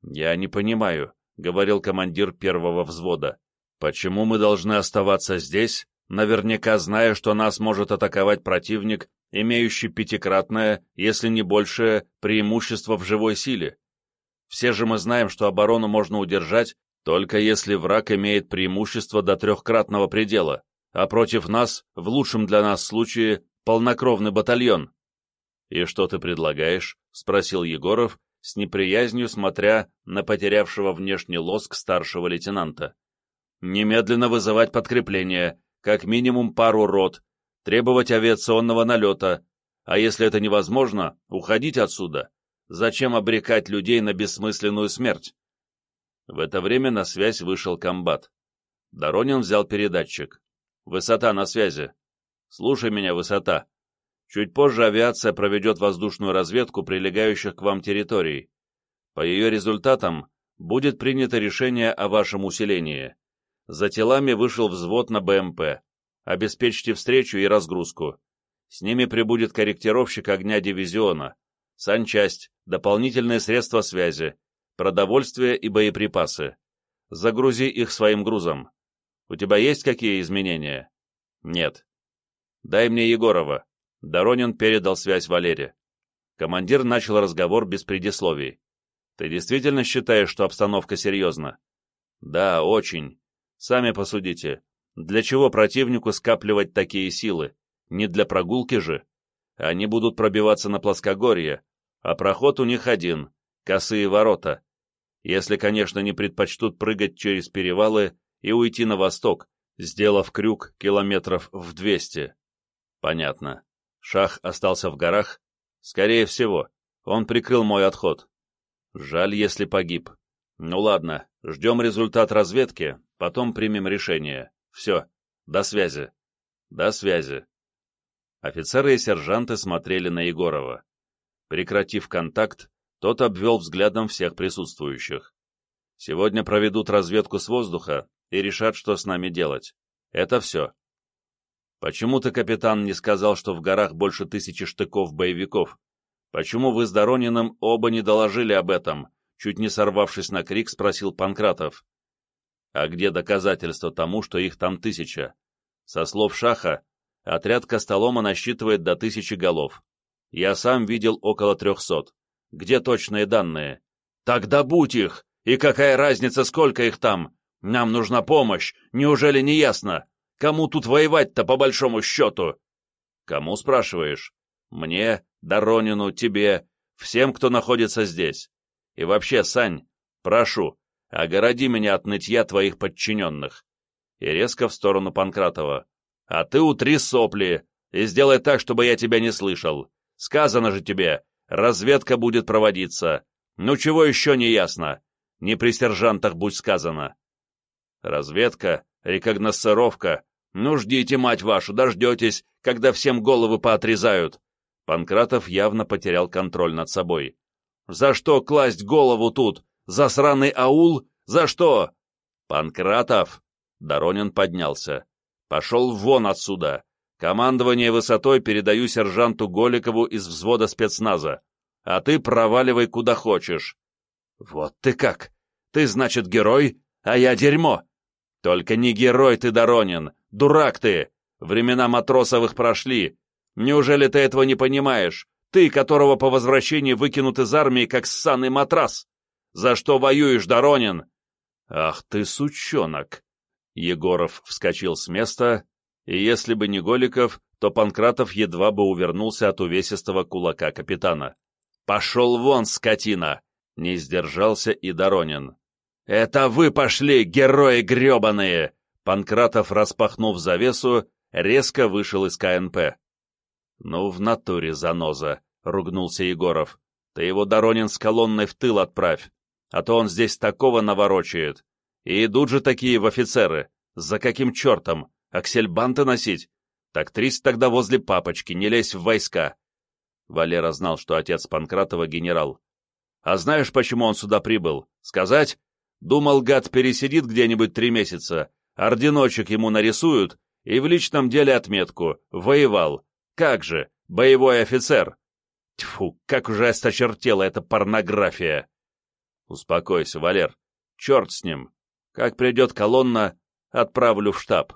«Я не понимаю», — говорил командир первого взвода. «Почему мы должны оставаться здесь, наверняка зная, что нас может атаковать противник имеющий пятикратное, если не большее, преимущество в живой силе. Все же мы знаем, что оборону можно удержать, только если враг имеет преимущество до трехкратного предела, а против нас, в лучшем для нас случае, полнокровный батальон. «И что ты предлагаешь?» — спросил Егоров, с неприязнью смотря на потерявшего внешний лоск старшего лейтенанта. «Немедленно вызывать подкрепление, как минимум пару рот, требовать авиационного налета, а если это невозможно, уходить отсюда. Зачем обрекать людей на бессмысленную смерть? В это время на связь вышел комбат. Доронин взял передатчик. «Высота на связи. Слушай меня, высота. Чуть позже авиация проведет воздушную разведку прилегающих к вам территорий. По ее результатам будет принято решение о вашем усилении. За телами вышел взвод на БМП. Обеспечьте встречу и разгрузку. С ними прибудет корректировщик огня дивизиона, санчасть, дополнительные средства связи, продовольствие и боеприпасы. Загрузи их своим грузом. У тебя есть какие изменения? Нет. Дай мне Егорова. Доронин передал связь Валере. Командир начал разговор без предисловий. Ты действительно считаешь, что обстановка серьезна? Да, очень. Сами посудите. Для чего противнику скапливать такие силы? Не для прогулки же. Они будут пробиваться на плоскогорье, а проход у них один — косые ворота. Если, конечно, не предпочтут прыгать через перевалы и уйти на восток, сделав крюк километров в двести. Понятно. Шах остался в горах? Скорее всего. Он прикрыл мой отход. Жаль, если погиб. Ну ладно, ждем результат разведки, потом примем решение. Все, до связи. До связи. Офицеры и сержанты смотрели на Егорова. Прекратив контакт, тот обвел взглядом всех присутствующих. Сегодня проведут разведку с воздуха и решат, что с нами делать. Это все. Почему ты, капитан, не сказал, что в горах больше тысячи штыков боевиков? Почему вы с Дорониным оба не доложили об этом? Чуть не сорвавшись на крик, спросил Панкратов. А где доказательства тому, что их там тысяча? Со слов Шаха, отряд Костолома насчитывает до тысячи голов. Я сам видел около трехсот. Где точные данные? Тогда будь их! И какая разница, сколько их там? Нам нужна помощь, неужели не ясно? Кому тут воевать-то, по большому счету? Кому спрашиваешь? Мне, Доронину, тебе, всем, кто находится здесь. И вообще, Сань, прошу, огороди меня от нытья твоих подчиненных. И резко в сторону Панкратова. А ты утри сопли и сделай так, чтобы я тебя не слышал. Сказано же тебе, разведка будет проводиться. Ну чего еще не ясно? Не при сержантах будь сказано. Разведка, рекогносцировка. Ну ждите, мать вашу, дождетесь, когда всем головы поотрезают. Панкратов явно потерял контроль над собой. За что класть голову тут? За сраный аул? За что? Панкратов! Доронин поднялся. Пошел вон отсюда. Командование высотой передаю сержанту Голикову из взвода спецназа. А ты проваливай куда хочешь. Вот ты как! Ты, значит, герой, а я дерьмо. Только не герой ты, Доронин, дурак ты. Времена матросовых прошли. Неужели ты этого не понимаешь? Ты, которого по возвращении выкинут из армии, как ссаный матрас. За что воюешь, Доронин? Ах ты, сучонок! Егоров вскочил с места, и если бы не Голиков, то Панкратов едва бы увернулся от увесистого кулака капитана. «Пошел вон, скотина!» — не сдержался и Доронин. «Это вы пошли, герои гребаные!» Панкратов, распахнув завесу, резко вышел из КНП. «Ну, в натуре, заноза!» — ругнулся Егоров. «Ты его, Доронин, с колонной в тыл отправь, а то он здесь такого наворочает. И идут же такие в офицеры. За каким чертом? Аксельбанты носить? Так трись тогда возле папочки, не лезь в войска. Валера знал, что отец Панкратова генерал. А знаешь, почему он сюда прибыл? Сказать? Думал, гад пересидит где-нибудь три месяца, орденочек ему нарисуют и в личном деле отметку «Воевал». Как же, боевой офицер! Тьфу, как уже осточертела эта порнография! Успокойся, Валер, черт с ним. Как придет колонна, отправлю в штаб.